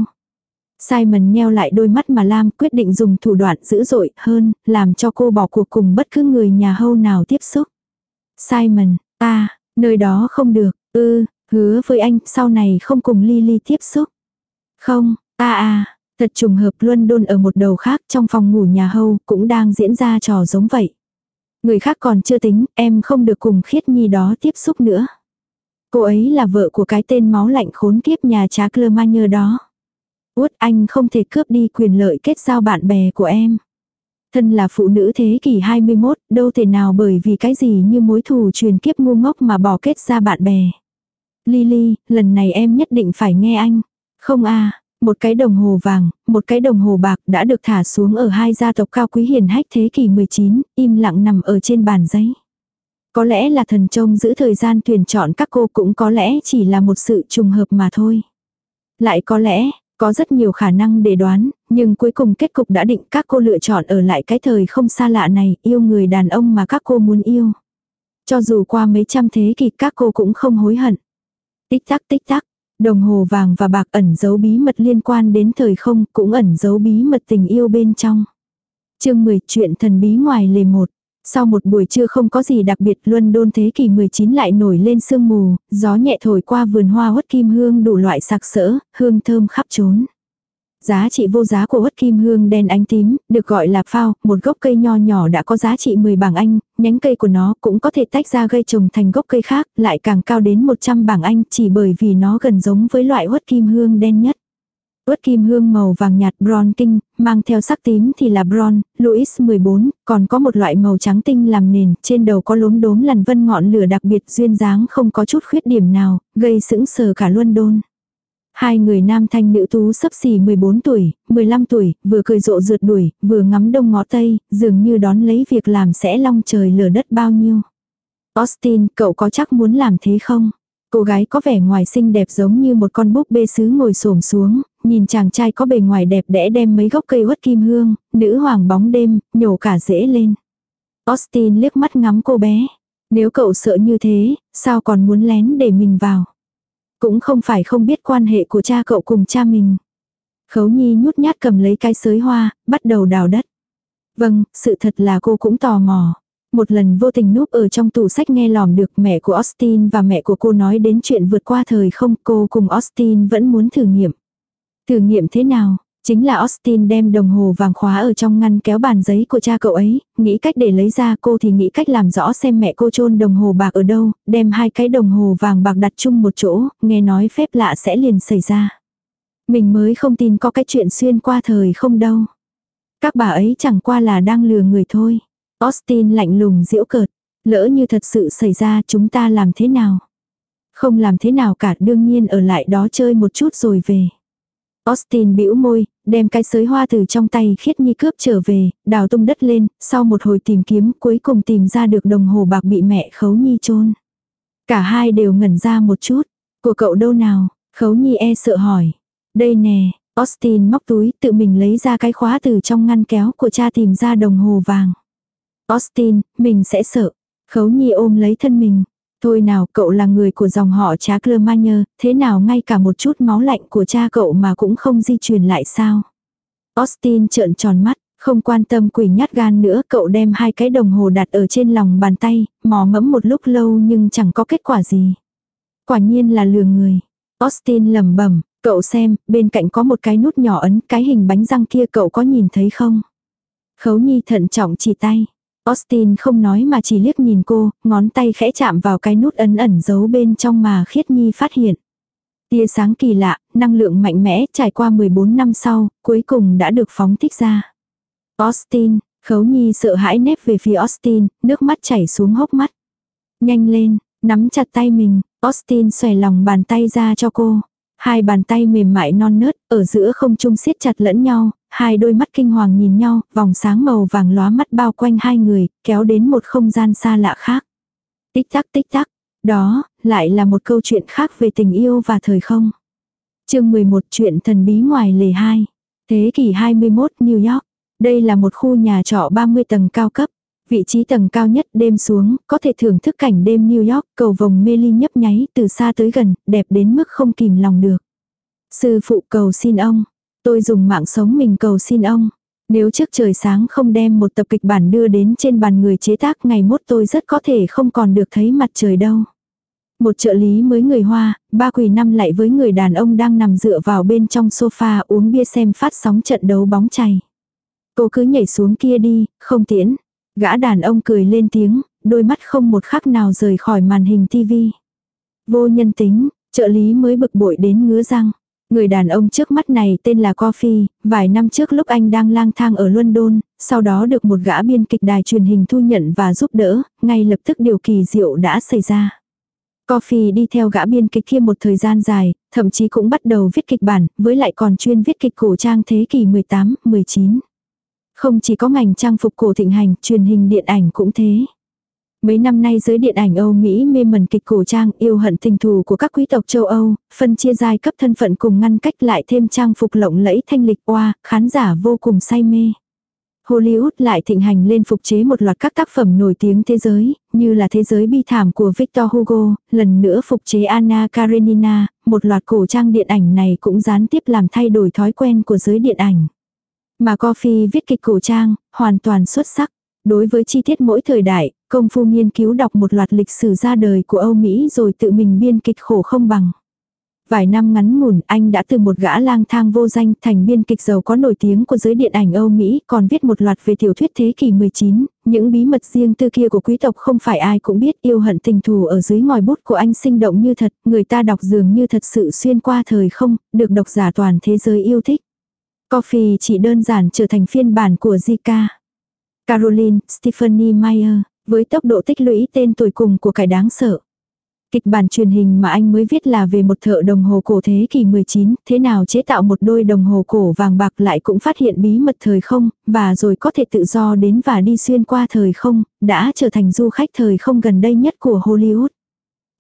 Simon nheo lại đôi mắt mà Lam quyết định dùng thủ đoạn dữ dội hơn, làm cho cô bỏ cuộc cùng bất cứ người nhà hâu nào tiếp xúc. Simon, ta, Nơi đó không được, ư, hứa với anh sau này không cùng Lily tiếp xúc. Không, ta à thật trùng hợp London ở một đầu khác trong phòng ngủ nhà hâu cũng đang diễn ra trò giống vậy. Người khác còn chưa tính, em không được cùng khiết nhi đó tiếp xúc nữa. Cô ấy là vợ của cái tên máu lạnh khốn kiếp nhà trá Clermagner đó. Út anh không thể cướp đi quyền lợi kết giao bạn bè của em. Thân là phụ nữ thế kỷ 21, đâu thể nào bởi vì cái gì như mối thù truyền kiếp ngu ngốc mà bỏ kết ra bạn bè. Lily, lần này em nhất định phải nghe anh. Không a một cái đồng hồ vàng, một cái đồng hồ bạc đã được thả xuống ở hai gia tộc cao quý hiền hách thế kỷ 19, im lặng nằm ở trên bàn giấy. Có lẽ là thần trông giữ thời gian tuyển chọn các cô cũng có lẽ chỉ là một sự trùng hợp mà thôi. Lại có lẽ, có rất nhiều khả năng để đoán, nhưng cuối cùng kết cục đã định các cô lựa chọn ở lại cái thời không xa lạ này, yêu người đàn ông mà các cô muốn yêu. Cho dù qua mấy trăm thế kỷ các cô cũng không hối hận. Tích tắc tích tắc, đồng hồ vàng và bạc ẩn giấu bí mật liên quan đến thời không, cũng ẩn giấu bí mật tình yêu bên trong. chương 10 chuyện thần bí ngoài lề một. Sau một buổi trưa không có gì đặc biệt London thế kỷ 19 lại nổi lên sương mù, gió nhẹ thổi qua vườn hoa hốt kim hương đủ loại sạc sỡ, hương thơm khắp trốn. Giá trị vô giá của uất kim hương đen ánh tím, được gọi là phao, một gốc cây nho nhỏ đã có giá trị 10 bảng Anh, nhánh cây của nó cũng có thể tách ra gây trồng thành gốc cây khác, lại càng cao đến 100 bảng Anh chỉ bởi vì nó gần giống với loại uất kim hương đen nhất. Uất kim hương màu vàng nhạt bron kinh, mang theo sắc tím thì là bron, Louis 14, còn có một loại màu trắng tinh làm nền, trên đầu có lốm đốm lằn vân ngọn lửa đặc biệt duyên dáng không có chút khuyết điểm nào, gây sững sờ cả London. Hai người nam thanh nữ tú sấp xỉ 14 tuổi, 15 tuổi, vừa cười rộ rượt đuổi, vừa ngắm đông ngó tây, dường như đón lấy việc làm sẽ long trời lở đất bao nhiêu. Austin, cậu có chắc muốn làm thế không? Cô gái có vẻ ngoài xinh đẹp giống như một con búp bê sứ ngồi xổm xuống, nhìn chàng trai có bề ngoài đẹp đẽ đem mấy gốc cây uất kim hương, nữ hoàng bóng đêm, nhổ cả rễ lên. Austin liếc mắt ngắm cô bé. Nếu cậu sợ như thế, sao còn muốn lén để mình vào? Cũng không phải không biết quan hệ của cha cậu cùng cha mình. Khấu Nhi nhút nhát cầm lấy cái sới hoa, bắt đầu đào đất. Vâng, sự thật là cô cũng tò mò. Một lần vô tình núp ở trong tủ sách nghe lỏm được mẹ của Austin và mẹ của cô nói đến chuyện vượt qua thời không cô cùng Austin vẫn muốn thử nghiệm. Thử nghiệm thế nào? Chính là Austin đem đồng hồ vàng khóa ở trong ngăn kéo bàn giấy của cha cậu ấy, nghĩ cách để lấy ra cô thì nghĩ cách làm rõ xem mẹ cô chôn đồng hồ bạc ở đâu, đem hai cái đồng hồ vàng bạc đặt chung một chỗ, nghe nói phép lạ sẽ liền xảy ra. Mình mới không tin có cái chuyện xuyên qua thời không đâu. Các bà ấy chẳng qua là đang lừa người thôi. Austin lạnh lùng giễu cợt. Lỡ như thật sự xảy ra chúng ta làm thế nào? Không làm thế nào cả đương nhiên ở lại đó chơi một chút rồi về. Austin bĩu môi, đem cái sới hoa từ trong tay khiết nhi cướp trở về, đào tung đất lên, sau một hồi tìm kiếm cuối cùng tìm ra được đồng hồ bạc bị mẹ khấu nhi chôn Cả hai đều ngẩn ra một chút. Của cậu đâu nào? Khấu nhi e sợ hỏi. Đây nè, Austin móc túi tự mình lấy ra cái khóa từ trong ngăn kéo của cha tìm ra đồng hồ vàng. Austin, mình sẽ sợ. Khấu nhi ôm lấy thân mình. Thôi nào, cậu là người của dòng họ trá Clermagner, thế nào ngay cả một chút máu lạnh của cha cậu mà cũng không di truyền lại sao? Austin trợn tròn mắt, không quan tâm quỷ nhát gan nữa, cậu đem hai cái đồng hồ đặt ở trên lòng bàn tay, mò mẫm một lúc lâu nhưng chẳng có kết quả gì. Quả nhiên là lừa người. Austin lẩm bẩm, cậu xem, bên cạnh có một cái nút nhỏ ấn, cái hình bánh răng kia cậu có nhìn thấy không? Khấu Nhi thận trọng chỉ tay. Austin không nói mà chỉ liếc nhìn cô, ngón tay khẽ chạm vào cái nút ấn ẩn giấu bên trong mà khiết nhi phát hiện. Tia sáng kỳ lạ, năng lượng mạnh mẽ trải qua 14 năm sau, cuối cùng đã được phóng thích ra. Austin, khấu nhi sợ hãi nép về phía Austin, nước mắt chảy xuống hốc mắt. Nhanh lên, nắm chặt tay mình, Austin xòe lòng bàn tay ra cho cô. Hai bàn tay mềm mại non nớt, ở giữa không trung siết chặt lẫn nhau, hai đôi mắt kinh hoàng nhìn nhau, vòng sáng màu vàng lóa mắt bao quanh hai người, kéo đến một không gian xa lạ khác. Tích tắc tích tắc, đó, lại là một câu chuyện khác về tình yêu và thời không. chương 11 chuyện thần bí ngoài lề 2. Thế kỷ 21 New York. Đây là một khu nhà trọ 30 tầng cao cấp. Vị trí tầng cao nhất đêm xuống, có thể thưởng thức cảnh đêm New York, cầu vồng mê ly nhấp nháy từ xa tới gần, đẹp đến mức không kìm lòng được. Sư phụ cầu xin ông, tôi dùng mạng sống mình cầu xin ông. Nếu trước trời sáng không đem một tập kịch bản đưa đến trên bàn người chế tác ngày mốt tôi rất có thể không còn được thấy mặt trời đâu. Một trợ lý mới người Hoa, ba quỳ năm lại với người đàn ông đang nằm dựa vào bên trong sofa uống bia xem phát sóng trận đấu bóng chày. Cô cứ nhảy xuống kia đi, không tiễn. Gã đàn ông cười lên tiếng, đôi mắt không một khắc nào rời khỏi màn hình tivi. Vô nhân tính, trợ lý mới bực bội đến ngứa răng. Người đàn ông trước mắt này tên là Coffee, vài năm trước lúc anh đang lang thang ở London, sau đó được một gã biên kịch đài truyền hình thu nhận và giúp đỡ, ngay lập tức điều kỳ diệu đã xảy ra. Coffee đi theo gã biên kịch kia một thời gian dài, thậm chí cũng bắt đầu viết kịch bản, với lại còn chuyên viết kịch cổ trang thế kỷ 18, 19. Không chỉ có ngành trang phục cổ thịnh hành, truyền hình điện ảnh cũng thế. Mấy năm nay giới điện ảnh Âu Mỹ mê mẩn kịch cổ trang yêu hận tình thù của các quý tộc châu Âu, phân chia giai cấp thân phận cùng ngăn cách lại thêm trang phục lộng lẫy thanh lịch oa, khán giả vô cùng say mê. Hollywood lại thịnh hành lên phục chế một loạt các tác phẩm nổi tiếng thế giới, như là Thế giới bi thảm của Victor Hugo, lần nữa phục chế Anna Karenina, một loạt cổ trang điện ảnh này cũng gián tiếp làm thay đổi thói quen của giới điện ảnh. Mà Coffee viết kịch cổ trang, hoàn toàn xuất sắc. Đối với chi tiết mỗi thời đại, công phu nghiên cứu đọc một loạt lịch sử ra đời của Âu Mỹ rồi tự mình biên kịch khổ không bằng. Vài năm ngắn ngủn anh đã từ một gã lang thang vô danh thành biên kịch giàu có nổi tiếng của giới điện ảnh Âu Mỹ còn viết một loạt về tiểu thuyết thế kỷ 19, những bí mật riêng tư kia của quý tộc không phải ai cũng biết yêu hận tình thù ở dưới ngòi bút của anh sinh động như thật, người ta đọc dường như thật sự xuyên qua thời không, được độc giả toàn thế giới yêu thích. Coffee chỉ đơn giản trở thành phiên bản của Zika. Caroline, Stephanie Meyer, với tốc độ tích lũy tên tuổi cùng của cải đáng sợ. Kịch bản truyền hình mà anh mới viết là về một thợ đồng hồ cổ thế kỷ 19, thế nào chế tạo một đôi đồng hồ cổ vàng bạc lại cũng phát hiện bí mật thời không, và rồi có thể tự do đến và đi xuyên qua thời không, đã trở thành du khách thời không gần đây nhất của Hollywood.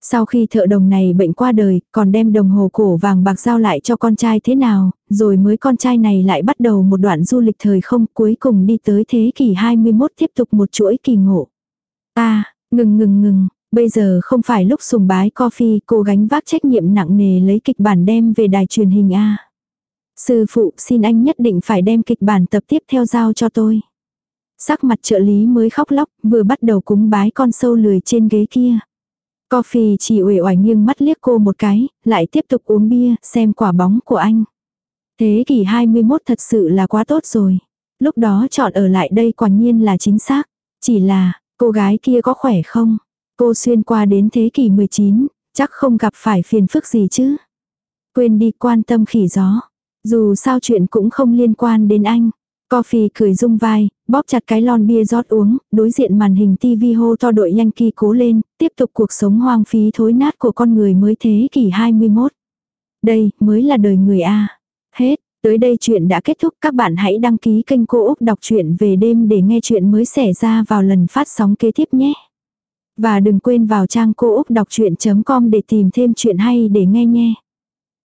Sau khi thợ đồng này bệnh qua đời, còn đem đồng hồ cổ vàng bạc giao lại cho con trai thế nào, rồi mới con trai này lại bắt đầu một đoạn du lịch thời không cuối cùng đi tới thế kỷ 21 tiếp tục một chuỗi kỳ ngộ. À, ngừng ngừng ngừng, bây giờ không phải lúc sùng bái coffee cô gánh vác trách nhiệm nặng nề lấy kịch bản đem về đài truyền hình A. Sư phụ xin anh nhất định phải đem kịch bản tập tiếp theo giao cho tôi. Sắc mặt trợ lý mới khóc lóc, vừa bắt đầu cúng bái con sâu lười trên ghế kia. Coffee chỉ uể oải nghiêng mắt liếc cô một cái, lại tiếp tục uống bia, xem quả bóng của anh. Thế kỷ 21 thật sự là quá tốt rồi. Lúc đó chọn ở lại đây quả nhiên là chính xác. Chỉ là, cô gái kia có khỏe không? Cô xuyên qua đến thế kỷ 19, chắc không gặp phải phiền phức gì chứ. Quên đi quan tâm khỉ gió. Dù sao chuyện cũng không liên quan đến anh. Coffee cười rung vai, bóp chặt cái lon bia rót uống, đối diện màn hình tivi hô to đội Yankee cố lên, tiếp tục cuộc sống hoang phí thối nát của con người mới thế kỷ 21. Đây mới là đời người A. Hết, tới đây chuyện đã kết thúc, các bạn hãy đăng ký kênh Cô Úc Đọc truyện về đêm để nghe chuyện mới xảy ra vào lần phát sóng kế tiếp nhé. Và đừng quên vào trang cô úc đọc chuyện.com để tìm thêm chuyện hay để nghe nhé.